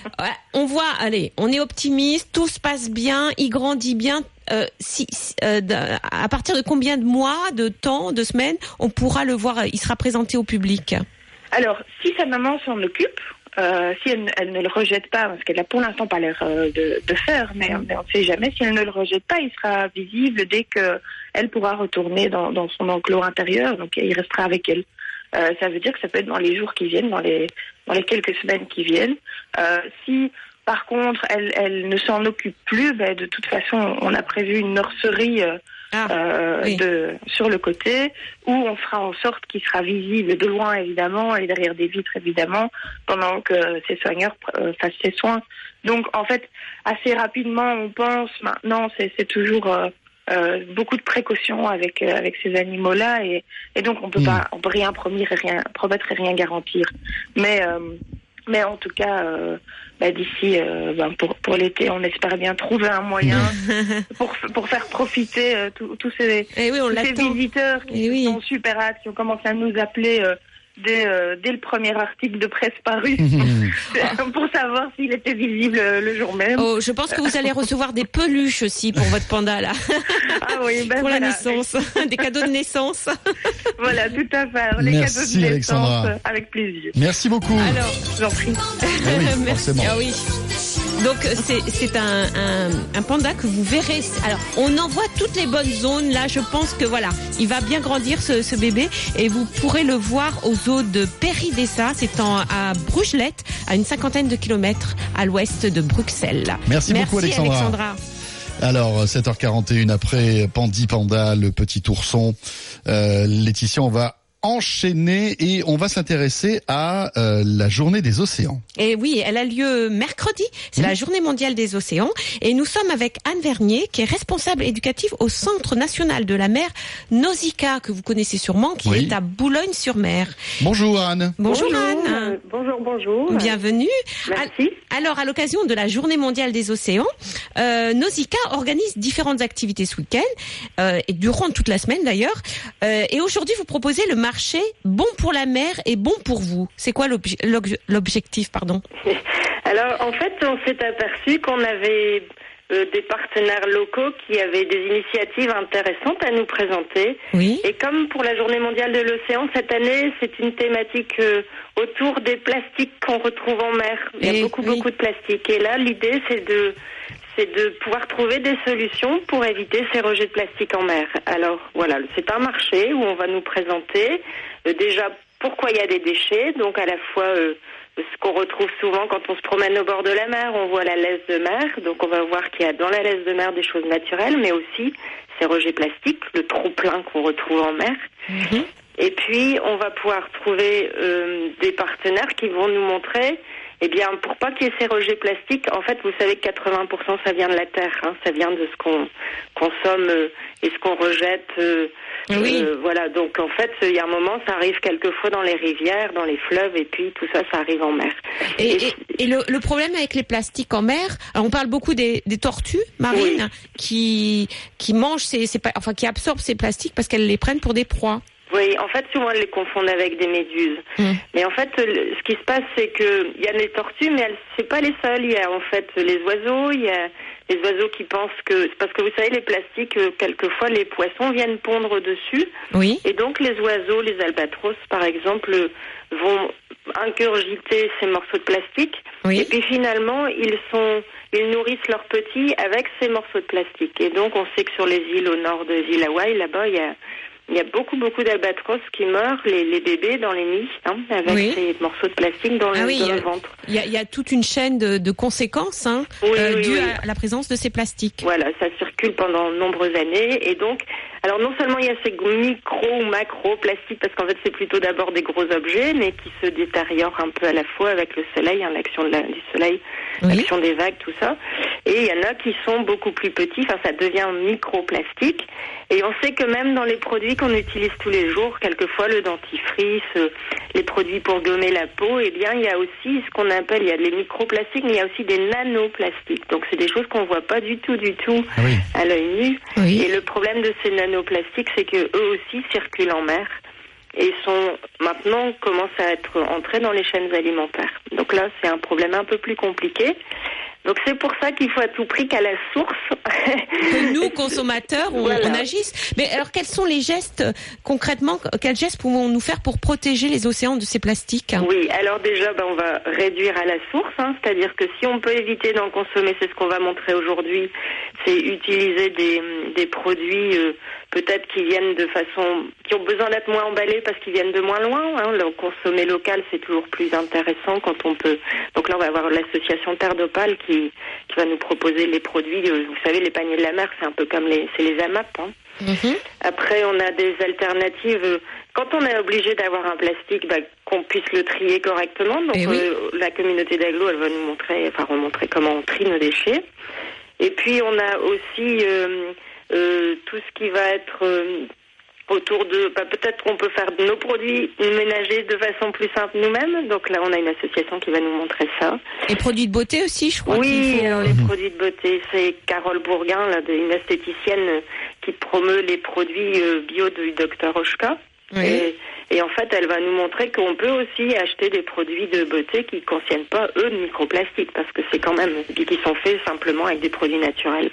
S23: on voit, allez, on est optimiste, tout se passe bien, il grandit bien. Si, si- d- à partir de combien de mois, de temps, de semaines, on pourra le voir, il sera présenté au public?
S49: Alors, si sa maman s'en occupe, euh, si elle, ne- le rejette pas, parce qu'elle a pour l'instant pas l'air euh, de, de faire, mais, on ne sait jamais, si elle ne le rejette pas, il sera visible dès que elle pourra retourner dans, dans son enclos intérieur, donc il restera avec elle. Euh, ça veut dire que ça peut être dans les jours qui viennent, dans les dans les quelques semaines qui viennent. Euh, si par contre elle, elle ne s'en occupe plus, ben, de toute façon on a prévu une nurserie euh, euh,
S23: oui.
S49: de, sur le côté où on fera en sorte qu'il sera visible de loin évidemment et derrière des vitres évidemment pendant que ces soigneurs euh, fassent ses soins. Donc en fait assez rapidement on pense maintenant c'est c'est toujours euh, euh, beaucoup de précautions avec euh, avec ces animaux là et, et donc on peut pas on peut rien promettre et rien promettre et rien garantir mais euh, mais en tout cas euh, bah, d'ici euh, ben, pour pour l'été on espère bien trouver un moyen *laughs* pour pour faire profiter euh, tous ces,
S23: Eh oui, on
S49: tous ces
S23: l'attend.
S49: visiteurs qui sont super hâte qui ont commencé à nous appeler euh, dès, euh, dès le premier article de presse paru *laughs* *laughs* pour savoir s'il était visible le jour même.
S23: Oh, je pense que vous allez recevoir des peluches aussi pour votre panda là.
S49: Ah oui, ben
S23: pour la naissance, *laughs* des cadeaux de naissance.
S49: Voilà, tout à fait. Alors, Les
S3: Merci,
S49: cadeaux de naissance,
S3: Alexandra.
S49: avec plaisir.
S3: Merci beaucoup.
S23: Alors,
S49: j'en prie.
S3: oui,
S23: Merci.
S3: forcément.
S23: Ah oui. Donc c'est un, un, un panda que vous verrez. Alors on envoie toutes les bonnes zones. Là, je pense que voilà, il va bien grandir ce, ce bébé et vous pourrez le voir au zoo de Péridessa. C'est en à Brugelette, à une cinquantaine de kilomètres à l'ouest de Bruxelles.
S3: Merci beaucoup, Alexandra.
S23: Alexandra.
S3: Alors, 7h41 après Pandi Panda, le petit ourson. Euh, Laetitia, on va enchaîner et on va s'intéresser à euh, la journée des océans.
S23: Et oui, elle a lieu mercredi. C'est la journée mondiale des océans. Et nous sommes avec Anne Vernier, qui est responsable éducative au Centre national de la mer Nausicaa, que vous connaissez sûrement, qui
S3: Oui.
S23: est à Boulogne-sur-Mer.
S3: Bonjour Anne.
S23: Bonjour,
S49: Bonjour,
S23: Anne.
S49: euh, bonjour, bonjour.
S23: Bienvenue.
S49: Merci.
S23: Al- Alors, à l'occasion de la Journée mondiale des océans, euh, Nausicaa organise différentes activités ce week-end euh, et durant toute la semaine d'ailleurs. Euh, et aujourd'hui, vous proposez le marché bon pour la mer et bon pour vous. C'est quoi l'obje- l'obje- l'objectif, pardon? *laughs*
S59: Alors, en fait, on s'est aperçu qu'on avait euh, des partenaires locaux qui avaient des initiatives intéressantes à nous présenter.
S23: Oui.
S59: Et comme pour la Journée mondiale de l'océan, cette année, c'est une thématique euh, autour des plastiques qu'on retrouve en mer. Il y a
S23: Et
S59: beaucoup,
S23: oui.
S59: beaucoup de plastique. Et là, l'idée, c'est de c'est de pouvoir trouver des solutions pour éviter ces rejets de plastique en mer. Alors voilà, c'est un marché où on va nous présenter euh, déjà pourquoi il y a des déchets, donc à la fois euh, ce qu'on retrouve souvent quand on se promène au bord de la mer, on voit la laisse de mer, donc on va voir qu'il y a dans la laisse de mer des choses naturelles, mais aussi ces rejets plastiques, le trop-plein qu'on retrouve en mer. Et puis, on va pouvoir trouver euh, des partenaires qui vont nous montrer, eh bien, pour pas qu'il y ait ces rejets plastiques, en fait, vous savez que 80% ça vient de la terre, hein, ça vient de ce qu'on consomme euh, et ce qu'on rejette. euh,
S23: Oui.
S59: euh, voilà, donc en fait, il y a un moment, ça arrive quelquefois dans les rivières, dans les fleuves, et puis tout ça, ça arrive en mer.
S23: Et, et- et le, le problème avec les plastiques en mer, on parle beaucoup des, des tortues marines qui qui mangent ces, enfin qui absorbent ces plastiques parce qu'elles les prennent pour des proies.
S59: Oui, en fait, souvent, elles les confondent avec des méduses. Mais en fait, le- ce qui se passe, c'est que il y a les tortues, mais elles, c'est pas les seules. Il y a en fait les oiseaux, il y a les oiseaux qui pensent que parce que vous savez, les plastiques, euh, quelquefois, les poissons viennent pondre dessus.
S23: Oui.
S59: Et donc, les oiseaux, les albatros, par exemple, vont ingurgiter ces morceaux de plastique. Et puis finalement, ils sont, ils nourrissent leurs petits avec ces morceaux de plastique. Et donc, on sait que sur les îles au nord de l'île Hawaï, là-bas, il y a il y a beaucoup, beaucoup d'albatros qui meurent, les, les bébés dans les nids, hein, avec
S23: Oui.
S59: ces morceaux de plastique dans, le,
S23: Ah oui,
S59: dans
S23: il y a-
S59: le ventre.
S23: Il y a, il y a toute une chaîne de, de conséquences hein,
S59: Oui,
S23: euh, dues à la présence de ces plastiques.
S59: Voilà, ça circule pendant de nombreuses années. Et donc, alors non seulement il y a ces micro ou macro plastiques, parce qu'en fait c'est plutôt d'abord des gros objets, mais qui se détériorent un peu à la fois avec le soleil, hein, l'action la- du soleil, l'action des vagues, tout ça. Et il y en a qui sont beaucoup plus petits, enfin ça devient microplastique. Et on sait que même dans les produits qu'on utilise tous les jours, quelquefois le dentifrice, euh, les produits pour gommer la peau, eh bien il y a aussi ce qu'on appelle, il y a les microplastiques, mais il y a aussi des nanoplastiques. Donc c'est des choses qu'on voit pas du tout, du tout à l'œil nu. Et le problème de ces nanoplastiques, c'est que eux aussi circulent en mer et sont maintenant commencent à être entrés dans les chaînes alimentaires. Donc là, c'est un problème un peu plus compliqué. Donc c'est pour ça qu'il faut à tout prix qu'à la source. *laughs*
S23: Que nous, consommateurs, on,
S59: Voilà.
S23: on agisse. Mais alors, quels sont les gestes concrètement Quels gestes pouvons-nous faire pour protéger les océans de ces plastiques?
S59: Oui, alors déjà, ben, on va réduire à la source, hein, c'est-à-dire que si on peut éviter d'en consommer, c'est ce qu'on va montrer aujourd'hui, c'est utiliser des, des produits euh, peut-être qui viennent de façon, qui ont besoin d'être moins emballés parce qu'ils viennent de moins loin. Hein. Le consommer local, c'est toujours plus intéressant quand on peut. Donc là, on va avoir l'association Terre d'Opale qui, qui va nous proposer les produits. euh, Vous savez, les paniers de la mer, c'est un peu comme les, c'est les AMAP. hein. Après, on a des alternatives. Quand on est obligé d'avoir un plastique, bah, qu'on puisse le trier correctement. Donc,
S23: Eh oui.
S59: euh, la communauté d'Aglo, elle va nous montrer, enfin, remontrer comment on trie nos déchets. Et puis, on a aussi euh, euh, tout ce qui va être euh, autour de. bah, Peut-être qu'on peut faire nos produits ménagers de façon plus simple nous-mêmes. Donc là, on a une association qui va nous montrer ça.
S23: Les produits de beauté aussi, je crois.
S59: Oui,
S23: faut-
S59: alors les produits de beauté, c'est Carole Bourguin, là, une esthéticienne qui promeut les produits euh, bio du docteur Oshka.
S23: Oui.
S59: Et, et en fait, elle va nous montrer qu'on peut aussi acheter des produits de beauté qui ne contiennent pas, eux, de microplastiques, parce que c'est quand même, qui sont faits simplement avec des produits naturels.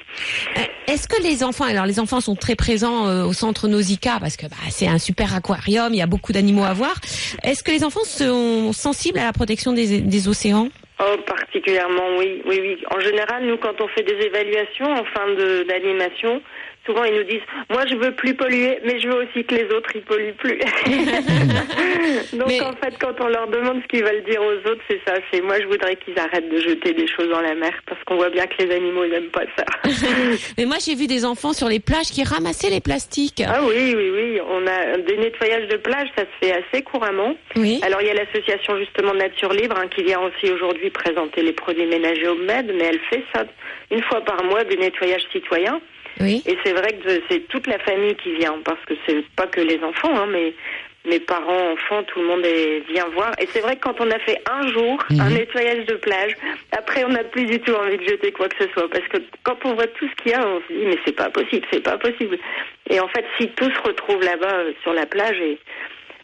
S23: Est-ce que les enfants, alors les enfants sont très présents euh, au centre Nausicaa parce que bah, c'est un super aquarium, il y a beaucoup d'animaux à voir. Est-ce que les enfants sont sensibles à la protection des, des océans?
S59: Oh, particulièrement, oui, oui, oui. En général, nous, quand on fait des évaluations en fin d'animation, souvent ils nous disent, moi, je veux plus polluer, mais je veux aussi que les autres ils polluent plus. *laughs* Donc, en fait, quand on leur demande ce qu'ils veulent dire aux autres, c'est ça. C'est moi, je voudrais qu'ils arrêtent de jeter des choses dans la mer, parce qu'on voit bien que les animaux ils n'aiment pas ça. *laughs*
S23: Mais moi j'ai vu des enfants sur les plages qui ramassaient les plastiques.
S59: Ah oui, oui, oui. On a des nettoyages de plage, ça se fait assez couramment.
S23: Oui.
S59: Alors il y a l'association justement Nature Libre hein, qui vient aussi aujourd'hui présenter les produits ménagers au MED, mais elle fait ça une fois par mois des nettoyages citoyens.
S23: Oui.
S59: Et c'est vrai que c'est toute la famille qui vient parce que c'est pas que les enfants, hein, mais mes parents, enfants, tout le monde est, vient voir. Et c'est vrai que quand on a fait un jour un nettoyage de plage, après on n'a plus du tout envie de jeter quoi que ce soit parce que quand on voit tout ce qu'il y a, on se dit mais c'est pas possible, c'est pas possible. Et en fait, si tout se retrouve là-bas euh, sur la plage et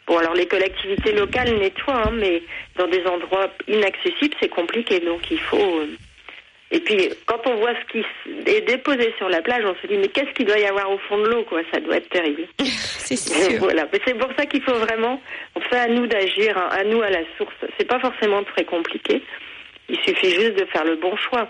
S59: Bon, alors les collectivités locales nettoient, hein, mais dans des endroits inaccessibles, c'est compliqué. Donc il faut. euh, Et puis quand on voit ce qui est déposé sur la plage, on se dit mais qu'est-ce qu'il doit y avoir au fond de l'eau, quoi? Ça doit être terrible. *laughs*
S23: c'est
S59: sûr. Voilà, mais c'est pour ça qu'il faut vraiment. Enfin, à nous d'agir, hein, à nous à la source. C'est pas forcément très compliqué. Il suffit juste de faire le bon choix.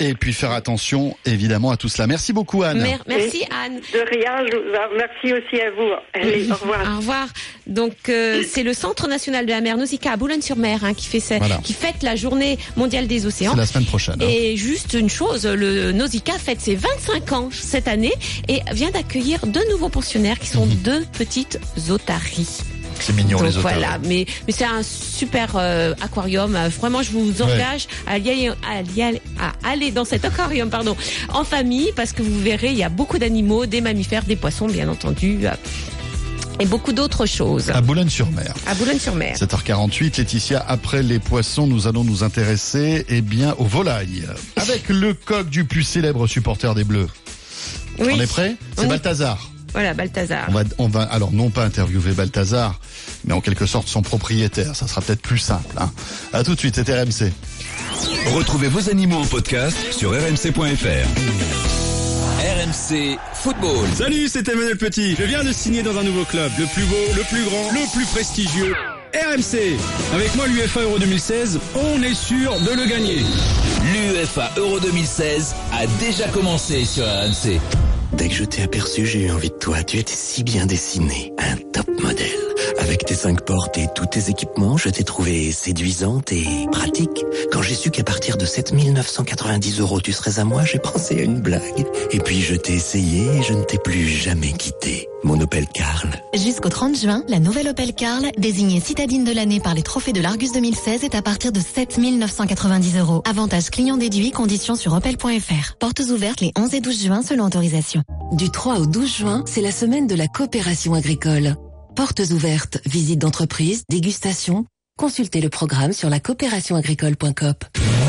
S3: Et puis faire attention, évidemment, à tout cela. Merci beaucoup, Anne.
S23: Mer- merci Anne.
S59: De rien, je vous merci aussi à vous. Allez, au revoir.
S23: Au revoir. Donc euh, c'est le Centre national de la mer Nausicaa à Boulogne-sur-Mer hein, qui fait ça-
S3: Voilà.
S23: qui fête la journée mondiale des océans.
S3: C'est la semaine prochaine. hein.
S23: Et juste une chose, le Nausicaa fête ses 25 ans cette année et vient d'accueillir deux nouveaux pensionnaires qui sont deux petites otaries.
S3: C'est mignon,
S23: Donc
S3: les otaries.
S23: voilà, mais, mais c'est un super euh, aquarium. Vraiment, je vous engage à, y aller, à, y aller, à aller dans cet aquarium pardon, en famille parce que vous verrez, il y a beaucoup d'animaux, des mammifères, des poissons bien entendu, euh, et beaucoup d'autres choses.
S3: À Boulogne-sur-Mer.
S23: À Boulogne-sur-Mer.
S3: 7h48, Laetitia, après les poissons, nous allons nous intéresser eh bien, aux volailles. *laughs* Avec le coq du plus célèbre supporter des Bleus.
S23: Oui.
S3: On est prêt? C'est. Balthazar.
S23: Voilà, Balthazar.
S3: On va, on va, alors non pas interviewer Balthazar, mais en quelque sorte son propriétaire. Ça sera peut-être plus simple. Hein. À tout de suite, c'est RMC.
S6: Retrouvez vos animaux en podcast sur rmc.fr. RMC Football.
S51: Salut, c'est Emmanuel Petit. Je viens de signer dans un nouveau club, le plus beau, le plus grand, le plus prestigieux. RMC. Avec moi, l'UFA Euro 2016, on est sûr de le gagner.
S6: L'UEFA Euro 2016 a déjà commencé sur RMC.
S52: Dès que je t'ai aperçu, j'ai eu envie de toi. Tu étais si bien dessiné. Un top modèle. Avec tes cinq portes et tous tes équipements, je t'ai trouvé séduisante et pratique. Quand j'ai su qu'à partir de 7990 euros, tu serais à moi, j'ai pensé à une blague. Et puis je t'ai essayé et je ne t'ai plus jamais quitté. Mon Opel Carl.
S60: Jusqu'au 30 juin, la nouvelle Opel Carl, désignée citadine de l'année par les trophées de l'Argus 2016, est à partir de 7 990 euros. Avantage client déduit, conditions sur opel.fr. Portes ouvertes les 11 et 12 juin selon autorisation.
S61: Du 3 au 12 juin, c'est la semaine de la coopération agricole. Portes ouvertes, visites d'entreprise, dégustation. Consultez le programme sur la coopérationagricole.coop.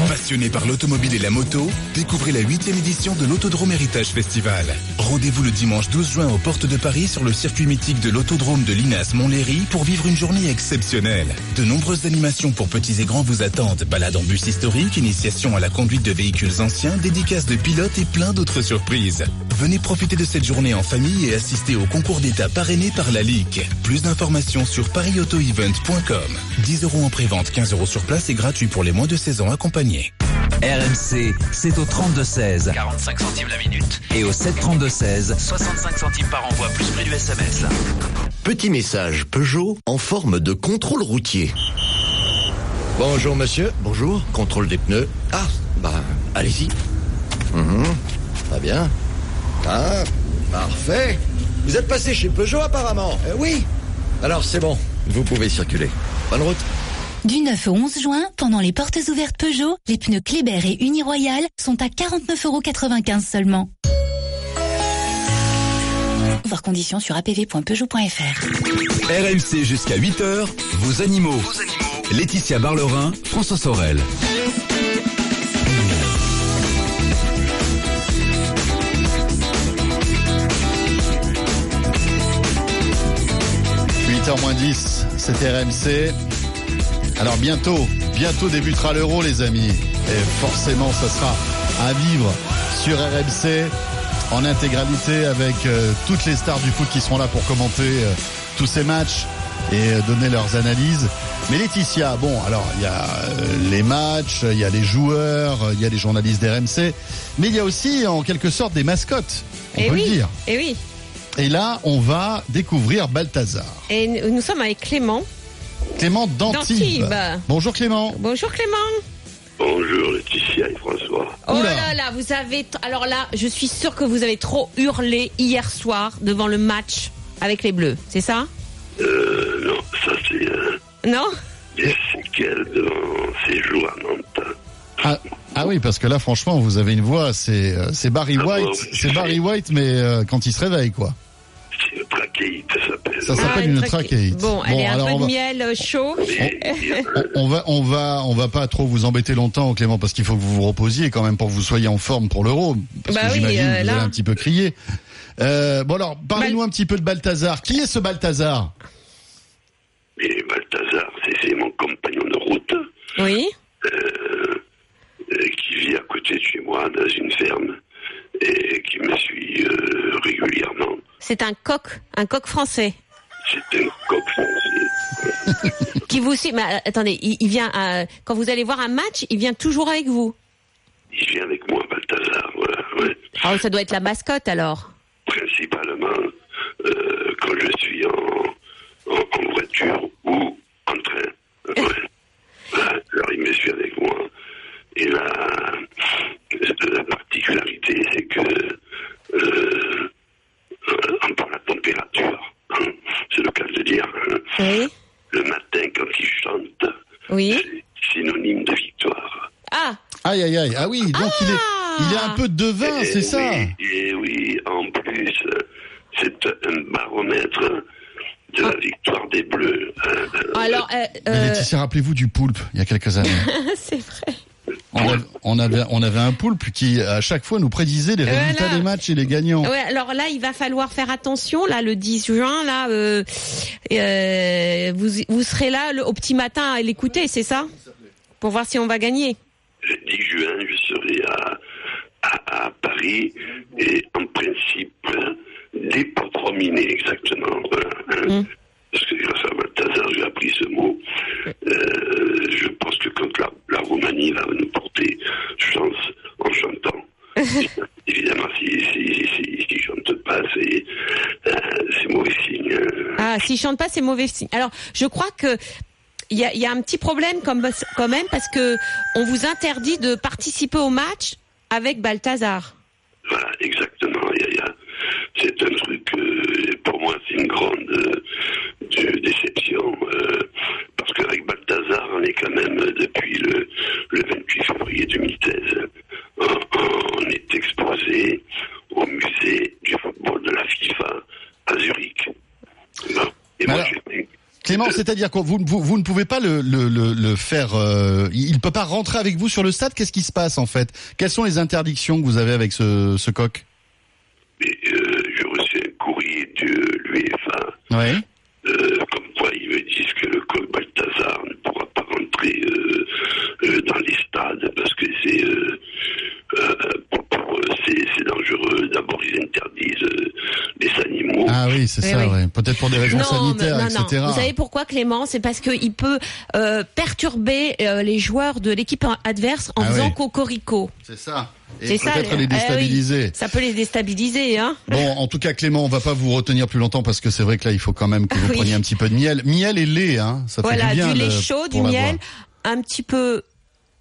S1: Passionné par l'automobile et la moto, découvrez la huitième édition de l'Autodrome Héritage Festival. Rendez-vous le dimanche 12 juin aux portes de Paris sur le circuit mythique de l'Autodrome de Linas Montlhéry pour vivre une journée exceptionnelle. De nombreuses animations pour petits et grands vous attendent. Balade en bus historique, initiation à la conduite de véhicules anciens, dédicaces de pilotes et plein d'autres surprises. Venez profiter de cette journée en famille et assister au concours d'État parrainé par la LIC. Plus d'informations sur parisautoevent.com. 10 euros en prévente, 15 euros sur place et gratuit pour les moins de 16 ans accompagnés.
S6: RMC, c'est au 32-16. 45 centimes la minute. Et au 732-16, 65 centimes par envoi, plus prix du SMS.
S62: Petit message Peugeot en forme de contrôle routier. Bonjour monsieur, bonjour, contrôle des pneus. Ah, bah, allez-y. Très bien. Ah, parfait. Vous êtes passé chez Peugeot apparemment. Eh oui. Alors c'est bon, vous pouvez circuler. Bonne route.
S22: Du 9 au 11 juin, pendant les portes ouvertes Peugeot, les pneus Kléber et Uniroyal sont à 49,95€ seulement. Voir conditions sur apv.peugeot.fr.
S1: RMC jusqu'à 8h, vos animaux. Laetitia Barlerin, François Sorel.
S3: 8h moins 10, c'est RMC. Alors bientôt, bientôt débutera l'euro les amis. Et forcément, ça sera à vivre sur RMC en intégralité avec euh, toutes les stars du foot qui seront là pour commenter euh, tous ces matchs et euh, donner leurs analyses. Mais Laetitia, bon, alors il y a les matchs, il y a les joueurs, il y a les journalistes d'RMC, mais il y a aussi en quelque sorte des mascottes, on
S23: Et
S3: peut
S23: oui,
S3: le dire.
S23: et oui.
S3: Et là, on va découvrir Balthazar.
S23: Et nous sommes avec Clément.
S3: Clément d'Antibes. Bonjour Clément.
S23: Bonjour Clément.
S63: Bonjour Laetitia et François.
S23: Oh là là, vous avez. Alors là, je suis sûre que vous avez trop hurlé hier soir devant le match avec les Bleus, c'est ça?
S63: Euh, non, ça c'est euh,
S23: Non?
S63: des séquelles de mon séjour à Nantes.
S3: Ah, ah oui, parce que là, franchement, vous avez une voix, c'est euh, c'est Barry
S63: Ah bon,
S3: White, c'est Barry White, mais euh, quand il se réveille, quoi.
S63: C'est une trachéite, ça s'appelle.
S3: Ça s'appelle une trachéite.
S23: Bon, allez, un
S3: alors
S23: peu
S3: on
S23: de
S3: va,
S23: miel euh, chaud.
S3: on va, on va, on va pas trop vous embêter longtemps, Clément, parce qu'il faut que vous vous reposiez quand même pour que vous soyez en forme pour l'Euro, parce
S23: Bah
S3: que
S23: oui,
S3: j'imagine
S23: euh,
S3: que vous
S23: là.
S3: allez un petit peu crier. Euh, bon alors, parlez-nous un petit peu de Balthazar. Qui est ce Balthazar?
S63: Et Balthazar, c'est c'est mon compagnon de route
S23: Oui.
S63: euh, euh, qui vit à côté de chez moi dans une ferme et qui me suit euh, régulièrement.
S23: C'est un coq, un coq français.
S63: C'est un coq français. *laughs*
S23: Qui vous suit. Mais euh, attendez, il, il vient euh, quand vous allez voir un match, il vient toujours avec vous.
S63: Il vient avec moi, Balthazar, voilà, ouais.
S23: Ah, ça doit être la mascotte alors.
S63: principalement euh, quand je suis en, en, en voiture ou en train. Ouais. *laughs* Alors il me suit avec moi. Et la, la particularité, c'est que euh, en par la température, hein, c'est le cas de le dire, hein, le matin quand il chante,
S23: Oui.
S63: c'est synonyme de victoire.
S23: Ah
S3: Aïe aïe aïe. Ah oui, donc il est, il est un peu devin, c'est ça.
S63: Et oui, en plus, c'est un baromètre de la victoire des Bleus. hein.
S23: Alors, euh, euh,
S3: Laetitia, rappelez-vous du poulpe il y a quelques années. *laughs*
S23: c'est vrai.
S3: On avait, on avait, on avait un poulpe qui à chaque fois nous prédisait les
S23: Voilà.
S3: résultats des matchs et les gagnants.
S23: Ouais, alors là, il va falloir faire attention. Là, le 10 juin, là, euh, euh, vous, vous serez là le, au petit matin à l'écouter, c'est ça? Pour voir si on va gagner.
S63: Le 10 juin, je serai à, à, à Paris et en principe, dès pour terminer exactement. Voilà, hein. Parce que grâce à J'ai appris ce mot. Euh, je pense que quand la, la Roumanie va nous porter chance en chantant, *laughs* évidemment, si, si, si, si, chante pas, c'est euh, c'est mauvais signe.
S23: Ah, s'il chante pas, c'est mauvais signe. Alors, je crois que il y a, il y a un petit problème comme, quand même parce que on vous interdit de participer au match avec Balthazar.
S63: Voilà, exactement. C'est un truc, euh, pour moi, c'est une grande de- déception. euh, parce qu'avec Balthazar, on est quand même, euh, depuis le, le 28 février 2016, on, on est exposé au musée du football de la FIFA à Zurich. Bon. Et moi,
S3: Clément, c'est-à-dire que vous, vous, vous ne pouvez pas le, le, le, le faire. euh, il ne peut pas rentrer avec vous sur le stade? Qu'est-ce qui se passe en fait? Quelles sont les interdictions que vous avez avec ce, ce coq?
S63: Et, euh, j'ai reçu un courrier de l'UEFA
S3: Ouais.
S63: Euh, comme quoi ils me disent que le coq Balthazar ne pourra pas rentrer euh, euh, dans les stades parce que c'est euh, euh, pour- pour eux, c'est c'est dangereux. D'abord ils interdisent euh, les animaux.
S3: Ah oui, c'est
S23: Oui,
S3: ça,
S23: oui.
S3: ouais. Peut-être pour des raisons
S23: Non,
S3: sanitaires,
S23: mais- non,
S3: etc.
S23: non. Vous savez pourquoi Clément? C'est parce qu'il peut euh, perturber euh, les joueurs de l'équipe adverse en
S3: Ah
S23: faisant
S3: oui.
S23: cocorico.
S3: C'est ça. Et
S23: C'est ça,
S3: peut-être les
S23: eh oui.
S3: déstabiliser.
S23: Ça peut les déstabiliser, hein
S3: Bon, en tout cas, Clément, on va pas vous retenir plus longtemps parce que c'est vrai que là, il faut quand même que *laughs* vous
S23: Oui.
S3: preniez un petit peu de miel. Miel et lait, hein. Ça fait
S23: Voilà,
S3: du bien.
S23: lait
S3: le-
S23: chaud, du miel,
S3: voix.
S23: un petit peu,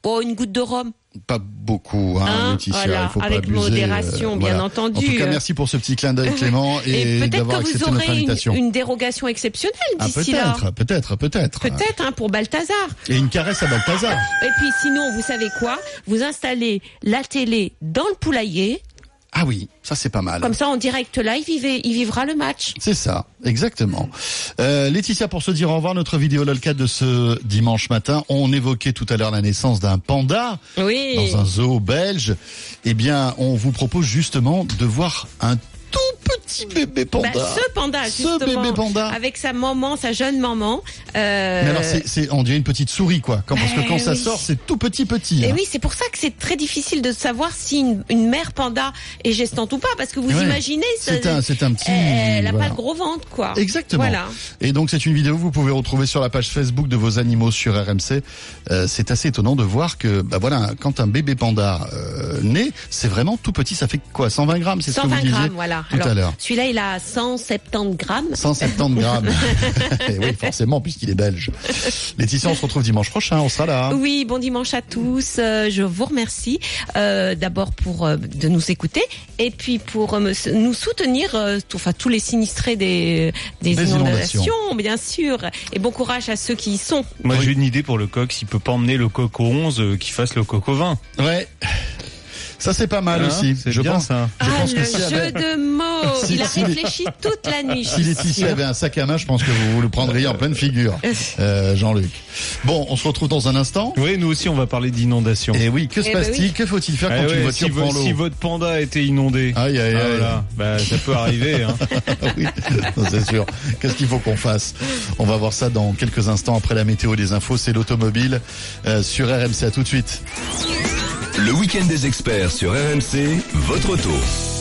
S23: oh, une goutte de rhum.
S3: Pas beaucoup, hein,
S23: Hein,
S3: Laetitia.
S23: voilà,
S3: il faut pas
S23: avec
S3: abuser.
S23: modération, bien
S3: voilà.
S23: entendu.
S3: En tout cas, merci pour ce petit clin d'œil, Clément, et,
S23: peut-être
S3: d'avoir
S23: que vous
S3: accepté notre
S23: aurez une dérogation exceptionnelle
S3: Ah,
S23: d'ici là.
S3: peut-être, peut-être, peut-être.
S23: Peut-être hein, pour Balthazar.
S3: Et une caresse à Balthazar.
S23: Et puis sinon, vous savez quoi? Vous installez la télé dans le poulailler.
S3: Ah oui, ça c'est pas mal.
S23: Comme ça, en direct live, il, il vivra le match.
S3: C'est ça, exactement. Euh, Laetitia, pour se dire au revoir, notre vidéo LOLCAT de ce dimanche matin, on évoquait tout à l'heure la naissance d'un panda
S23: Oui.
S3: dans un zoo belge. Eh bien, on vous propose justement de voir un tout petit bébé panda.
S23: Bah, ce panda,
S3: Ce bébé panda.
S23: avec sa maman, sa jeune maman. euh,
S3: Mais alors, c'est, on dirait une petite souris, quoi. Quand, parce que quand ça
S23: oui.
S3: sort, c'est tout petit petit.
S23: Et
S3: hein.
S23: oui, c'est pour ça que c'est très difficile de savoir si une, une mère panda est gestante ou pas, parce que vous
S3: Ouais.
S23: imaginez,
S3: C'est un, c'est un petit.
S23: elle a
S3: voilà.
S23: pas le gros ventre, quoi.
S3: Exactement.
S23: Voilà.
S3: Et donc c'est une vidéo que vous pouvez retrouver sur la page Facebook de vos animaux sur RMC. Euh, c'est assez étonnant de voir que bah voilà quand un bébé panda euh, naît, c'est vraiment tout petit. Ça fait quoi 120 grammes, c'est ce que vous
S23: 120
S3: disiez
S23: grammes, voilà.
S3: Tout à l'heure.
S23: Celui-là, il a 170 grammes.
S3: 170 *laughs* grammes. Et oui, forcément, puisqu'il est belge. Laetitia, on se retrouve dimanche prochain. On sera là. hein.
S23: Oui, bon dimanche à tous. Euh, je vous remercie euh, d'abord pour euh, de nous écouter et puis pour euh, nous soutenir, euh, tout- enfin tous les sinistrés des, des,
S3: Des
S23: inondations,
S3: inondations.
S23: bien sûr. Et bon courage à ceux qui y sont.
S64: Moi, j'ai une idée pour le coq. S'il peut pas emmener le coq au 11, euh, qu'il fasse le coq au 20.
S3: Ouais. Ça c'est pas mal
S64: Hein,
S3: aussi.
S64: c'est
S3: je
S64: bien,
S3: pense.
S64: ça.
S3: Je
S23: ah,
S3: pense
S23: le
S3: que si
S23: jeu
S3: avait-
S23: de mots.
S3: Si-
S23: il a
S3: si-
S23: réfléchi toute la nuit. je *laughs*
S3: Si Laetitia avait un sac à main, je pense que vous, vous le prendriez en pleine figure, euh, Jean-Luc. Bon, on se retrouve dans un instant.
S64: Oui, nous aussi, on va parler d'inondation.
S3: Et oui, que se
S23: Eh ben
S3: passe-t-il
S23: oui.
S3: Que faut-il faire quand
S64: Eh
S3: une
S64: ouais,
S3: voiture
S64: si, vo-
S3: prend l'eau
S64: si votre panda a été inondé,
S3: Aïe, aïe,
S64: ah,
S3: aïe.
S64: voilà, bah, ça peut arriver. Hein. *laughs*
S3: oui, c'est sûr. Qu'est-ce qu'il faut qu'on fasse? On va voir ça dans quelques instants après la météo des infos. C'est l'automobile euh, sur RMC. À tout de suite.
S65: Le week-end des experts sur RMC, votre auto.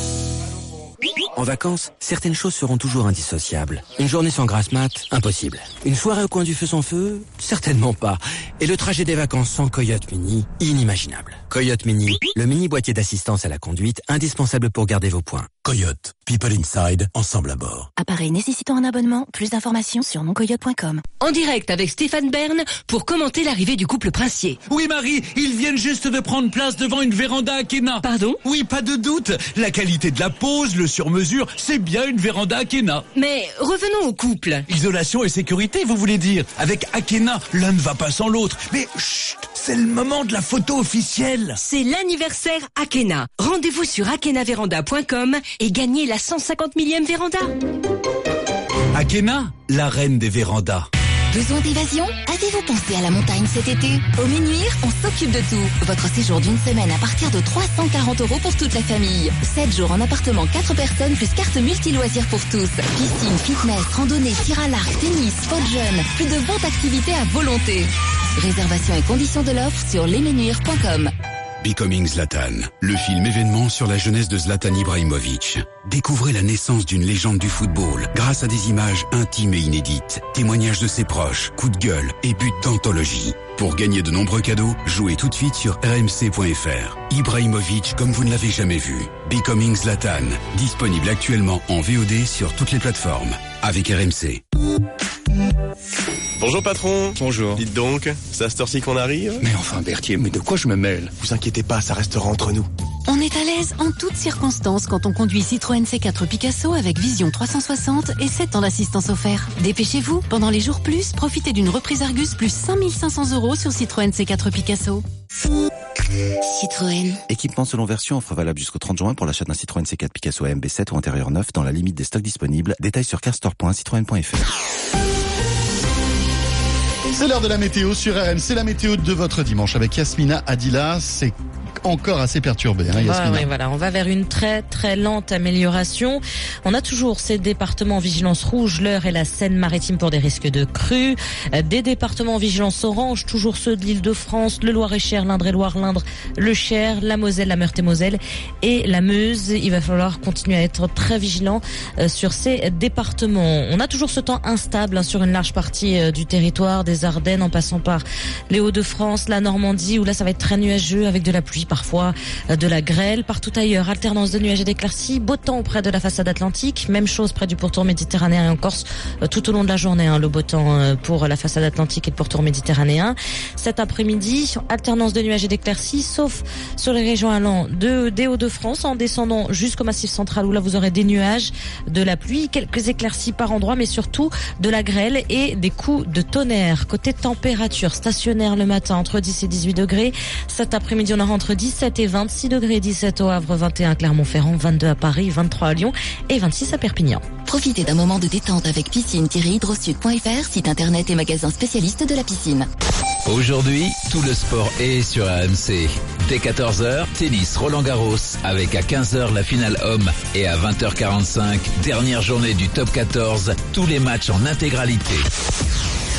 S52: En vacances, certaines choses seront toujours indissociables. Une journée sans grasse mat, impossible. Une soirée au coin du feu sans feu, certainement pas. Et le trajet des vacances sans Coyote Mini, inimaginable. Coyote Mini, le mini boîtier d'assistance à la conduite, indispensable pour garder vos points.
S1: Coyote, people inside, ensemble à bord.
S66: Appareil nécessitant un abonnement. Plus d'informations sur moncoyote.com.
S22: En direct avec Stéphane Bern pour commenter l'arrivée du couple princier.
S56: Oui, Marie, ils viennent juste de prendre place devant une véranda Akena.
S22: Pardon?
S56: Oui, pas de doute. La qualité de la pose, le sur-mesure, c'est bien une véranda Akena.
S22: Mais revenons au couple.
S56: Isolation et sécurité, vous voulez dire Avec Akena, l'un ne va pas sans l'autre. Mais chut, c'est le moment de la photo officielle.
S22: C'est l'anniversaire Akena. Rendez-vous sur akenaveranda.com et gagnez la 150 millième véranda.
S56: Akena, la reine des vérandas.
S5: Besoin d'évasion Avez-vous pensé à la montagne cet été Au Ménuire, on s'occupe de tout. Votre séjour d'une semaine à partir de 340 euros pour toute la famille. 7 jours en appartement 4 personnes plus carte multi-loisirs pour tous. Piscine, fitness, randonnée, tir à l'arc, tennis, sport jeune. Plus de 20 activités à volonté. Réservation et conditions de l'offre sur lesmenuires.com.
S1: Becoming Zlatan, le film événement sur la jeunesse de Zlatan Ibrahimovic. Découvrez la naissance d'une légende du football grâce à des images intimes et inédites, témoignages de ses proches, coups de gueule et buts d'anthologie. Pour gagner de nombreux cadeaux, jouez tout de suite sur rmc.fr. Ibrahimovic comme vous ne l'avez jamais vu. Becoming Zlatan, disponible actuellement en VOD sur toutes les plateformes. Avec RMC.
S67: Bonjour patron.
S64: Bonjour.
S67: Dites donc, c'est à cette heure-ci qu'on arrive?
S68: Mais enfin, Berthier, mais de quoi je me mêle?
S67: Vous inquiétez pas, ça restera entre nous.
S38: On est à l'aise en toutes circonstances quand on conduit Citroën C4 Picasso avec Vision 360 et 7 ans d'assistance offert. Dépêchez-vous, pendant les jours plus, profitez d'une reprise Argus plus 5500 euros sur Citroën C4 Picasso.
S5: Citroën.
S52: Équipement selon version, offre valable jusqu'au 30 juin pour l'achat d'un Citroën C4 Picasso AMB7 ou intérieur neuf dans la limite des stocks disponibles. Détails sur carstore.citroën.fr.
S3: C'est l'heure de la météo sur RMC, la météo de votre dimanche avec Yasmina Adila. C'est encore assez perturbé. Hein,
S4: ouais, voilà, on va vers une très très lente amélioration. On a toujours ces départements en vigilance rouge, l'heure et la Seine-Maritime pour des risques de crue. Des départements en vigilance orange, toujours ceux de l'Île-de-France, le Loir-et-Cher, l'Indre-et-Loire, l'Indre, le Cher, la Moselle, la Meurthe-et-Moselle et la Meuse. Il va falloir continuer à être très vigilant euh, sur ces départements. On a toujours ce temps instable hein, sur une large partie euh, du territoire, des Ardennes en passant par les Hauts-de-France, la Normandie, où là ça va être très nuageux avec de la pluie parfois, euh, de la grêle. Partout ailleurs, alternance de nuages et d'éclaircies, beau temps auprès de la façade atlantique, même chose près du pourtour méditerranéen et en Corse tout au long de la journée, hein, le beau temps pour la façade atlantique et le pourtour méditerranéen. Cet après-midi, alternance de nuages et d'éclaircies, sauf sur les régions allant de, des Hauts-de-France en descendant jusqu'au massif central où là vous aurez des nuages, de la pluie, quelques éclaircies par endroit, mais surtout de la grêle et des coups de tonnerre. Côté température stationnaire le matin entre 10 et 18 degrés. Cet après-midi on aura entre 17 et 26 degrés, 17 au Havre, 21 à Clermont-Ferrand, 22 à Paris, 23 à Lyon et 26 à Perpignan.
S5: Profitez d'un moment de détente avec piscine-hydrosud.fr, site internet et magasin spécialiste de la piscine.
S6: Aujourd'hui, tout le sport est sur AMC. Dès 14h, tennis Roland Garros avec à 15h la finale homme et à 20h45, dernière journée du top 14, tous les matchs en intégralité.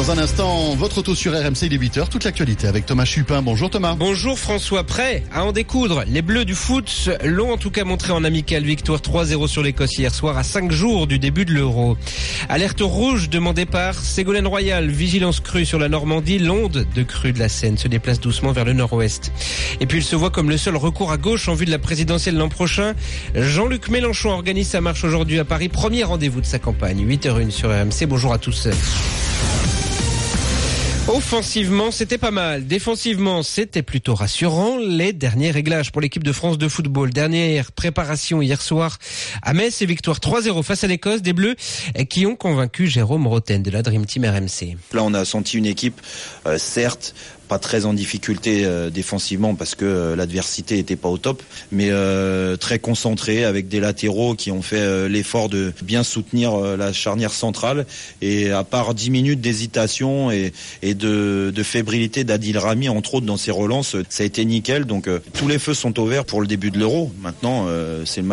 S3: Dans un instant, votre auto sur RMC, il est 8h, toute l'actualité avec Thomas Chupin. Bonjour Thomas.
S7: Bonjour François, prêt à en découdre. Les Bleus du foot l'ont en tout cas montré en amical victoire 3-0 sur l'Écosse hier soir à 5 jours du début de l'Euro. Alerte rouge demandée par Ségolène Royal, vigilance crue sur la Normandie, l'onde de crue de la Seine se déplace doucement vers le nord-ouest. Et puis il se voit comme le seul recours à gauche en vue de la présidentielle l'an prochain. Jean-Luc Mélenchon organise sa marche aujourd'hui à Paris, premier rendez-vous de sa campagne, 8h01 sur RMC. Bonjour à tous. Offensivement, c'était pas mal. Défensivement, c'était plutôt rassurant. Les derniers réglages pour l'équipe de France de football. Dernière préparation hier soir à Metz et victoire 3-0 face à l'Écosse des Bleus qui ont convaincu Jérôme Roten de la Dream Team RMC.
S62: Là, on a senti une équipe, euh, certes, pas très en difficulté euh, défensivement parce que euh, l'adversité était pas au top, mais euh, très concentré avec des latéraux qui ont fait l'effort de bien soutenir la charnière centrale. Et à part 10 minutes d'hésitation et, de, fébrilité d'Adil Rami, entre autres dans ses relances, ça a été nickel. Donc tous les feux sont ouverts pour le début de l'Euro. Maintenant, c'est